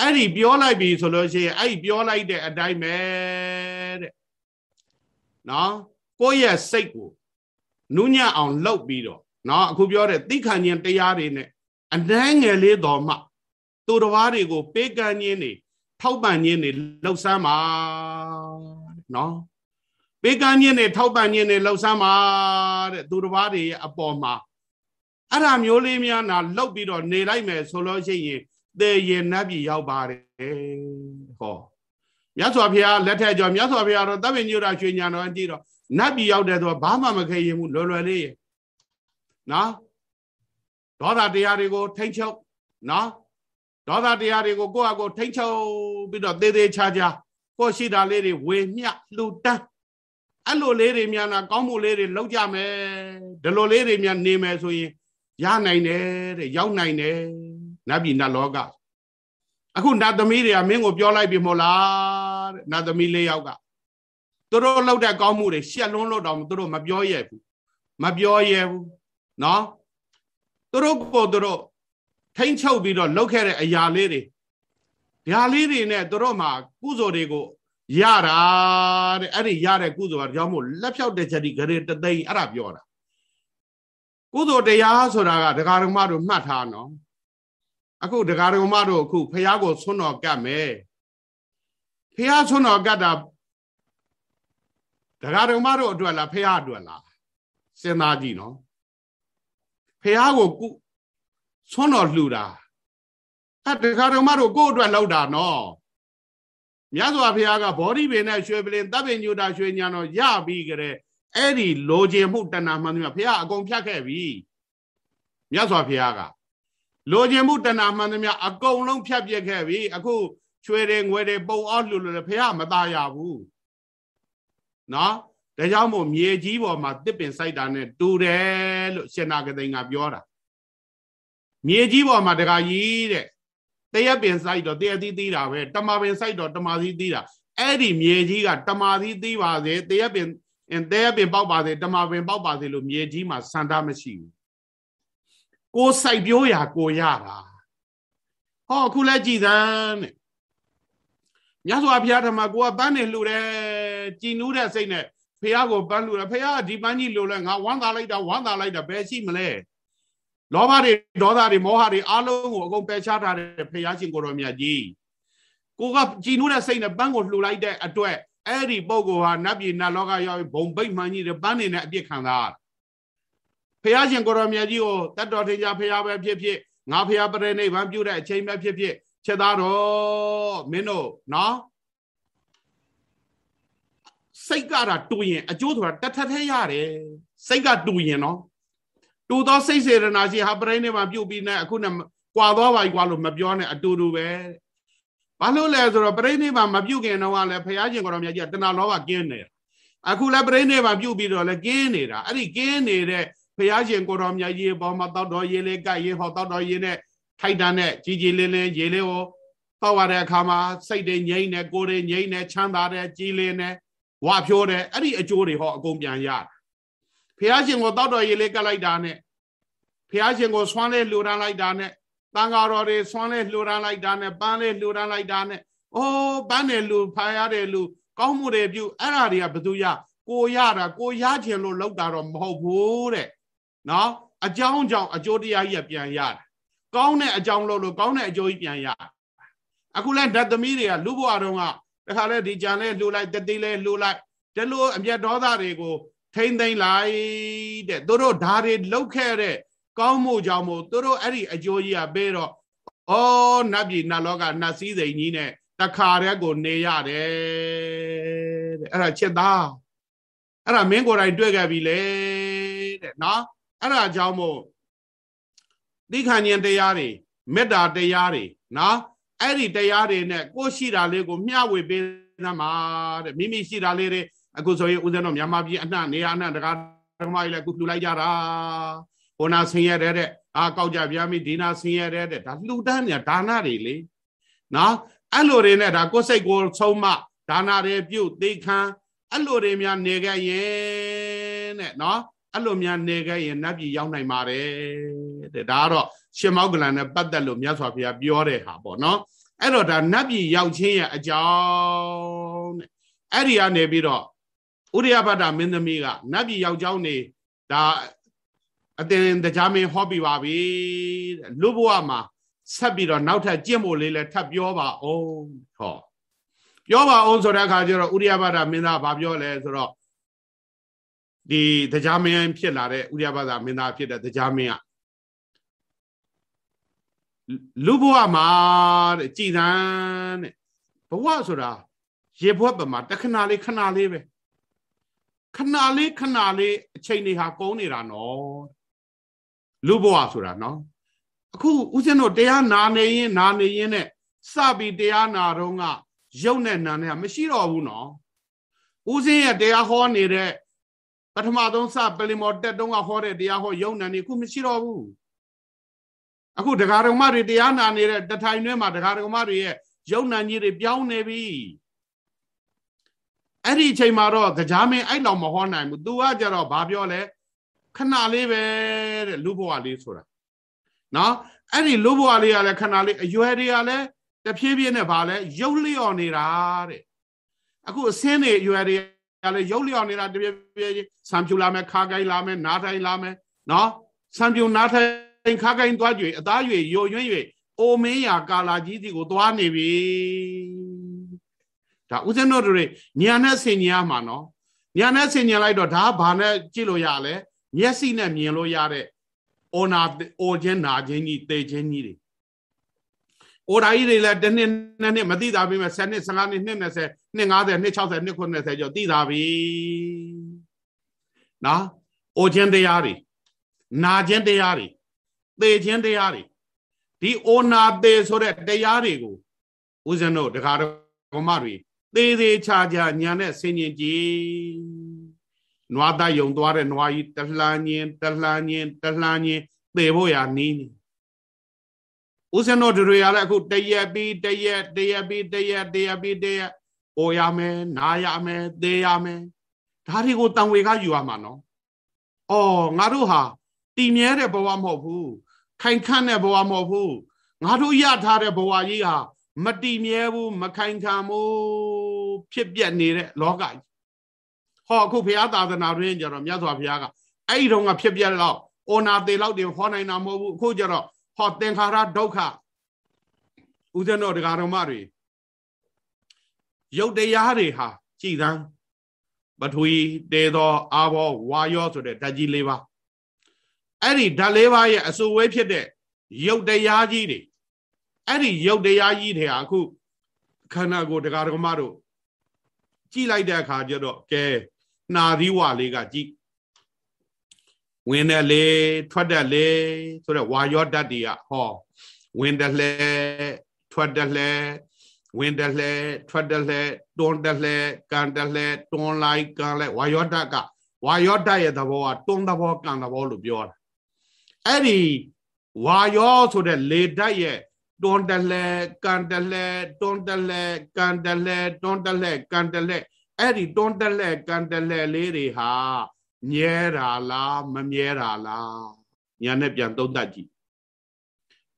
အဲ့ဒီပြောလိုက်ပြီဆိုလို့ရှိရင်အဲ့ဒီပြောလိုက်တဲ့အတိုင်းပဲတဲ့နော်ကိုယ့်ရဲ့စိတ်ကိုနုညံ့အောင်လှုပ်ပြီးတော့နော်အခုပြောတဲ့သိခံခြင်းတရားတွေနဲ့အနှဲငယ်လေးတော်မှသူတော်ဘာတွေကို ပေးကမ်းခြင်းတွေထောက်ပံ့ခြင်းတွေလှုပ်ဆမ်းပါနော်ပေးကမ်းခြင်းတွေထောက်ပံ့ခြင်းတွေလှုပ်ဆမ်းပါတဲ့သူတော်ဘာတွေရဲ့အပေါ်မှာအဲ့ဒါမျိုးလေးများနာလှုပ်ပြီးတော့နေလိုက်မယ်ဆိုလို့ရှိရင် သေရင်နတ်ပြည်ရောက်ပါတယ်ဟောမြတ်စွာဘုရားလက်ထက်ကျော်မြတ်စွာဘုရားတော့တပ်ပင်ညို့တာရွှေညာတော်ကြည့်တော့နတ်ပြည်ရောက်တယ်ဆိုတော့ဘာမှမခဲရင်ဘူးလွယ်လွယ်လေးရနော်ဒေါသတရားတွေကိုထိမ့်ချုပ်နော်ဒေါသတရားတွေကိုကိုယ့်အကိုထိမ့်ချုပ်ပြီးတော့သေးသေးချာချာကိုရှိတာလေးတွေဝေမျှလှူတန်းအဲ့လိုလေးတွေများနာကောင်းမှုလေးတွေလောက်ကြမယ်ဒီလိုလေးတွေများနေမယ်ဆိုရင်ရနိုင်တယ်တဲ့ရောက်နိုင်တယ် နတ်ပြည်နတ်လောကအခုနတ်သမီးတွေကမင်းကိုပြောလိုက်ပြီမို့လားတဲ့နတ်သမီးလေးယောက်ကသူတို့လောက်တဲ့ကောင်းမှုတွေရှက်လွန်းလို့တောင်သူတို့မပြောရဘူးမပြောရဘူးနော်သူတို့ကိုသူတို့ထိမ့်ချုပ်ပြီးတော့လောက်ခဲ့တဲ့အရာလေးတွေဓာလေးတွေနဲ့သူတို့မှာကုသိုလ်တွေကိုရတာတဲ့အဲ့ဒီရတဲ့ကုသိုလ်ကကြောင့်မို့လက်ဖြောက်တဲ့ချက်ဒီဂရေတသိန်းအဲ့ဒါပြောတာကုသိုလ်တရားဆိုတာကဒကာဒကမတို့မှတ်ထားနော် အခုဒကာဒကမတို့အခုဖះကိုဆွန်းတော်ကတ်မယ်ဖះဆွန်းတော်ကတ်တာဒကာဒကမတို့အတွက်လားဖះအတွက်လားစဉ်းစားကြည့်နော်ဖះကိုကုဆွန်းတော်လှူတာအဲဒကာဒကမတို့ကိုယ့်အတွက်လောက်တာနော်မြတ်စွာဘုရားကဘောဓိပင်နဲ့ရွှေပလင်တပ်ပင်ညူတာရွှေညာတော်ရပြီးကြတဲ့အဲ့ဒီလိုချင်မှုတဏှာမှန်သမျှဘုရားအကုန်ဖြတ်ခဲ့ပြီမြတ်စွာဘုရားက လိုချင်မှုတဏှာမှန်သမျှအကုန်လုံးဖြတ်ပြက်ခဲ့ပြီအခုချွေတွေငွေတွေပုံအောင်လှူလို့လည်းဘုရားမသားရဘူးနော်ဒါကြောင့်မို့မြေကြီးပေါ်မှာတစ်ပင်စိုက်တာနဲ့တူတယ်လို့ရှင်နာကသိန်းကပြောတာမြေကြီးပေါ်မှာတခါကြီးတဲ့တရက်ပင်စိုက်တော့တရက်သီးသီးတာပဲတမာပင်စိုက်တော့တမာသီးသီးတာအဲ့ဒီမြေကြီးကတမာသီးသီးပါစေတရက်ပင်အင်းတဲပင်ပေါက်ပါစေတမပင်ပေါက်ပါစေလို့မြေကြီးမှာစန္ဒမရှိဘူး ကိုစိုက်ပြိုးရာကိုရတာဟောအခုလဲကြည်သန်းတဲ့မြတ်စွာဘုရားဓမ္မကိုကပန်းနေလှူတယ်ကြည်နူးတဲ့စိတ်နဲ့ဖះကိုပန်းလှူတယ်ဖះကဒီပန်းကြီးလှူလဲငါဝမ်းသာလိုက်တာဝမ်းသာလိုက်တာဘယ်ရှိမလဲလောဘတွေဒေါသတွေမောဟတွေအလုံးကိုအကုန်ပယ်ရှားထားတဲ့ဖះရှင်ကိုတော်မြတ်ကြီးကိုကကြည်နူးတဲ့စိတ်နဲ့ပန်းကိုလှူလိုက်တဲ့အတွက်အဲ့ဒီပုဂ္ဂိုလ်ဟာနတ်ပြည်နတ်လောကရောက်ဘုံပိတ်မှန်ကြီးတဲ့ပန်းနေနဲ့အပြစ်ခံစား ဖះရှင်ကိုတော်မြတ်ကြီးကိုတတ်တော်ထင်ကြဖះပဲဖြစ်ဖြစ်ငါဖះပရိနိဗ္ဗာန်ပြုတဲ့အချိန်ပဲဖြစ်ဖြစ်ချက်သားတော်မင်းတို့နော်စိတ်ကတာတူရင်အကျိုးဆိုတာတထထဲရတယ်စိတ်ကတူရင်နော်တူသောစိတ်စေရနာရှိဟာပရိနိဗ္ဗာန်ပြုတ်ပြီးနဲ့အခုနဲ့ကွာသွားပါကွာလို့မပြောနဲ့အတူတူပဲဘာလို့လဲဆိုတော့ပရိနိဗ္ဗာန်မပြုတ်ခင်တော့ကလည်းဘုရားရှင်ကိုတော်မြတ်ကြီးကတဏှာလောဘကင်းနေတာအခုလည်းပရိနိဗ္ဗာန်ပြုတ်ပြီးတော့လည်းကင်းနေတာအဲ့ဒီကင်းနေတဲ့ဘု ရားရှင်ကိုတော်မြတ်ကြီးပေါ်မှာတောက်တော်ရေလေးကပ်ရေဟောတောက်တော်ရေနဲ့ထိုက်တန်တဲ့ကြီးကြီးလင်းလင်းရေလေးကိုတောက်ရတဲ့အခါမှာစိတ်တွေငြိမ့်နေကိုယ်တွေငြိမ့်နေချမ်းသာတဲ့ကြီးလင်းနေဝါဖြိုးတယ်အဲ့ဒီအကျိုးတွေဟောအကုန်ပြန်ရတယ်ဖះရှင်ကိုတောက်တော်ရေလေးကတ်လိုက်တာနဲ့ဖះရှင်ကိုဆွမ်းလေးလှူဒန်းလိုက်တာနဲ့တန်ဃာတော်တွေဆွမ်းလေးလှူဒန်းလိုက်တာနဲ့ပန်းလေးလှူဒန်းလိုက်တာနဲ့အိုးပန်းတယ်လူဖာရတဲ့လူကောင်းမှုတွေပြုအဲ့ဒါတွေကဘသူရကိုရတာကိုရခြင်းလို့လောက်တာတော့မဟုတ်ဘူးတဲ့ နော်အကြောင်းကြောင့်အကျိုးတရားကြီးပြန်ရတယ်ကောင်းတဲ့အကြောင်းလို့လို့ကောင်းတဲ့အကျိုးကြီးပြန်ရအခုလဲဓာတ်သမီးတွေကလူဘဝတုန်းကတခါလဲဒီကြံလဲလှူလိုက်တတိလဲလှူလိုက်ဒီလိုအမျက်ဒေါသတွေကိုထိမ့်သိမ့်လိုက်တဲ့သူတို့ဓာတွေလောက်ခဲ့တဲ့ကောင်းမှုကြောင့်မို့သူတို့အဲ့ဒီအကျိုးကြီးကပေးတော့ဩနတ်ပြည်နတ်လောကနတ်စည်းစိမ်ကြီးနဲ့တခါတည်းကိုနေရတယ်တဲ့အဲ့ဒါချက်သားအဲ့ဒါမင်းကိုယ်တိုင်တွေ့ခဲ့ပြီလေတဲ့နော် အဲ့ဒါကြောင့်မို့သိခံဉာဏ်တရားတွေမေတ္တာတရားတွေနော်အဲ့ဒီတရားတွေနဲ့ကိုရှိတာလေးကိုမျှဝေပေးသမှာတဲ့မိမိရှိတာလေးတွေအခုဆိုရင်ဦးဇင်းတော်မြန်မာပြည်အနှံ့နေရာအနှံ့တကားဓမ္မကြီးလည်းအခုလှူလိုက်ကြတာဟိုနာဆင်းရဲတဲ့အာကောက်ကြပြားမိဒီနာဆင်းရဲတဲ့ဒါလှူဒန်းနေတာဒါနတွေလေနော်အဲ့လိုတွေနဲ့ဒါကိုယ်စိတ်ကိုဆုံးမဒါနတွေပြုတ်သိခံအဲ့လိုတွေများနေခဲ့ရင်တဲ့နော် အဲ့လိုများနေခဲ့ရင်နတ်ပြည်ရောက်နိုင်ပါတယ်တဲ့ဒါကတော့ရှင်မောက္ကလန်နဲ့ပတ်သက်လို့မြတ်စွာဘုရားပြောတဲ့ဟာပေါ့နော်အဲ့တော့ဒါနတ်ပြည်ရောက်ခြင်းရဲ့အကြောင်းတဲ့အဲ့ဒီကနေပြီးတော့ဥရိယဘဒ္ဒမင်းသမီးကနတ်ပြည်ရောက်ကြောင်းနေဒါအတင်တရားမင်းဟောပြပါပြီတဲ့လူဘဝမှာဆက်ပြီးတော့နောက်ထပ်ကျင့်ဖို့လေးလဲထပ်ပြောပါအောင်ဟောပြောပါအောင်ဆိုတဲ့အခါကျတော့ဥရိယဘဒ္ဒမင်းသားဘာပြောလဲဆိုတော့ ဒီတရားမင်းဖြစ်လာတဲ့ဥရိယဘဒ္ဒမင်းသားဖြစ်တဲ့တရားမင်းကလူဘဝမှာတဲ့ကြည်သန်းတဲ့ဘဝဆိုတာရေဘဝပမာတခဏလေးခဏလေးပဲခဏလေးခဏလေးအချိန်တွေဟာကုန်နေတာနော်လူဘဝဆိုတာနော်အခုဦးဇင်းတို့တရားနာနေရင်နာနေရင်နဲ့စပြီးတရားနာတော့ကရုပ်နဲ့နာနဲ့မရှိတော့ဘူးနော်ဦးဇင်းရဲ့တရားဟောနေတဲ့ ပထမဆုံးစပလင်မော်တက်တုန်းကဟောတဲ့တရားဟောရုပ်နာနေအခုမရှိတော့ဘူးအခုဒကာဒကမတွေတရားနာနေတဲ့တထိုင်တွဲမှာဒကာဒကမတွေရဲ့ယုံနာကြီးတွေပြောင်းနေပြီအဲ့ဒီအချိန်မှာတော့ကြားမင်းအဲ့လောက်မဟောနိုင်ဘူး तू ကကြတော့ဘာပြောလဲခဏလေးပဲတဲ့လူဘဝလေးဆိုတာနော်အဲ့ဒီလူဘဝလေးကလည်းခဏလေးအရွယ်တွေကလည်းတဖြည်းဖြည်းနဲ့ဗာလဲရုပ်လျော့နေတာတဲ့အခုအစင်းတွေအရွယ်တွေက လည်းရုပ်လျော့နေတာတဖြည်းဖြည်းဆံဖြူလာမယ်ခါကိုင်းလာမယ်နားထိုင်လာမယ်နော်ဆံဖြူနားထိုင်င်ခါကိုင်းသွားကြွေအသားရွေယိုယွင်း၍အိုမင်းရာကာလာကြီးစီကိုသွားနေပြီဒါဦးဇင်းတို့တွေညာနဲ့ဆင်ញရမှာနော်ညာနဲ့ဆင်ញလိုက်တော့ဒါဘာနဲ့ကြည့်လို့ရလဲမျက်စိနဲ့မြင်လို့ရတဲ့အော်နာအော်ခြင်းနာခြင်းကြီးတေခြင်းကြီးတွေ အိုဓာကြီးတွေလည်းတစ်နှစ်နှစ်နှစ်မသိတာပြီမဲ့10နှစ်15နှစ်နှစ်20နှစ်50နှစ်60နှစ်90ကျော်သိတာပြီနော်အိုခြင်းတရားတွေနာခြင်းတရားတွေသေခြင်းတရားတွေဒီအိုနာသေဆိုတဲ့တရားတွေကိုဦးဇင်းတို့ဒကာတော်မတွေသေသေးချာချာညာနဲ့ဆင်ញင်ကြည်နွားသားယုံသွားတဲ့နွားကြီးတလှမ်းချင်းတလှမ်းချင်းတလှမ်းချင်းသေဖို့ရနီး ဦးဇင်းတို့တွေရလည်းအခုတရက်ပြီးတရက်တရက်ပြီးတရက်တရက်ပြီးတရက်အိုရမယ်နားရမယ်သေရမယ်ဒါတွေကိုတန်ဝေကယူရမှာနော်။အော်ငါတို့ဟာတည်မြဲတဲ့ဘဝမဟုတ်ဘူး။ခိုင်ခန့်တဲ့ဘဝမဟုတ်ဘူး။ငါတို့ရထားတဲ့ဘဝကြီးဟာမတည်မြဲဘူးမခိုင်ခံဘူးဖြစ်ပြက်နေတဲ့လောကကြီး။ဟောအခုဘုရားသာသနာတွင်ကြတော့မြတ်စွာဘုရားကအဲ့ဒီတော့ကဖြစ်ပြက်တော့အောနာသေးလောက်တင်ဟောနိုင်တာမဟုတ်ဘူးအခုကျတော့ ဟောသင်္ခါရဒုက္ခဦးဇင်းတော်တရားတော်မတွေရုပ်တရားတွေဟာကြည်သန်းပထဝီတေသောအာဘောဝါယောဆိုတဲ့ဓာတ်ကြီး၄ပါးအဲ့ဒီဓာတ်၄ပါးရဲ့အစိုးဝဲဖြစ်တဲ့ရုပ်တရားကြီးတွေအဲ့ဒီရုပ်တရားကြီးတွေဟာအခုခန္ဓာကိုယ်တရားတော်မတို့ကြည်လိုက်တဲ့အခါကျတော့ကဲနာသီဝလေးကကြည် ဝင်တယ်လေထွက်တယ်လေဆိုတော့ဝါယောဓာတ်တွေကဟောဝင်တယ်လေထွက်တယ်လေဝင်တယ်လေထွက်တယ်လေတွန်းတယ်လေကန်တယ်လေတွန်းလိုက်ကန်လိုက်ဝါယောဓာတ်ကဝါယောဓာတ်ရဲ့သဘောကတွန်းသဘောကန်သဘောလို့ပြောတာအဲ့ဒီဝါယောဆိုတဲ့လေဓာတ်ရဲ့တွန်းတယ်လေကန်တယ်လေတွန်းတယ်လေကန်တယ်လေတွန်းတယ်လေကန်တယ်လေအဲ့ဒီတွန်းတယ်လေကန်တယ်လေလေးတွေဟာ မြဲတာလားမမြဲတာလားညာနဲ့ပြန်သုံးသပ်ကြည့်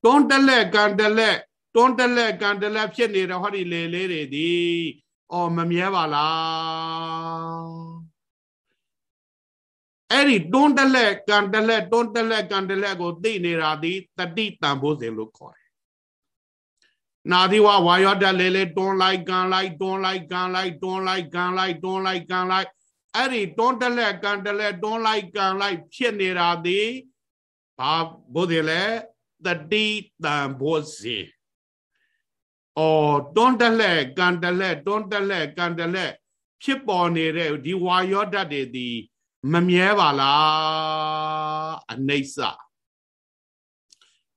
တွန်းတက်လက်ကန်တက်လက်တွန်းတက်လက်ကန်တက်လက်ဖြစ်နေတဲ့ဟောဒီလေလေးတွေဒီအော်မမြဲပါလားအဲ့ဒီတွန်းတက်လက်ကန်တက်လက်တွန်းတက်လက်ကန်တက်လက်ကိုသိနေတာဒီတတိတန်ဖို့စဉ်လို့ခေါ်တယ်နာသီဝဝါယောတက်လေလေတွန်းလိုက်ကန်လိုက်တွန်းလိုက်ကန်လိုက်တွန်းလိုက်ကန်လိုက်တွန်းလိုက်ကန်လိုက် အဲ့ဒီတွန်းတလက်ကန်တလက်တွန်းလိုက်ကန်လိုက်ဖြစ်နေတာဒီဘာဘုဒ္ဓလေတတိတံဘောစီအော်တွန်းတလက်ကန်တလက်တွန်းတလက်ကန်တလက်ဖြစ်ပေါ်နေတဲ့ဒီဝါယောဓာတ်တွေဒီမမြဲပါလားအနိစ္စ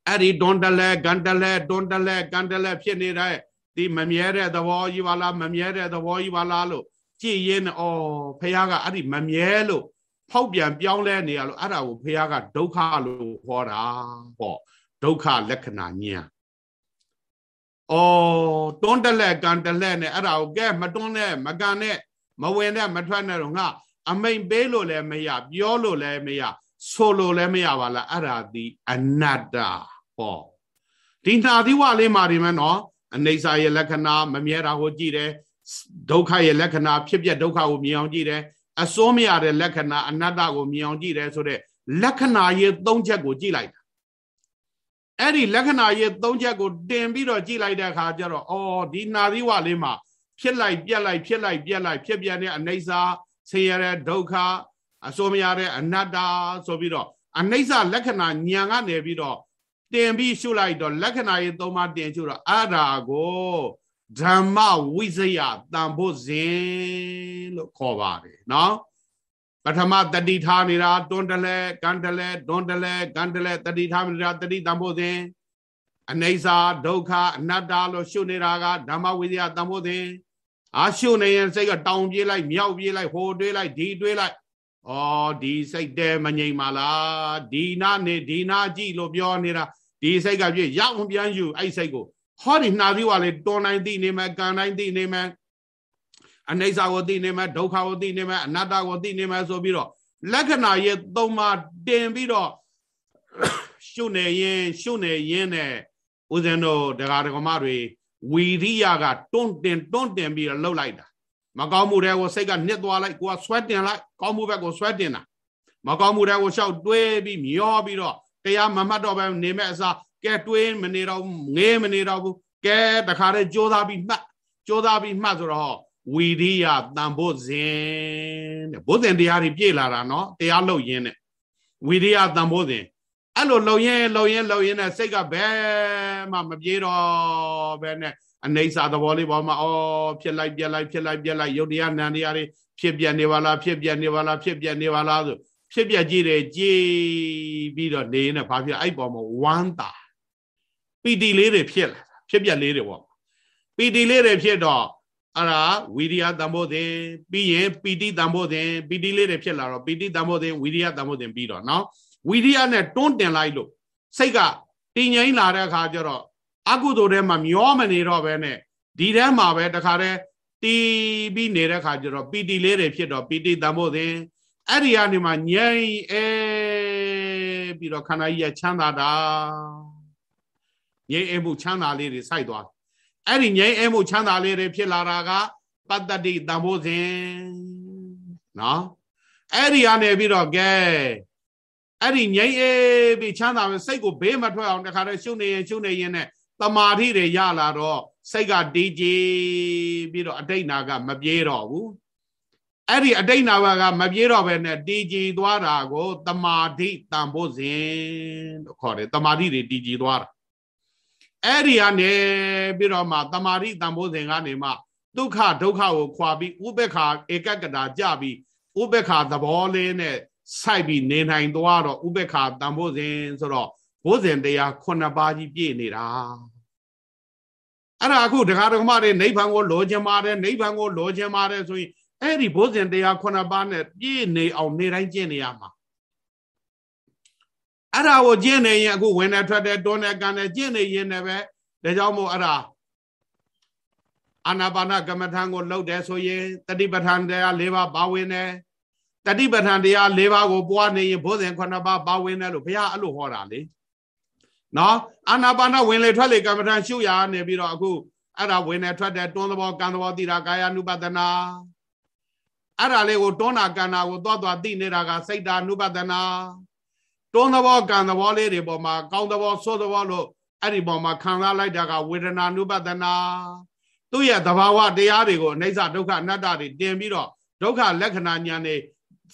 အဲ့ဒီတွန်းတလက်ကန်တလက်တွန်းတလက်ကန်တလက်ဖြစ်နေတဲ့ဒီမမြဲတဲ့သဘောကြီးပါလားမမြဲတဲ့သဘောကြီးပါလားလို့ ကြည်ရင်ဩဖះကအဲ့ဒီမမြဲလို့ဖောက်ပြန်ပြောင်းလဲနေရလို့အဲ့ဒါကိုဖះကဒုက္ခလို့ဟောတာဟောဒုက္ခလက္ခဏာညံဩတွန်းတလက်ကန်တလက်နဲ့အဲ့ဒါကိုကဲမတွန်းနဲ့မကန်နဲ့မဝင်နဲ့မထွက်နဲ့တော့ငါအမိန်ပေးလို့လည်းမရပြောလို့လည်းမရဆိုလို့လည်းမရပါလားအဲ့ဒါဒီအနတ္တဟောဒီနာသီဝလေးမှာဒီမဲ့နော်အနေစာရဲ့လက္ခဏာမမြဲတာကိုကြည့်တယ် ဒုက္ခရဲ့လက္ခဏာဖြစ်ပြဒုက္ခကိုမြင်အောင်ကြည့်တယ်အစိုးမရတဲ့လက္ခဏာအနတ္တကိုမြင်အောင်ကြည့်တယ်ဆိုတော့လက္ခဏာရဲ့သုံးချက်ကိုကြည့်လိုက်တာအဲ့ဒီလက္ခဏာရဲ့သုံးချက်ကိုတင်ပြီးတော့ကြည့်လိုက်တဲ့အခါကျတော့အော်ဒီနာသီဝလေးမှာဖြစ်လိုက်ပြက်လိုက်ဖြစ်လိုက်ပြက်လိုက်ဖြစ်ပြတဲ့အနေစာဆင်းရဲတဲ့ဒုက္ခအစိုးမရတဲ့အနတ္တဆိုပြီးတော့အနေစာလက္ခဏာညံကနေပြီးတော့တင်ပြီးရှုလိုက်တော့လက္ခဏာရေးသုံးပါတင်ရှုတော့အဲ့ဒါကို ဓမ္မဝိဇယတန်ဖို့စဉ်လို့ခေါ်ပါတယ်နော်ပထမတတိထားနေတာတွန်းတလဲကန်တလဲတွန်းတလဲကန်တလဲတတိထားနေတာတတိတန်ဖို့စဉ်အနေစာဒုက္ခအနတ္တလို့ရှုနေတာကဓမ္မဝိဇယတန်ဖို့စဉ်အာရှုနေရင်စိတ်ကတောင်ပြေးလိုက်မြောက်ပြေးလိုက်ဟိုတွေးလိုက်ဒီတွေးလိုက်ဩဒီစိတ်တဲမငြိမ်ပါလားဒီနာနေဒီနာကြည့်လို့ပြောနေတာဒီစိတ်ကပြည့်ရအောင်ပြန်ယူအဲ့စိတ်ကို ဟောဒီနှာသီးဝါလေတွန်တိုင်းသိနေမယ်ကံတိုင်းသိနေမယ်အနိစ္စကိုသိနေမယ်ဒုက္ခကိုသိနေမယ်အနတ္တကိုသိနေမယ်ဆိုပြီးတော့လက္ခဏာရဲ့သုံးပါတင်ပြီးတော့ရှုနေရင်ရှုနေရင်နဲ့ဦးဇင်းတို့တရားဓမ္မတွေဝီရိယကတွန်းတင်တွန်းတင်ပြီးတော့လှုပ်လိုက်တာမကောင်းမှုတွေကိုစိတ်ကနှစ်သွားလိုက်ကိုကဆွဲတင်လိုက်ကောင်းမှုဘက်ကိုဆွဲတင်တာမကောင်းမှုတွေကိုရှောက်တွေးပြီးမျောပြီးတော့တရားမမှတ်တော့ပဲနေမဲ့အစား ကဲတွေးမနေတော့ငေးမနေတော့ဘူးကဲတခါတည်းကြိုးစားပြီးမှတ်ကြိုးစားပြီးမှတ်ဆိုတော့ဝီရိယတန်ဖို့စဉ်တဲ့ဘုဇင်တရားတွေပြည့်လာတာနော်တရားလုပ်ရင်းနဲ့ဝီရိယတန်ဖို့စဉ်အဲ့လိုလုံရင်လုံရင်လုံရင်နဲ့စိတ်ကဘယ်မှမပြေတော့ဘဲနဲ့အနေစာသဘောလေးပေါ်မှာအော်ဖြစ်လိုက်ပြက်လိုက်ဖြစ်လိုက်ပြက်လိုက်ယုတ်တရားနံတရားတွေဖြစ်ပြနေပါလားဖြစ်ပြနေပါလားဖြစ်ပြနေပါလားဆိုဖြစ်ပြကြည့်တယ်ကြည်ပြီးတော့နေနေဘာဖြစ်အဲ့ပေါ်မှာဝမ်းတာ ပီတိလေးတွေဖြစ်လာဖြစ်ပြက်လေးတွေပေါ့ပီတိလေးတွေဖြစ်တော့အရာဝီရိယတန်ဖို့သည်ပြီးရင်ပီတိတန်ဖို့သည်ပီတိလေးတွေဖြစ်လာတော့ပီတိတန်ဖို့သည်ဝီရိယတန်ဖို့သည်ပြီးတော့နော်ဝီရိယနဲ့တွန်းတင်လိုက်လို့စိတ်ကတင်ငိမ့်လာတဲ့အခါကျတော့အကုသိုလ်ထဲမှာမျောမနေတော့ဘဲနဲ့ဒီထဲမှာပဲတခါတည်းတီးပြီးနေတဲ့အခါကျတော့ပီတိလေးတွေဖြစ်တော့ပီတိတန်ဖို့သည်အဲ့ဒီကနေမှငြိမ်အဲပြီးတော့ခန္ဓာကြီးကချမ်းသာတာ ငြိမ်းအေးမှုချမ်းသာလေးတွေစိုက်သွားအဲ့ဒီငြိမ်းအေးမှုချမ်းသာလေးတွေဖြစ်လာတာကပတ္တတိတန်ဖိုးစဉ်နော်အဲ့ဒီကနေပြီးတော့ကဲအဲ့ဒီငြိမ်းအေးပြီးချမ်းသာပြီးစိတ်ကိုဘေးမထွက်အောင်တခါတည်းရှုနေရင်ရှုနေရင်နဲ့တမာတိတွေရလာတော့စိတ်ကတည်ကြည်ပြီးတော့အတိတ်နာကမပြေတော့ဘူးအဲ့ဒီအတိတ်နာကမပြေတော့ဘဲနဲ့တည်ကြည်သွားတာကိုတမာတိတန်ဖို့စဉ်လို့ခေါ်တယ်တမာတိတွေတည်ကြည်သွားတာ အဲ့ဒီကနေပြီးတော့မှတမာရိတံပိုးစဉ်ကနေမှဒုက္ခဒုက္ခကိုခွာပြီးဥပ္ပခာဧကကတာကြပြီးဥပ္ပခာသဘောလေးနဲ့စိုက်ပြီးနေနိုင်သွားတော့ဥပ္ပခာတံပိုးစဉ်ဆိုတော့ဘိုးစဉ်တရား9ပါးကြီးပြည့်နေတာအဲ့ဒါအခုဒကာဒကမတွေနိဗ္ဗာန်ကိုလိုချင်ပါတယ်နိဗ္ဗာန်ကိုလိုချင်ပါတယ်ဆိုရင်အဲ့ဒီဘိုးစဉ်တရား9ပါးနဲ့ပြည့်နေအောင်နေတိုင်းကျင့်နေရမှာ အဲ့ဒါကိုကျင့်နေရင်အခုဝင်နေထွက်တယ်တွန်းနေကန်နေကျင့်နေရင်လည်းပဲဒါကြောင့်မို့အဲ့ဒါအာနာပါနကမ္မထံကိုလုပ်တယ်ဆိုရင်တတိပဋ္ဌာန်တရား၄ပါးပါဝင်တယ်တတိပဋ္ဌာန်တရား၄ပါးကိုပွားနေရင်ဘုဇင်9ပါးပါဝင်တယ်လို့ဘုရားအဲ့လိုဟောတာလေနော်အာနာပါနဝင်လေထွက်လေကမ္မထံရှုရနေပြီးတော့အခုအဲ့ဒါဝင်နေထွက်တယ်တွန်းသဘောကန်သဘောသိတာကာယ ानु ပဒနာအဲ့ဒါလေးကိုတွန်းတာကန်တာကိုသွားသွားသိနေတာကစိတ်ဓာ ानु ပဒနာ တွန်းသဘောကံသဘောလေးတွေပေါ်မှာကောင်းသဘောဆိုးသဘောလို့အဲ့ဒီပေါ်မှာခံစားလိုက်တာကဝေဒနာနုပဒနာသူ့ရဲ့သဘာဝတရားတွေကိုအိဋ္ဌဒုက္ခအနတ္တတွေတင်ပြီးတော့ဒုက္ခလက္ခဏာဉာဏ်တွေ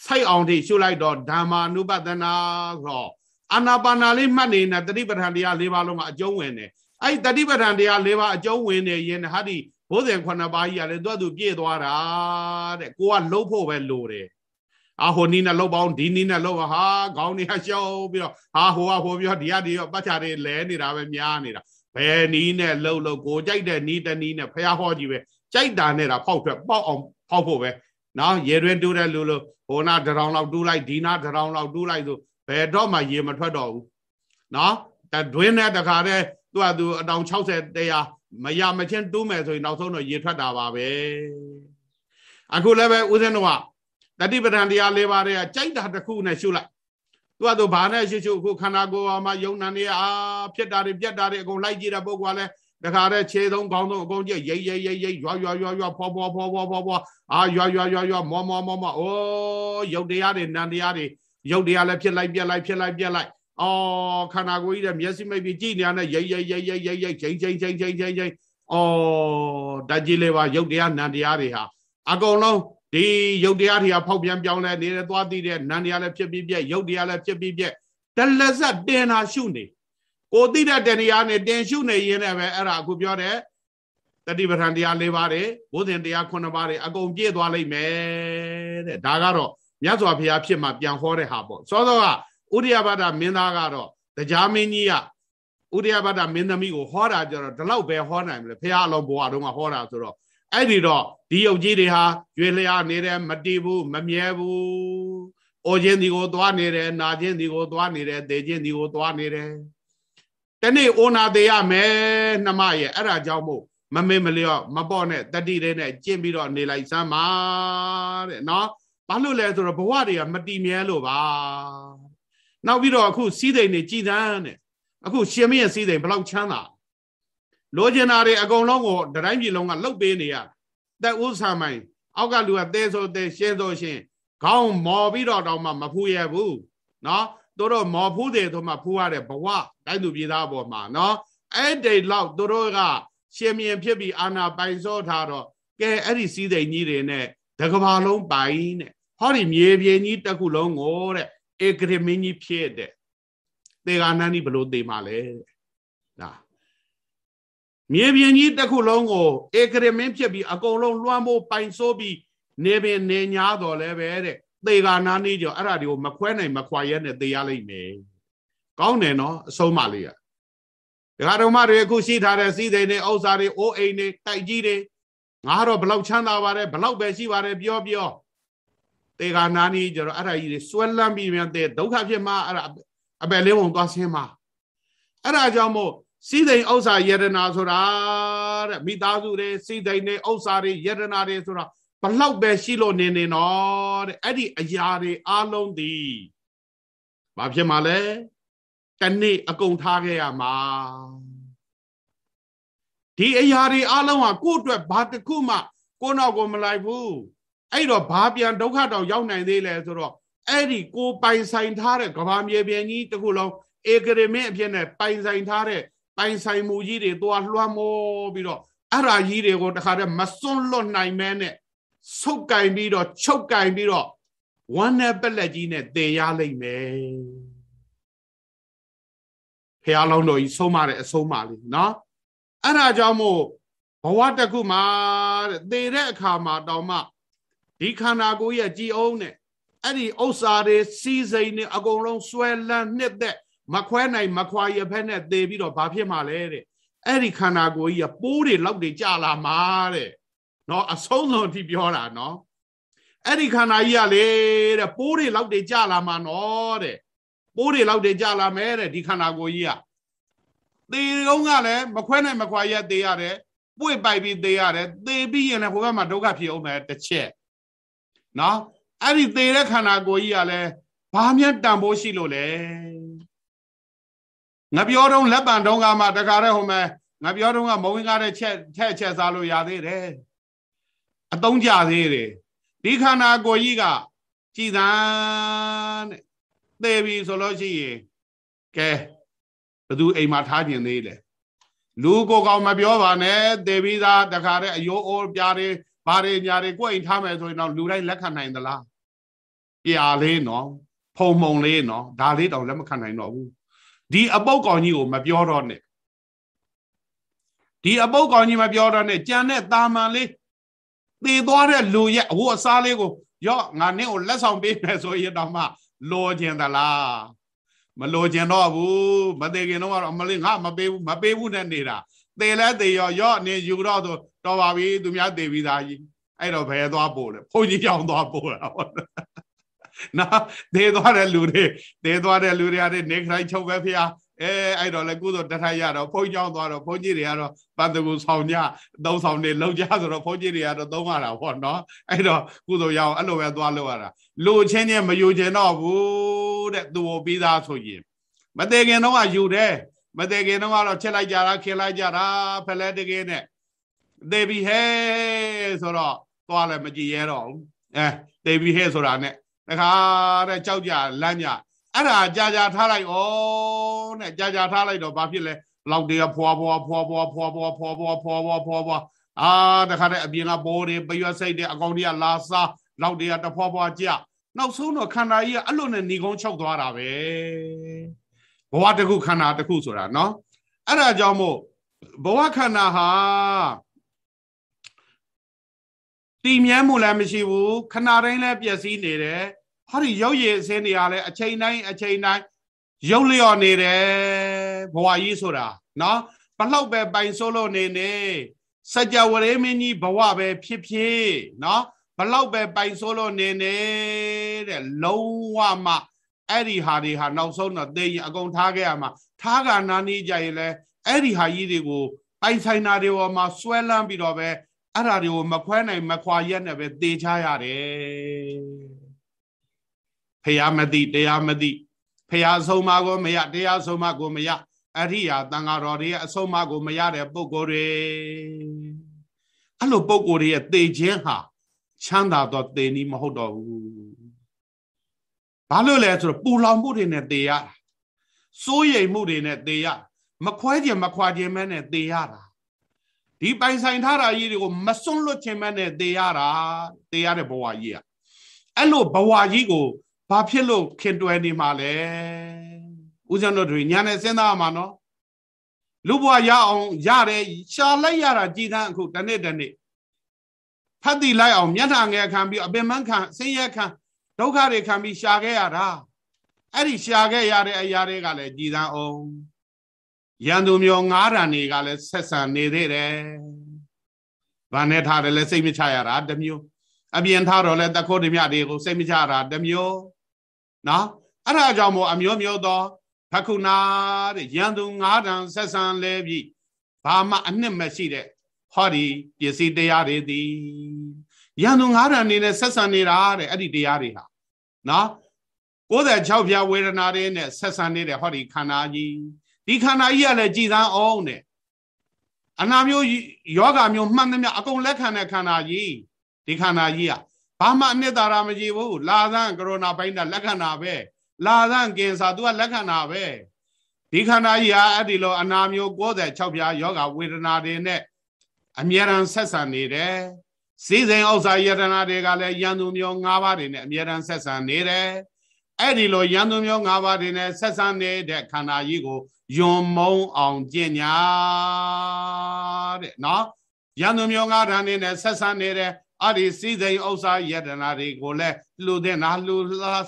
စိုက်အောင်ထိရှုလိုက်တော့ဓမ္မာနုပဒနာဆိုအာနာပါနာလေးမှတ်နေတဲ့တတိပဋ္ဌာန်တရား၄ပါးလုံးကအကျုံးဝင်တယ်အဲ့ဒီတတိပဋ္ဌာန်တရား၄ပါးအကျုံးဝင်နေရင်ဟာဒီဘုဇင်ခုနှစ်ပါးကြီးကလည်းသူ့အတူပြည့်သွားတာတဲ့ကိုကလှုပ်ဖို့ပဲလိုတယ် အာဟိုနီးနဲ့လှုပ်ပေါင်းဒီနီးနဲ့လှုပ်ပါဟာခေါင်းတွေကရှုံးပြီးတော့ဟာဟိုကဟိုပြောဒီကဒီရောပတ်ချာတွေလဲနေတာပဲများနေတာဘယ်နီးနဲ့လှုပ်လို့ကိုကြိုက်တဲ့နီးတနီးနဲ့ဖះဟောကြီးပဲကြိုက်တာနဲ့ဒါဖောက်ထွက်ပေါက်အောင်ဖောက်ဖို့ပဲနော်ရေတွင်တူးတဲ့လူလိုဟိုနာတရောင်လောက်တူးလိုက်ဒီနာတရောင်လောက်တူးလိုက်ဆိုဘယ်တော့မှရေမထွက်တော့ဘူးနော်တတွင်းနဲ့တခါတည်းသူကသူအတောင်60တရားမရမချင်းတူးမယ်ဆိုရင်နောက်ဆုံးတော့ရေထွက်တာပါပဲအခုလည်းပဲဦးဇင်းတို့က တတိပဒံတရားလေးပါးတွေကကြိုက်တာတစ်ခုနဲ့ရှုလိုက်သူကသူဘာနဲ့ရှုရှုအခုခန္ဓာကိုယ်မှာယုံနံနေအာဖြစ်တာတွေပြက်တာတွေအကုန်လိုက်ကြည့်တဲ့ပုဂ္ဂိုလ်ကလည်းတခါတည်းခြေသုံးခေါင်းသုံးအကုန်ကြည့်ရိတ်ရိတ်ရိတ်ရိတ်ရွာရွာရွာရွာဖောဖောဖောဖောဖောဖောအာရွာရွာရွာရွာမောမောမောမောအိုးယုတ်တရားတွေနံတရားတွေယုတ်တရားလည်းဖြစ်လိုက်ပြက်လိုက်ဖြစ်လိုက်ပြက်လိုက်အော်ခန္ဓာကိုယ်ကြီးတဲ့မျက်စိမိတ်ပြီးကြည့်နေရတဲ့ရိတ်ရိတ်ရိတ်ရိတ်ရိတ်ရိတ်ချိန်ချိန်ချိန်ချိန်ချိန်ချိန်အော်ဓာတ်ကြီးလေးပါယုတ်တရားနံတရားတွေဟာအကုန်လုံး ဒီယုတ်တရားတွေကဖောက်ပြန်ပြောင်းလဲနေတယ်သွားသိတဲ့နန္တရားလည်းဖြစ်ပြီးပြက်ယုတ်တရားလည်းဖြစ်ပြီးပြက်တလက်ဆက်တင်တာရှုနေကိုသိတဲ့တဏှာနဲ့တင်ရှုနေရင်းနဲ့ပဲအဲ့ဒါအခုပြောတဲ့တတိပဌံတရား၄ပါးတွေဘုဇင်တရား9ပါးတွေအကုန်ပြည့်သွားလိမ့်မယ်တဲ့ဒါကတော့မြတ်စွာဘုရားဖြစ်မှပြန်ဟောတဲ့ဟာပေါ့စောစောကဥဒိယဘဒ္ဒမင်းသားကတော့တရားမင်းကြီးကဥဒိယဘဒ္ဒမင်းသမီးကိုဟောတာကြတော့ဒီလောက်ပဲဟောနိုင်မလဲဘုရားအလုံးဘဝတုန်းကဟောတာဆိုတော့ အဲ့ဒီတော့ဒီယုတ်ကြီးတွေဟာရွေလျားနေတယ်မတည်ဘူးမမြဲဘူးအိုခြင်းဒီကိုသွားနေတယ်နာခြင်းဒီကိုသွားနေတယ်ဒေခြင်းဒီကိုသွားနေတယ်တနေ့အိုနာသေးရမယ်နှမရဲ့အဲ့ဒါကြောင့်မို့မမေ့မလျော့မပေါ့နဲ့တတိလေးနဲ့ကျင့်ပြီးတော့နေလိုက်စမ်းပါတဲ့နော်ဘာလို့လဲဆိုတော့ဘဝတွေကမတည်မြဲလို့ပါနောက်ပြီးတော့အခုစီးသိမ့်နေကြည်သန်းတဲ့အခုရှင်မင်းရဲ့စီးသိမ့်ဘလောက်ချမ်းသာ လိုချင်တာတွေအကုန်လုံးကိုတတိုင်းပြည်လုံးကလှုပ်ပေးနေရတက်ဥစာမိုင်အောက်ကလူကတဲဆိုတဲရှင်းဆိုရှင်းခေါင်းမော်ပြီးတော့တောင်မှမဖူးရဘူးနော်တို့တော့မော်ဖူးတယ်ဆိုမှဖူးရတဲ့ဘဝတိုင်းသူပြည်သားအပေါ်မှာနော်အဲ့ဒီလောက်တို့ကရှင်မြင်ဖြစ်ပြီးအာနာပိုင်စောထားတော့ကဲအဲ့ဒီစည်းစိမ်ကြီးတွေနဲ့တကဘာလုံးပိုင်တဲ့ဟောဒီမြေပြင်ကြီးတစ်ခုလုံးကိုတဲ့ဧကရမင်းကြီးဖြစ်တဲ့တေဃာနန်းကြီးဘလို့တေမှာလဲတဲ့ မြေပြင်ကြီးတစ်ခုလုံးကိုဧကရမင်းဖြစ်ပြီးအကုန်လုံးလွှမ်းမိုးပိုင်ဆိုးပြီးနေပင်နေညာတော်လည်းပဲတဲ့သေကာနာနေကြောအဲ့ဒါတွေကိုမခွဲနိုင်မခွာရဲနဲ့သေရလိမ့်မယ်ကောင်းတယ်နော်အဆုံးမလေးရဒကာတော်မတွေအခုရှိထားတဲ့စီးစိမ်တွေဥစ္စာတွေအိုးအိမ်တွေတိုက်ကြီးတွေငါကတော့ဘလောက်ချမ်းသာပါတယ်ဘလောက်ပဲရှိပါတယ်ပြောပြောသေကာနာနေကြောတော့အဲ့ဒါကြီးတွေဆွဲလန်းပြီးမြန်တဲ့ဒုက္ခဖြစ်မှအဲ့ဒါအပယ်လေးပုံသွားဆင်းမှာအဲ့ဒါကြောင့်မို့ စိတ်သိမ်ဥစ္စာယတနာဆိုတာတဲ့မိသားစုတွေစိတ်သိမ်တွေဥစ္စာတွေယတနာတွေဆိုတာဘလောက်ပဲရှိလို့နေနေတော့တဲ့အဲ့ဒီအရာတွေအလုံးဒီဘာဖြစ်မှာလဲတနေ့အကုန်ထားခဲ့ရမှာဒီအရာတွေအလုံးဟာကိုယ့်အတွက်ဘာတစ်ခုမှကိုယ့်နောက်ကိုမလိုက်ဘူးအဲ့တော့ဘာပြန်ဒုက္ခတော့ရောက်နိုင်သေးလဲဆိုတော့အဲ့ဒီကိုပိုင်ဆိုင်ထားတဲ့ကဘာမြေပြင်ကြီးတစ်ခုလုံးဧကရမင်းအဖြစ်နဲ့ပိုင်ဆိုင်ထားတဲ့ ပိုင်ဆိုင်မှုကြီးတွေသွားလွှမ်းမိုးပြီးတော့အဲ့ရာကြီးတွေကိုတခါတည်းမစွန့်လွတ်နိုင်မဲနဲ့ဆုပ်ကင်ပြီးတော့ချုပ်ကင်ပြီးတော့ဝမ်းနဲ့ပက်လက်ကြီးနဲ့တည်ရလိမ့်မယ်ဖះလောင်းတော်ကြီးဆုံးမတဲ့အဆုံးမလေးနော်အဲ့ဒါကြောင့်မို့ဘဝတစ်ခုမှာတဲ့တည်တဲ့အခါမှာတောင်မှဒီခန္ဓာကိုယ်ရဲ့ကြည်အောင်နဲ့အဲ့ဒီဥစ္စာတွေစီးစိမ်တွေအကုန်လုံးဆွဲလန်းနှစ်သက် မခွဲနိုင်မခွာရဖက်နဲ့သေပြီးတော့ဘာဖြစ်မှာလဲတဲ့အဲ့ဒီခန္ဓာကိုယ်ကြီးကပိုးတွေလောက်တွေကြလာမှာတဲ့နော်အဆုံးစွန်အထိပြောတာနော်အဲ့ဒီခန္ဓာကြီးကလေတဲ့ပိုးတွေလောက်တွေကြလာမှာနော်တဲ့ပိုးတွေလောက်တွေကြလာမယ်တဲ့ဒီခန္ဓာကိုယ်ကြီးကသေတုံးကလည်းမခွဲနိုင်မခွာရသေရတယ်ပွေပိုက်ပြီးသေရတယ်သေပြီးရင်လည်းဟိုဘက်မှာဒုက္ခဖြစ်အောင်မယ်တစ်ချက်နော်အဲ့ဒီသေတဲ့ခန္ဓာကိုယ်ကြီးကလည်းဘာမှတန်ဖိုးရှိလို့လဲ ငါပြောတော့လက်ပံတုံးကမှတခါတည်းဟိုမဲ့ငါပြောတော့ကမဝင်ကားတဲ့ချက်ထက်ချက်စားလို့ရသေးတယ်အတုံးကြသေးတယ်ဒီခန္ဓာကိုယ်ကြီးကကြည်သန်းတဲ့သေပြီဆိုလို့ရှိရင်ကဲဘသူအိမ်မှာထားကျင်သေးလဲလူကိုကောင်မပြောပါနဲ့သေပြီးသားတခါတည်းအယိုးအိုးပြားတွေဘာတွေညာတွေကိုအိမ်ထားမယ်ဆိုရင်တော့လူတိုင်းလက်ခံနိုင်သလားပြာလေးနော်ဖုံမုံလေးနော်ဒါလေးတောင်လက်မခံနိုင်တော့ဘူး ဒီအပုတ်ကောင်ကြီးကိုမပြောတော့နဲ့ဒီအပုတ်ကောင်ကြီးမပြောတော့နဲ့ကြံတဲ့တာမန်လေးသေသွားတဲ့လူရဲ့အဝတ်အစားလေးကိုရော့ငါနင့်ကိုလက်ဆောင်ပေးမယ်ဆိုရင်တော့မှလိုချင်သလားမလိုချင်တော့ဘူးမသေးခင်တော့အမလေးငါမပေးဘူးမပေးဘူးနဲ့နေတာသေလဲသေရောရော့နေယူတော့ဆိုတော်ပါပြီသူများသေပြီးသားကြီးအဲ့တော့ဘယ်သွားပို့လဲဘုန်းကြီးကြောင်သွားပို့တာဟုတ် နော်သေသွားတဲ့လူတွေသေသွားတဲ့လူတွေကနေနေခိုင်းချုပ်ပဲဖေဟာအဲအဲ့တော့လေကုသိုလ်တထိုက်ရတော့ဘုန်းကြီးကြောင်းသွားတော့ဘုန်းကြီးတွေကတော့ပန္တကူဆောင်ကြသုံးဆောင်နေလောက်ကြဆိုတော့ဘုန်းကြီးတွေကတော့သုံးရတာပေါ့နော်အဲ့တော့ကုသိုလ်ရအောင်အဲ့လိုပဲသွားလို့ရတာလူချင်းချင်းမယူချင်တော့ဘူးတဲ့သူ့ကိုပြီးသားဆိုရင်မသေးခင်တော့ကယူတယ်မသေးခင်တော့ကတော့ချက်လိုက်ကြတာခင်လိုက်ကြတာဖလဲတကယ်နဲ့သေပြီဟဲဆိုတော့သွားလည်းမကြည်ရဲတော့ဘူးအဲသေပြီဟဲဆိုတာနဲ့ တခါတဲ့ကြောက်ကြလမ်းကြအဲ့ဒါကြာကြာထားလိုက်ဩနဲ့ကြာကြာထားလိုက်တော့ဘာဖြစ်လဲလောက်တည်းဖွာဖွာဖွာဖွာဖွာဖွာဖွာဖွာဖွာဖွာဖွာဖွာအာတခါတည်းအပြင်ကဘောတွေပရွက်စိတ်တွေအကောင်တွေကလာစားလောက်တည်းတဖွာဖွာကြနောက်ဆုံးတော့ခန္ဓာကြီးကအဲ့လိုနဲ့ဏီကုန်းချုပ်သွားတာပဲဘဝတစ်ခုခန္ဓာတစ်ခုဆိုတာနော်အဲ့ဒါကြောင့်မို့ဘဝခန္ဓာဟာ တည်မြဲမှုလည်းမရှိဘူးခဏတိုင်းလည်းပျက်စီးနေတယ်ဟာဒီရုပ်ရည်အစင်းတွေကလည်းအချိန်တိုင်းအချိန်တိုင်းရုပ်လျော့နေတယ်ဘဝကြီးဆိုတာနော်ဘလောက်ပဲပိုင်ဆိုးလို့နေနေစကြဝဠာမင်းကြီးဘဝပဲဖြစ်ဖြစ်နော်ဘလောက်ပဲပိုင်ဆိုးလို့နေနေတဲ့လုံးဝမှအဲ့ဒီဟာတွေဟာနောက်ဆုံးတော့သိရင်အကုန်ထားခဲ့ရမှာထားကနာနေကြရင်လဲအဲ့ဒီဟာကြီးတွေကိုပိုင်ဆိုင်တာတွေပေါ်မှာဆွဲလန်းပြီးတော့ပဲ အဲ့ဒါတွေကိုမခွဲနိုင်မခွာရက်နဲ့ပဲသေချရတယ်ဖះမသိတရားမသိဖះဆုံးမကိုမရတရားဆုံးမကိုမရအရိယာတန်ဃာတော်တွေရဲ့အဆုံးမကိုမရတဲ့ပုဂ္ဂိုလ်တွေအဲ့လိုပုဂ္ဂိုလ်တွေရဲ့သေခြင်းဟာချမ်းသာတော့သေနည်းမဟုတ်တော့ဘူးဘာလို့လဲဆိုတော့ပူလောင်မှုတွေနဲ့သေရတာစိုးရိမ်မှုတွေနဲ့သေရမခွဲခြင်းမခွာခြင်းမဲနဲ့သေရတာ ဒီပိုင်ဆိုင်ထားတာကြီးတွေကိုမစွန့်လွတ်ခြင်းမဲနဲ့သေရတာသေရတဲ့ဘဝကြီးอ่ะအဲ့လိုဘဝကြီးကိုဘာဖြစ်လို့ခင်တွယ်နေမှာလဲဦးဇင်းတို့တွေညာနဲ့စဉ်းစားမှာနော်လူဘဝရအောင်ရတယ်ရှာလိုက်ရတာကြည်သန်းအခုတနေ့တနေ့ဖတ်တိလိုက်အောင်မျက်နှာငယ်ခံပြီးအပင်မခံဆင်းရဲခံဒုက္ခတွေခံပြီးရှာခဲ့ရတာအဲ့ဒီရှာခဲ့ရတဲ့အရာတွေကလည်းကြည်သန်းအောင် ရန်သူမျိုးငားတန်တွေကလည်းဆက်ဆံနေသေးတယ်။ဘာနဲ့ထားတယ်လဲစိတ်မချရတာတမျိုးအပြင်ထားတော့လဲတခိုးဓမြတွေကိုစိတ်မချတာတမျိုးနော်အဲ့ဒါကြောင့်မို့အမျိုးမျိုးသောဖခုနာတဲ့ရန်သူငားတန်ဆက်ဆံလဲပြီးဘာမှအနှစ်မရှိတဲ့ဟောဒီပစ္စည်းတရားတွေသည်ယန္တုငါးဓာတ်အနေနဲ့ဆက်ဆံနေတာတဲ့အဲ့ဒီတရားတွေဟာနော်96ပြားဝေဒနာတွေနဲ့ဆက်ဆံနေတဲ့ဟောဒီခန္ဓာကြီး ဒီခန္ဓာကြီးကလည်းကြည်စမ်းအောင်တဲ့အနာမျိုးယောဂမျိုးမှန်သမျှအကုန်လက်ခံတဲ့ခန္ဓာကြီးဒီခန္ဓာကြီးကဘာမှအနှစ်သာရမကြည့်ဘူးလာသန်းကရိုနာဘိုင်းတာလက်ခံတာပဲလာသန်းကင်ဆာ तू ကလက်ခံတာပဲဒီခန္ဓာကြီးဟာအဲ့ဒီလိုအနာမျိုး96ပြားယောဂဝေဒနာတွေနဲ့အမြဲတမ်းဆက်ဆံနေတယ်စည်းစိမ်ဥစ္စာယတနာတွေကလည်းယန္တုမျိုး၅ပါးတွေနဲ့အမြဲတမ်းဆက်ဆံနေတယ်အဲ့ဒီလိုယန္တုမျိုး၅ပါးတွေနဲ့ဆက်ဆံနေတဲ့ခန္ဓာကြီးကို ယွန်မုံအောင်ကျင့်ညာတဲ့နော်ယန္တုမျိုး၅ဓာတ်နဲ့ဆက်ဆံနေတဲ့အဲ့ဒီစည်းစိမ်ဥစ္စာယတနာတွေကိုလည်းလှူတဲ့နာလှူ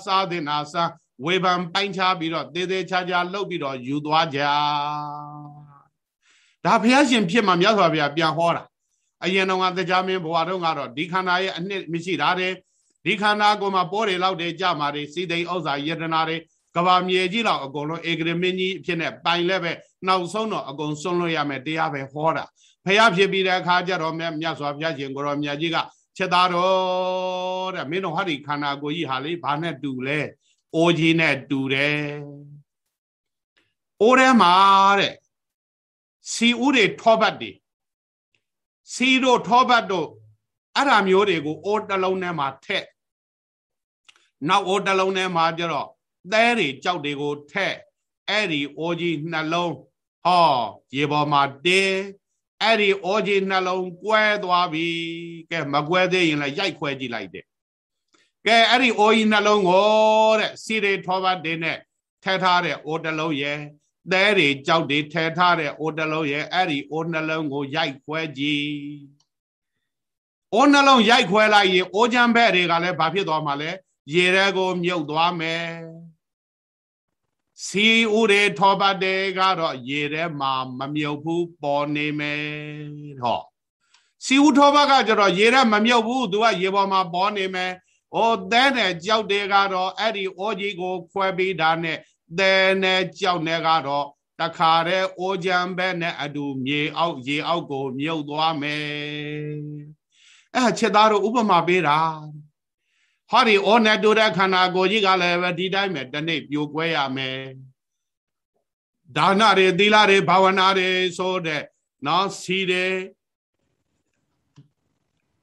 စားတဲ့နာစားဝေဖန်ပိုင်းခြားပြီးတော့သေးသေးချာချာလှုပ်ပြီးတော့ယူသွားကြဒါဘုရားရှင်ဖြစ်မှမြတ်စွာဘုရားပြန်ဟောတာအရင်တော့ကတရားမင်းဘဝတုန်းကတော့ဒီခန္ဓာရဲ့အနှစ်မရှိတာတဲ့ဒီခန္ဓာကိုမှပေါ်တွေလောက်တယ်ကြမှာတွေစီသိဥစ္စာယတနာတွေ ကဘာမြေကြီးလောက်အကုန်လုံးဧကရမင်းကြီးအဖြစ်နဲ့ပိုင်လဲပဲနောက်ဆုံးတော့အကုန်စွန့်လွတ်ရမယ်တရားပဲဟောတာဖះဖြစ်ပြီးတဲ့အခါကျတော့မြတ်စွာဘုရားရှင်ကိုရောမြတ်ကြီးကချက်သားတော်တဲ့မင်းတို့ဟာဒီခန္ဓာကိုယ်ကြီးဟာလေဘာနဲ့တူလဲအိုးကြီးနဲ့တူတယ်အိုးထဲမှာတဲ့စီဥတွေထောပတ်တွေစီတို့ထောပတ်တို့အဲ့ဒါမျိုးတွေကိုအိုးတစ်လုံးထဲမှာထက်နောက်အိုးတစ်လုံးထဲမှာကျတော့ သဲတွေကြောက်တွေကိုထက်အဲ့ဒီအိုးကြီးနှလုံးဟောရေပေါ်မှာတင်းအဲ့ဒီအိုးကြီးနှလုံးကွဲသွားပြီကဲမကွဲသေးရင်လည်းရိုက်ခွဲကြည့်လိုက်တယ်ကဲအဲ့ဒီအိုးကြီးနှလုံးကိုတဲ့စီတွေထောပတ်တွေနဲ့ထက်ထားတဲ့အိုးတစ်လုံးရဲ့သဲတွေကြောက်တွေထဲထားတဲ့အိုးတစ်လုံးရဲ့အဲ့ဒီအိုးနှလုံးကိုရိုက်ခွဲကြည့်အိုးနှလုံးရိုက်ခွဲလိုက်ရင်အိုးချမ်းဘက်တွေကလည်းဘာဖြစ်သွားမှာလဲရေထဲကိုမြုပ်သွားမယ် စီဥရေထောပတ်တွေကတော့ရေထဲမှာမမြုပ်ဘူးပေါ်နေမယ်ဟောစီဥထောပတ်ကကျတော့ရေထဲမမြုပ်ဘူးသူကရေပေါ်မှာပေါ်နေမယ်။အိုသဲနဲ့ကြောက်တွေကတော့အဲ့ဒီအိုးကြီးကိုခွဲပြီးတာနဲ့သဲနဲ့ကြောက်နဲ့ကတော့တခါတည်းအိုးကြံဘက်နဲ့အတူမြေအောက်ရေအောက်ကိုမြုပ်သွားမယ်အဲ့ချက်သားတို့ဥပမာပေးတာ ဟောဒီဩနဲ့တူတဲ့ခန္ဓာကိုယ်ကြီးကလည်းပဲဒီတိုင်းပဲတနေ့ပြိုကွဲရမယ်ဒါနတွေသီလတွေဘာဝနာတွေဆိုတဲ့နော်စီတယ်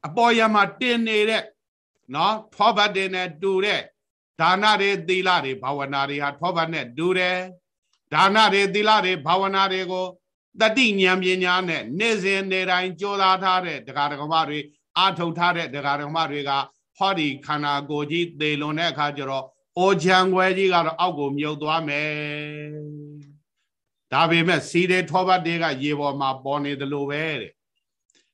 အပေါ်ရမှာတင်နေတဲ့နော်ထောဘတ်တွေနဲ့တူတဲ့ဒါနတွေသီလတွေဘာဝနာတွေဟာထောဘတ်နဲ့တူတယ်ဒါနတွေသီလတွေဘာဝနာတွေကိုတတိဉာဏ်ပညာနဲ့နေ့စဉ်နေ့တိုင်းကြိုးစားထားတဲ့တရားဓမ္မတွေအာထုတ်ထားတဲ့တရားဓမ္မတွေက ဟောဒီခန္ဓာကိုယ်ကြီးသေလွန်တဲ့အခါကျတော့အိုချံွယ်ကြီးကတော့အောက်ကိုမြုပ်သွားမယ်ဒါပေမဲ့စီးတဲ့ထောပတ်တွေကရေပေါ်မှာပေါ်နေသလိုပဲတဲ့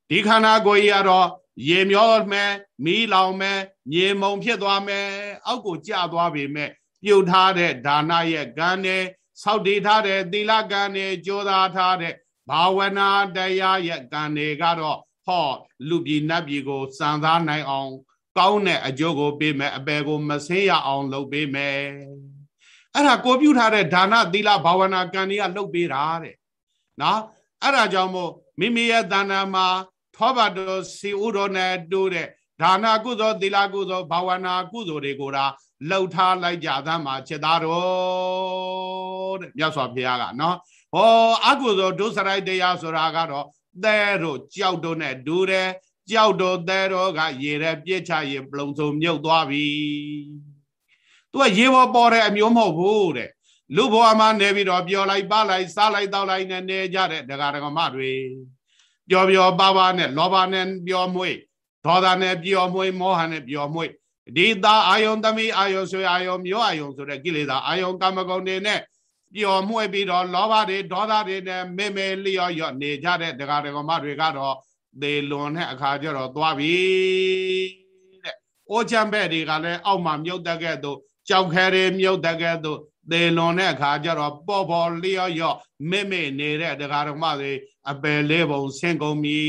ဒီခန္ဓာကိုယ်ကြီးကတော့ရေမျောမယ်မီးလောင်မယ်မြေမုံဖြစ်သွားမယ်အောက်ကိုကျသွားပေမဲ့ပြုတ်ထားတဲ့ဒါနရဲ့ကံနဲ့ဆောက်တည်ထားတဲ့သီလကံနဲ့ကြိုးစားထားတဲ့ဘာဝနာတရားရဲ့ကံတွေကတော့ဟောလူပြည်နတ်ပြည်ကိုစံစားနိုင်အောင် ကောင်းတဲ့အကျိုးကိုပေးမယ်အပယ်ကိုမဆင်းရအောင်လုပ်ပေးမယ်အဲ့ဒါကိုပြုထားတဲ့ဒါနသီလဘာဝနာကံတွေကလုပ်ပေးတာတဲ့နော်အဲ့ဒါကြောင့်မို့မိမိရဲ့တဏ္ဍာမှာထောဘတော်စီဥတော်နဲ့တိုးတဲ့ဒါနကုသိုလ်သီလကုသိုလ်ဘာဝနာကုသိုလ်တွေကိုဒါလှုပ်ထားလိုက်ကြသမ်းမှာချက်သားတော်တဲ့မြတ်စွာဘုရားကနော်ဟောအကုသိုလ်ဒုစရိုက်တရားဆိုတာကတော့သဲတို့ကြောက်တို့နဲ့ဒူတယ် ကြောက်တို့သဲတို့ကရေထဲပြစ်ချရေပလုံစုံမြုပ်သွားပြီသူကရေပေါ်ပေါ်တဲ့အမျိုးမဟုတ်ဘူးတဲ့လူဘဝမှာနေပြီးတော့ပြောလိုက်ပါလိုက်စားလိုက်တောက်လိုက်နဲ့နေကြတဲ့ဒကာဒကမတွေပျော်ပျော်ပါပါနဲ့လောဘနဲ့ပျော်မွေ့ဒေါသနဲ့ပျော်မွေ့မောဟနဲ့ပျော်မွေ့ဒီသားအာယုံသမီးအာယုံဆွေအာယုံမျိုးအာယုံဆိုတဲ့ကိလေသာအာယုံကာမဂုဏ်တွေနဲ့ပျော်မွေ့ပြီးတော့လောဘတွေဒေါသတွေနဲ့မေမေလျော့ရော့နေကြတဲ့ဒကာဒကမတွေကတော့ သေလွန်တဲ့အခါကျတော့သွားပြီတဲ့။အိုးချမ်းဘက်တွေကလည်းအောက်မှာမြုပ်တက်ကဲ့သို့ကြောက်ခဲတွေမြုပ်တက်ကဲ့သို့သေလွန်တဲ့အခါကျတော့ပေါ်ပေါ်လျော့ရော့မေမေနေတဲ့ဒကာဒကမတွေအပယ်လေးပုံဆင်းကုန်ပြီ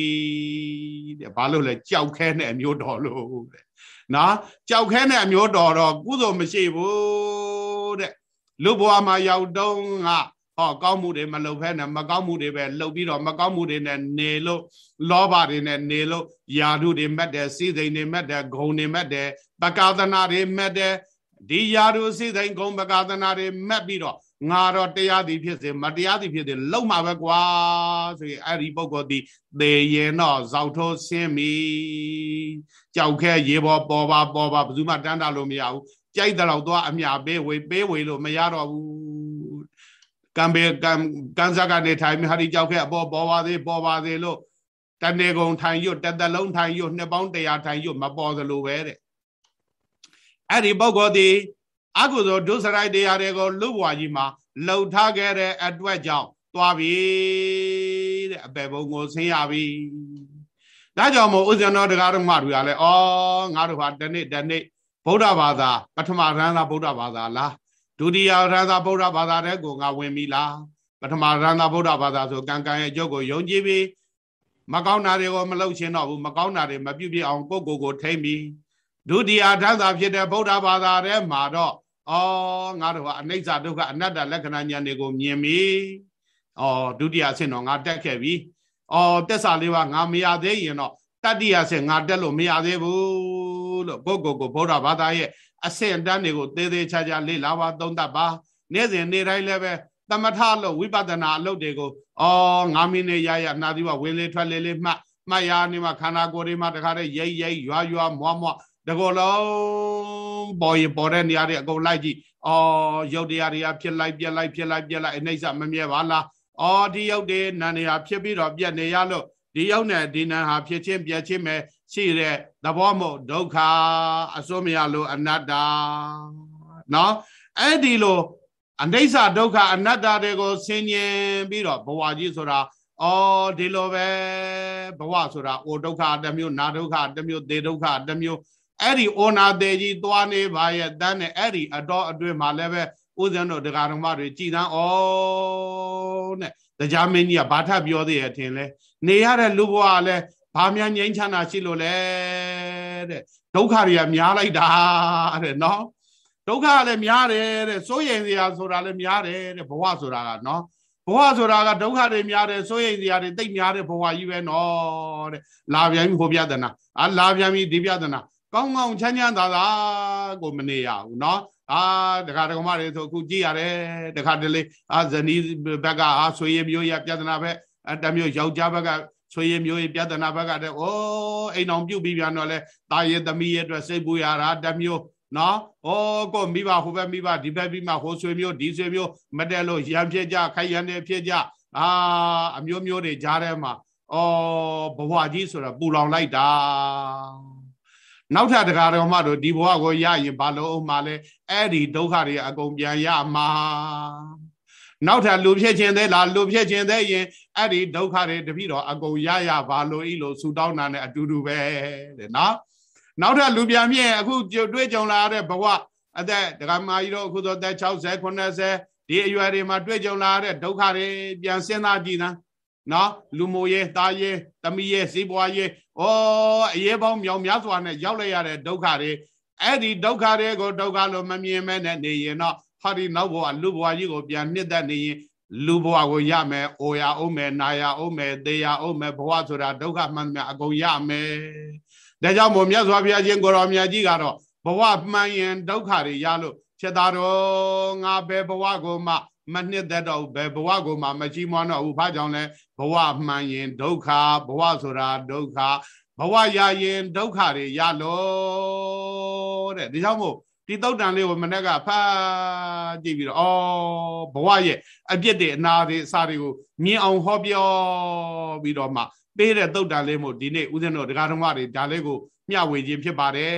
တဲ့ဘာလို့လဲကြောက်ခဲနဲ့အမျိုးတော်လို့တဲ့နော်ကြောက်ခဲနဲ့အမျိုးတော်တော့ကုသိုလ်မရှိဘူးတဲ့လူဘဝမှာရောက်တော့က ဟောကောင်းမှုတွေမလုပ်ဖဲနဲ့မကောင်းမှုတွေပဲလှုပ်ပြီးတော့မကောင်းမှုတွေနဲ့နေလို့လောဘတွေနဲ့နေလို့ယာဓုတွေမက်တယ်စိစိမ်တွေမက်တယ်ဂုံတွေမက်တယ်ပကာသနာတွေမက်တယ်ဒီယာဓုစိစိမ်ဂုံပကာသနာတွေမက်ပြီးတော့ငါတော့တရားသည်ဖြစ်စေမတရားသည်ဖြစ်စေလုံမှာပဲကွာဆိုရင်အဲ့ဒီပုဂ္ဂိုလ်ဒီသေရင်တော့ဇောက်ထိုးဆင်းပြီကြောက်ခဲရေပေါ်ပေါ်ပါပေါ်ပါဘယ်သူမှတန်းတာလို့မရဘူးကြိုက်တဲ့တော့သွားအမြပေးဝေပေးဝေလို့မရတော့ဘူး ကံပေကံကံစကနေထိုင်မြဟာဒီကြောက်ခဲအပေါ်ပေါ်ပါသေးပေါ်ပါသေးလို့တနေကုန်ထိုင်ရွတ်တသက်လုံးထိုင်ရွတ်နှစ်ပေါင်း100ထိုင်ရွတ်မပေါ်သလိုပဲတဲ့အဲ့ဒီပုဂ္ဂိုလ်ဒီအကုသိုလ်ဒုစရိုက်တရားတွေကိုလူဘဝကြီးမှာလှုပ်ထားခဲ့တဲ့အတွက်ကြောင့်သွားပြီတဲ့အပေဘုံကိုဆင်းရပြီဒါကြောင့်မို့ဥစ္စံတော်တရားတော်မှတွေကလည်းဩငါတို့ဟာတနေ့တနေ့ဗုဒ္ဓဘာသာပထမရန်သာဗုဒ္ဓဘာသာလား ဒုတိယရန်သာဗုဒ္ဓဘာသာတဲ့ကိုငါဝင်ပြီလားပထမရန်သာဗုဒ္ဓဘာသာဆိုကံကံရဲ့အကျုပ်ကိုယုံကြည်ပြီးမကောင်းတာတွေကိုမလုပ်ချင်တော့ဘူးမကောင်းတာတွေမပြုတ်ပြအောင်ကိုယ့်ကိုယ်ကိုထိမ့်ပြီးဒုတိယဓာတ်သာဖြစ်တဲ့ဗုဒ္ဓဘာသာထဲမှာတော့အော်ငါတို့ကအနိစ္စဒုက္ခအနတ္တလက္ခဏာဉာဏ်တွေကိုမြင်ပြီအော်ဒုတိယအဆင့်တော့ငါတက်ခဲ့ပြီအော်တက်စာလေးပါငါမရသေးရင်တော့တတိယဆင့်ငါတက်လို့မရသေးဘူးလို့ကိုကိုကိုဗုဒ္ဓဘာသာရဲ့ အဆင့်အတန်းတွေကိုသေးသေးချာချာလေ့လာပါသုံးသပ်ပါနေ့စဉ်နေ့တိုင်းလည်းပဲသမထလို့ဝိပဿနာအလုပ်တွေကိုအော်9မိနစ်ရရနှာသီးဝဝင်လေထွက်လေလေးမှတ်မှတ်ရနေမှာခန္ဓာကိုယ်တွေမှာတခါတည်းရိပ်ရိပ်ရွာရွာမွားမွားတကောလုံးပေါ်ရင်ပေါ်တဲ့နေရာတွေအကုန်လိုက်ကြည့်အော်ရုပ်တရားတွေကဖြစ်လိုက်ပြက်လိုက်ဖြစ်လိုက်ပြက်လိုက်အိဋ္ဌမမြဲပါလားအော်ဒီရုပ်တွေနာနေဟာဖြစ်ပြီးတော့ပြက်နေရလို့ဒီရုပ်နဲ့ဒီနာဟာဖြစ်ချင်းပြက်ချင်းပဲ ရှိတဲ့သဘောမို့ဒုက္ခအစိုးမရလို့အနတ္တနော်အဲ့ဒီလိုအနိစ္စဒုက္ခအနတ္တတွေကိုဆင်ញင်ပြီးတော့ဘဝကြီးဆိုတာအော်ဒီလိုပဲဘဝဆိုတာအိုဒုက္ခတစ်မျိုးနာဒုက္ခတစ်မျိုးသေဒုက္ခတစ်မျိုးအဲ့ဒီဩနာသေးကြီးသွားနေပါရဲ့တန်းနဲ့အဲ့ဒီအတော်အတွင်းမှာလည်းပဲဥဇဏတို့တရားတော်မတွေကြည်တန်းဩနဲ့တရားမင်းကြီးကဘာထပြောသေးရဲ့ထင်လဲနေရတဲ့လူဘဝကလည်း ဘာများငြိမ်းချမ်းသာရှိလို့လဲတဲ့ဒုက္ခတွေကများလိုက်တာတဲ့နော်ဒုက္ခကလည်းများတယ်တဲ့စိုးရိမ်စရာဆိုတာလည်းများတယ်တဲ့ဘဝဆိုတာကနော်ဘဝဆိုတာကဒုက္ခတွေများတယ်စိုးရိမ်စရာတွေတိတ်များတဲ့ဘဝကြီးပဲနော်တဲ့လာပြန်ပြီဟိုပြဒနာအာလာပြန်ပြီဒီပြဒနာကောင်းကောင်းချမ်းချမ်းသာသာကိုမနေရဘူးเนาะအာတခါတကမတွေဆိုအခုကြည့်ရတယ်တခါတလေအာဇနီးဘက်ကအာဆွေရမျိုးရပြဿနာပဲတမျိုးယောက်ျားဘက်က ဆွေရမျိုးရပြဿနာဘက်ကတဲ့ဩအိမ်အောင်ပြုတ်ပြီးပြန်တော့လဲတာရသမီးရဲ့အတွက်စိတ်ပူရတာတမျိုးနော်ဩကိုမိဘဟိုဘက်မိဘဒီဘက်မိဘဟိုဆွေမျိုးဒီဆွေမျိုးမတက်လို့ရံဖြစ်ကြခိုက်ရံနေဖြစ်ကြအာအမျိုးမျိုးတွေကြားထဲမှာဩဘဝကြီးဆိုတာပူလောင်လိုက်တာနောက်ထပ်တရားတော်မှတို့ဒီဘဝကိုရရင်ဘာလို့အောင်မှလဲအဲ့ဒီဒုက္ခတွေအကုန်ပြန်ရမှာ နောက်ထပ်လူဖြစ်ခြင်းသေးလားလူဖြစ်ခြင်းသေးရင်အဲ့ဒီဒုက္ခတွေတပိတော့အကုန်ရရဘာလို့ဤလို့ဆူတောင်းတာနဲ့အတူတူပဲတဲ့နော်နောက်ထပ်လူပြန်မြင့်အခုတွေ့ကြုံလာတဲ့ဘဝအသက်ဒကာမကြီးတို့အခုဆိုသက်60 90ဒီအရွယ်တွေမှာတွေ့ကြုံလာတဲ့ဒုက္ခတွေပြန်စဉ်းစားကြည့်သားနော်လူမိုးရဲ့သားရဲ့သမီးရဲ့စီးပွားရဲ့ဩအရေးပေါင်းမြောင်များစွာနဲ့ရောက်လိုက်ရတဲ့ဒုက္ခတွေအဲ့ဒီဒုက္ခတွေကိုဒုက္ခလို့မမြင်မဲနဲ့နေရင်တော့ ဟာဒီနောက်ဘဝလူဘဝကြီးကိုပြန်နှစ်သက်နေရင်လူဘဝကိုရမယ်။အိုရအောင်မယ်၊နာရအောင်မယ်၊သေရအောင်မယ်ဘဝဆိုတာဒုက္ခမှန်မှန်အကုန်ရမယ်။ဒါကြောင့်မို့မြတ်စွာဘုရားရှင်ကိုရောမြတ်ကြီးကတော့ဘဝမှန်ရင်ဒုက္ခတွေရလို့ဖြစ်တာတော့ငါဘယ်ဘဝကိုမှမနှစ်သက်တော့ဘယ်ဘဝကိုမှမကြီးမွားတော့ဘူးဘာကြောင့်လဲဘဝမှန်ရင်ဒုက္ခဘဝဆိုတာဒုက္ခဘဝရရင်ဒုက္ခတွေရလို့တဲ့ဒါကြောင့်မို့ ဒီတုတ်တန်လေးကိုမနေ့ကဖတ်ကြည့်ပြီးတော့ဩဘဝရဲ့အပြစ်တွေအနာတွေအစာတွေကိုမြင်အောင်ဟောပြောပြီးတော့မှပေးတဲ့တုတ်တန်လေးမို့ဒီနေ့ဦးဇင်းတို့ဒကာတော်မတွေဒါလေးကိုမျှဝေခြင်းဖြစ်ပါတယ်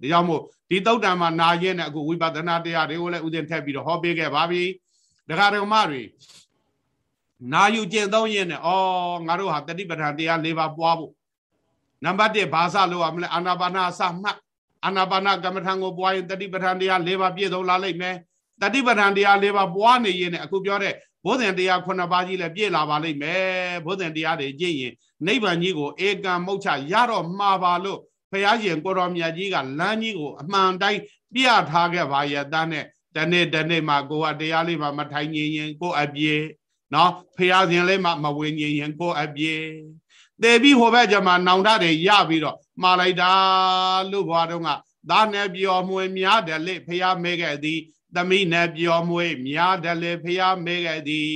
ဒါကြောင့်မို့ဒီတုတ်တန်မှာနာရင်နဲ့အခုဝိပဿနာတရားတွေကိုလည်းဦးဇင်းထည့်ပြီးတော့ဟောပေးခဲ့ပါပြီဒကာဒကမတွေနာယူကျင့်သုံးရင်နဲ့ဩငါတို့ဟာတတိပဋ္ဌာန်တရား၄ပါးပွားဖို့နံပါတ်1ဘာစလို့ရမလဲအာနာပါနာအစမှတ် အာနာပါနာကမ္မထံကိုပွားရင်တတိပဋ္ဌာန်တရား၄ပါးပြည့်စုံလာလိမ့်မယ်တတိပဋ္ဌာန်တရား၄ပါးပွားနေရင်နဲ့အခုပြောတဲ့ဘုဇင်တရား9ပါးကြီးလည်းပြည့်လာပါလိမ့်မယ်ဘုဇင်တရားတွေကြည့်ရင်နိဗ္ဗာန်ကြီးကိုဧကံမုတ်ချရတော့မှာပါလို့ဘုရားရှင်ကိုတော်မြတ်ကြီးကလမ်းကြီးကိုအမှန်တိုင်းပြထားခဲ့ပါရဲ့တန်းနဲ့တနေ့တနေ့မှကိုကတရားလေးမှမထိုင်ငင်ရင်ကိုအပြေနော်ဖះရှင်လေးမှမဝင်ငင်ရင်ကိုအပြေသေပြီးဟိုဘက်ကျမှနောင်တတွေရပြီးတော့ မှားလိုက်တာလို့ဘွားတော့ကသားနဲ့ပြောမွေများတယ်လေဖះမဲခဲ့သည်သမီးနဲ့ပြောမွေများတယ်လေဖះမဲခဲ့သည်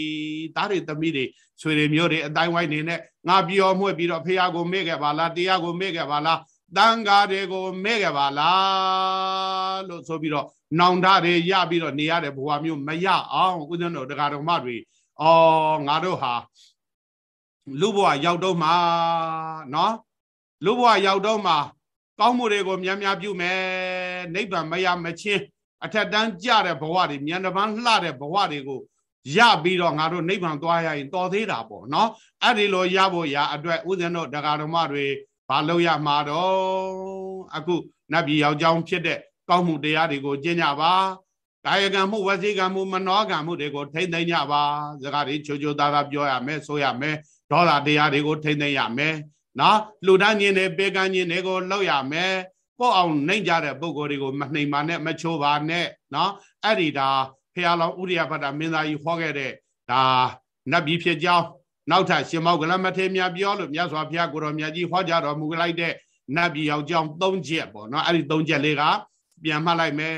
သားတွေသမီးတွေဆွေတွေမျိုးတွေအတိုင်းဝိုင်းနေနဲ့ငါပြောမွေပြီးတော့ဖះကိုမဲခဲ့ပါလားတရားကိုမဲခဲ့ပါလားတန်ဃာတွေကိုမဲခဲ့ပါလားလို့ဆိုပြီးတော့နောင်တတွေရပြီးတော့နေရတဲ့ဘဝမျိုးမရအောင်ဦးဇင်းတို့တရားတော်မတွေအော်ငါတို့ဟာလူဘဝရောက်တော့မှာနော် လူဘဝရောက်တော့မှာကောင်းမှုတွေကိုများများပြုမယ်နိဗ္ဗာန်မရမချင်းအထက်တန်းကြတဲ့ဘဝတွေမြန်တပန်းလှတဲ့ဘဝတွေကိုရပြီးတော့ငါတို့နိဗ္ဗာန်သွားရရင်တော်သေးတာပေါ့နော်အဲ့ဒီလိုရဖို့ရအတွက်ဥစဉ်တို့တရားတော်မတွေဘာလို့ရမှာတော့အခုနတ်ပြည်ယောက်ျောင်းဖြစ်တဲ့ကောင်းမှုတရားတွေကိုကျင့်ကြပါကာယကံမှုဝစီကံမှုမနောကံမှုတွေကိုထိမ့်သိမ့်ကြပါစကားတွေချိုချိုသားသားပြောရမယ်ဆိုရမယ်ဒေါသတရားတွေကိုထိမ့်သိမ့်ရမယ် နော်လှူဒန်းခြင်းတွေပေကံခြင်းတွေကိုလောက်ရမယ်ကိုယ့်အောင်နှိမ့်ကြတဲ့ပုံကိုယ်တွေကိုမနှိမ်ပါနဲ့မချိုးပါနဲ့နော်အဲ့ဒီဒါဖះလောင်ဥရိယဘတ်တာမင်းသားကြီးဟောခဲ့တဲ့ဒါနတ်ပြည်ဖြစ်ကြောင်းနောက်ထပ်ရှင်မောကလမထေမြတ်ပြောလို့မြတ်စွာဘုရားကိုရောမြတ်ကြီးဟောကြားတော်မူလိုက်တဲ့နတ်ပြည်ယောက်ျောင်း၃ချက်ပေါ့နော်အဲ့ဒီ၃ချက်လေးကပြန်မှတ်လိုက်မယ်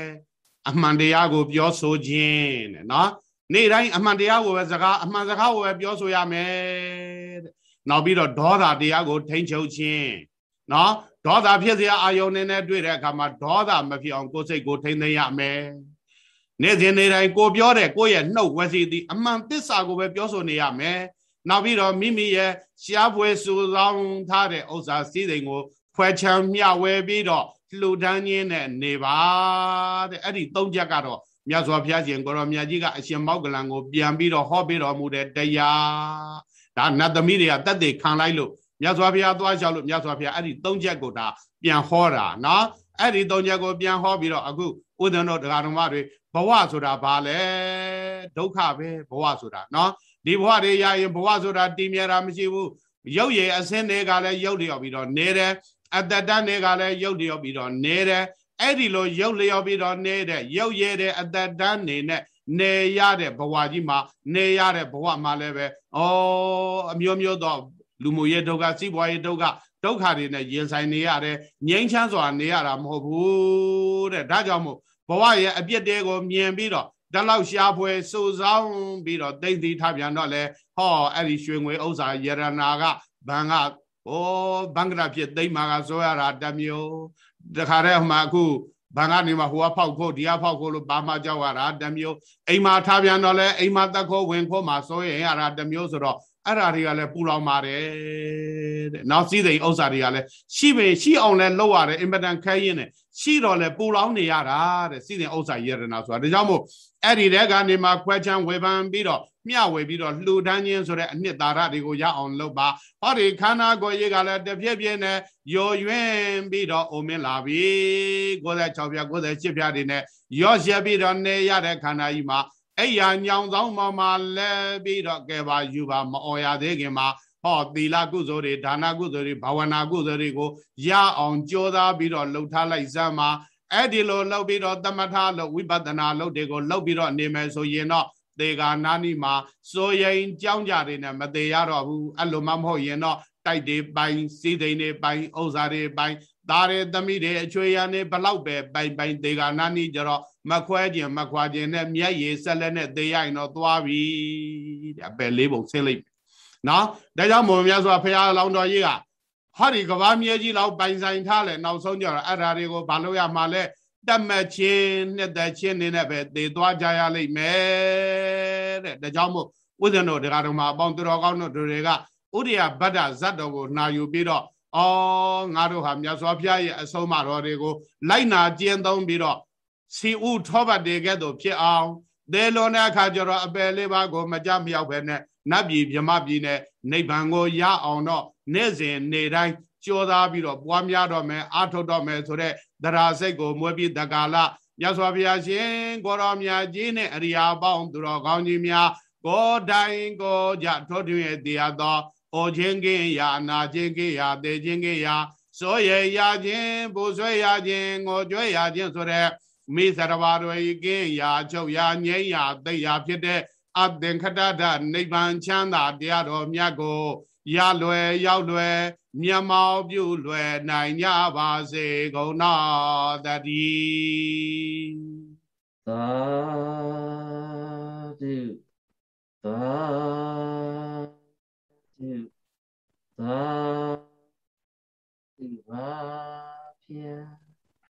အမှန်တရားကိုပြောဆိုခြင်းတဲ့နော်နေ့တိုင်းအမှန်တရားကိုပဲစကားအမှန်စကားကိုပဲပြောဆိုရမယ်တဲ့ နောက်ပြီးတော့ဒေါသတရားကို ထိမ့်ချုပ်ခြင်းနော်ဒေါသဖြစ်စရာအာယုန်နဲ့နဲ့တွေ့တဲ့အခါမှာဒေါသမဖြစ်အောင်ကိုယ်စိတ်ကိုထိမ့်သိမ်းရမယ်နေ့စဉ်နေ့တိုင်းကိုပြောတဲ့ကိုယ့်ရဲ့နှုတ်ဝစီသည်အမှန်သစ္စာကိုပဲပြောဆိုနေရမယ်နောက်ပြီးတော့မိမိရဲ့ရှားပွဲစုဆောင်ထားတဲ့ဥစ္စာစည်းစိမ်ကိုဖွဲချမ်းမျှဝဲပြီးတော့လှူဒန်းခြင်းနဲ့နေပါတဲ့အဲ့ဒီသုံးချက်ကတော့မြတ်စွာဘုရားရှင်ကိုရောမြတ်ကြီးကအရှင်မောက္ကလံကိုပြန်ပြီးတော့ဟောပေးတော်မူတဲ့တရား ဒါနတ်သမီးတွေကတက်တဲ့ခံလိုက်လို့မြတ်စွာဘုရားသွားလျှောက်လို့မြတ်စွာဘုရားအဲ့ဒီသုံးချက်ကိုဒါပြန်ဟောတာနော်အဲ့ဒီသုံးချက်ကိုပြန်ဟောပြီးတော့အခုဥဒ္ဒနောတရားတော်မတွေဘဝဆိုတာဘာလဲဒုက္ခပဲဘဝဆိုတာနော်ဒီဘဝတွေရရင်ဘဝဆိုတာတည်မြဲတာမရှိဘူးရုပ်ရည်အစင်းတွေကလည်းရုပ်လျော်ပြီးတော့နေတယ်အတ္တတန်တွေကလည်းရုပ်လျော်ပြီးတော့နေတယ်အဲ့ဒီလိုရုပ်လျော်ပြီးတော့နေတဲ့ရုပ်ရည်တဲ့အတ္တတန်နေနဲ့ နေရတဲ့ဘဝကြီးမှာနေရတဲ့ဘဝမှာလည်းပဲဩအမျိုးမျိုးသောလူမှုရေးဒုက္ခစီးပွားရေးဒုက္ခဒုက္ခတွေနဲ့ရင်ဆိုင်နေရတယ်ငြိမ်းချမ်းစွာနေရတာမဟုတ်ဘူးတဲ့ဒါကြောင့်မို့ဘဝရဲ့အပြစ်တွေကိုမြင်ပြီးတော့တလောက်ရှားပွဲစူဆောင်းပြီးတော့တိမ့်သိထပြန်တော့လေဟောအဲ့ဒီရွှေငွေဥစ္စာယရနာကဘန်ကဩဘင်္ဂလားဖြစ်သိမ့်မာကဆိုရတာတမျိုးတခါတည်းဟိုမှာအခု ဘန်ကနေမှဟိုကဖောက်ဖို့ဒီကဖောက်ဖို့လို့ဘာမှကြောက်ရတာတမျိုးအိမ်မှာထားပြန်တော့လဲအိမ်မှာတက်ခိုးဝင်ခိုးမှာစိုးရင်ရတာတမျိုးဆိုတော့အဲ့ဓာတွေကလည်းပူလောင်ပါတယ်တဲ့နောက်စည်းစိမ်ဥစ္စာတွေကလည်းရှိပေရှိအောင်လဲလုပ်ရတယ်အင်မတန်ခဲရင်နဲ့ရှိတော့လဲပူလောင်နေရတာတဲ့စည်းစိမ်ဥစ္စာယရနာဆိုတာဒါကြောင့်မို့အဲ့ဒီတဲ့ကနေမှခွဲချမ်းဝေဖန်ပြီးတော့ မျှဝေပြီးတော့လှူဒန်းခြင်းဆိုတဲ့အနှစ်သာရတွေကိုရအောင်လုပ်ပါဟောဒီခန္ဓာကိုယ်ရေးကလည်းတစ်ပြည့်ပြည့်နဲ့ယောယွင်းပြီးတော့အိုမင်းလာပြီ96ပြ98ပြတွေနဲ့ရော့ရက်ပြီးတော့နေရတဲ့ခန္ဓာကြီးမှာအဲ့ရညောင်ဆောင်ပေါ်မှာလဲပြီးတော့ကဲပါယူပါမအော်ရသေးခင်မှာဟောသီလကုသိုလ်တွေဒါနကုသိုလ်တွေဘာဝနာကုသိုလ်တွေကိုရအောင်ကြိုးစားပြီးတော့လှုပ်ထားလိုက်စမ်းမှာအဲ့ဒီလိုလှုပ်ပြီးတော့သမထလှုပ်ဝိပဿနာလှုပ်တွေကိုလှုပ်ပြီးတော့နေမယ်ဆိုရင်တော့ သေကာနာနီမှာစိုးရင်ကြောင်းကြတွေနဲ့မသေးရတော့ဘူးအဲ့လိုမှမဟုတ်ရင်တော့တိုက်တွေပိုင်စီးသိန်တွေပိုင်ဥစ္စာတွေပိုင်သားတွေသမီးတွေအချွေရံတွေဘလောက်ပဲပိုင်ပိုင်သေကာနာနီကြတော့မခွဲခြင်းမခွာခြင်းနဲ့မျက်ရည်ဆက်လက်နဲ့သေရရင်တော့သွားပြီတဲ့အပယ်လေးပုံဆင်းလိုက်နော်ဒါကြောင့်မို့များစွာဖရာလောင်တော်ကြီးကဟာဒီကဘာမြဲကြီးလောက်ပိုင်ဆိုင်ထားလဲနောက်ဆုံးကြတော့အဲ့ဓာတွေကိုဘာလို့ရမှာလဲ တတ်မှတ်ခြင်းနှစ်သက်ခြင်းနေနဲ့ပဲသေသွားကြရလိမ့်မယ်တဲ့ဒါကြောင့်မို့ဥဒ္ဒနောတရားတော်မှာအပေါင်းသူတော်ကောင်းတို့တွေကဥရိယဗတ္တဇတ်တော်ကိုနှာယူပြီးတော့အော်ငါတို့ဟာမြတ်စွာဘုရားရဲ့အဆုံးအမတော်တွေကိုလိုက်နာကျင့်သုံးပြီးတော့စီဥထောပတ်တွေကဲ့သို့ဖြစ်အောင်သေလွန်တဲ့အခါကျတော့အပယ်လေးပါးကိုမကြမြောက်ပဲနဲ့နတ်ပြည်မြမပြည်နဲ့နိဗ္ဗာန်ကိုရအောင်တော့နေ့စဉ်နေ့တိုင်း ကြိုးစားပြီးတော့ပွားများတော့မယ်အာထုတ်တော့မယ်ဆိုတဲ့သရာစိတ်ကိုမွေးပြီးတကာလမြတ်စွာဘုရားရှင်ကိုရောမြတ်ကြီးနဲ့အရိယာပေါင်းသူတော်ကောင်းကြီးများကိုတိုင်ကိုကြထောထွင်ရတရားသောအိုခြင်းကင်းရာနာခြင်းကင်းရာသေခြင်းကင်းရာစိုးရရခြင်းပူဆွဲရခြင်းငိုကြွဲရခြင်းဆိုတဲ့မေသရဘာတွေကင်းရာချုပ်ရာငြိမ်းရာသိရာဖြစ်တဲ့အသင်္ခတတနိဗ္ဗာန်ချမ်းသာတရားတော်မြတ်ကို ရလွယ်ရောက်လွယ်မြမောပြုလွယ်နိုင်ကြပါစေကုန်တော်တတိ
သာဓုသာဓုသာဓုပါဖြင့်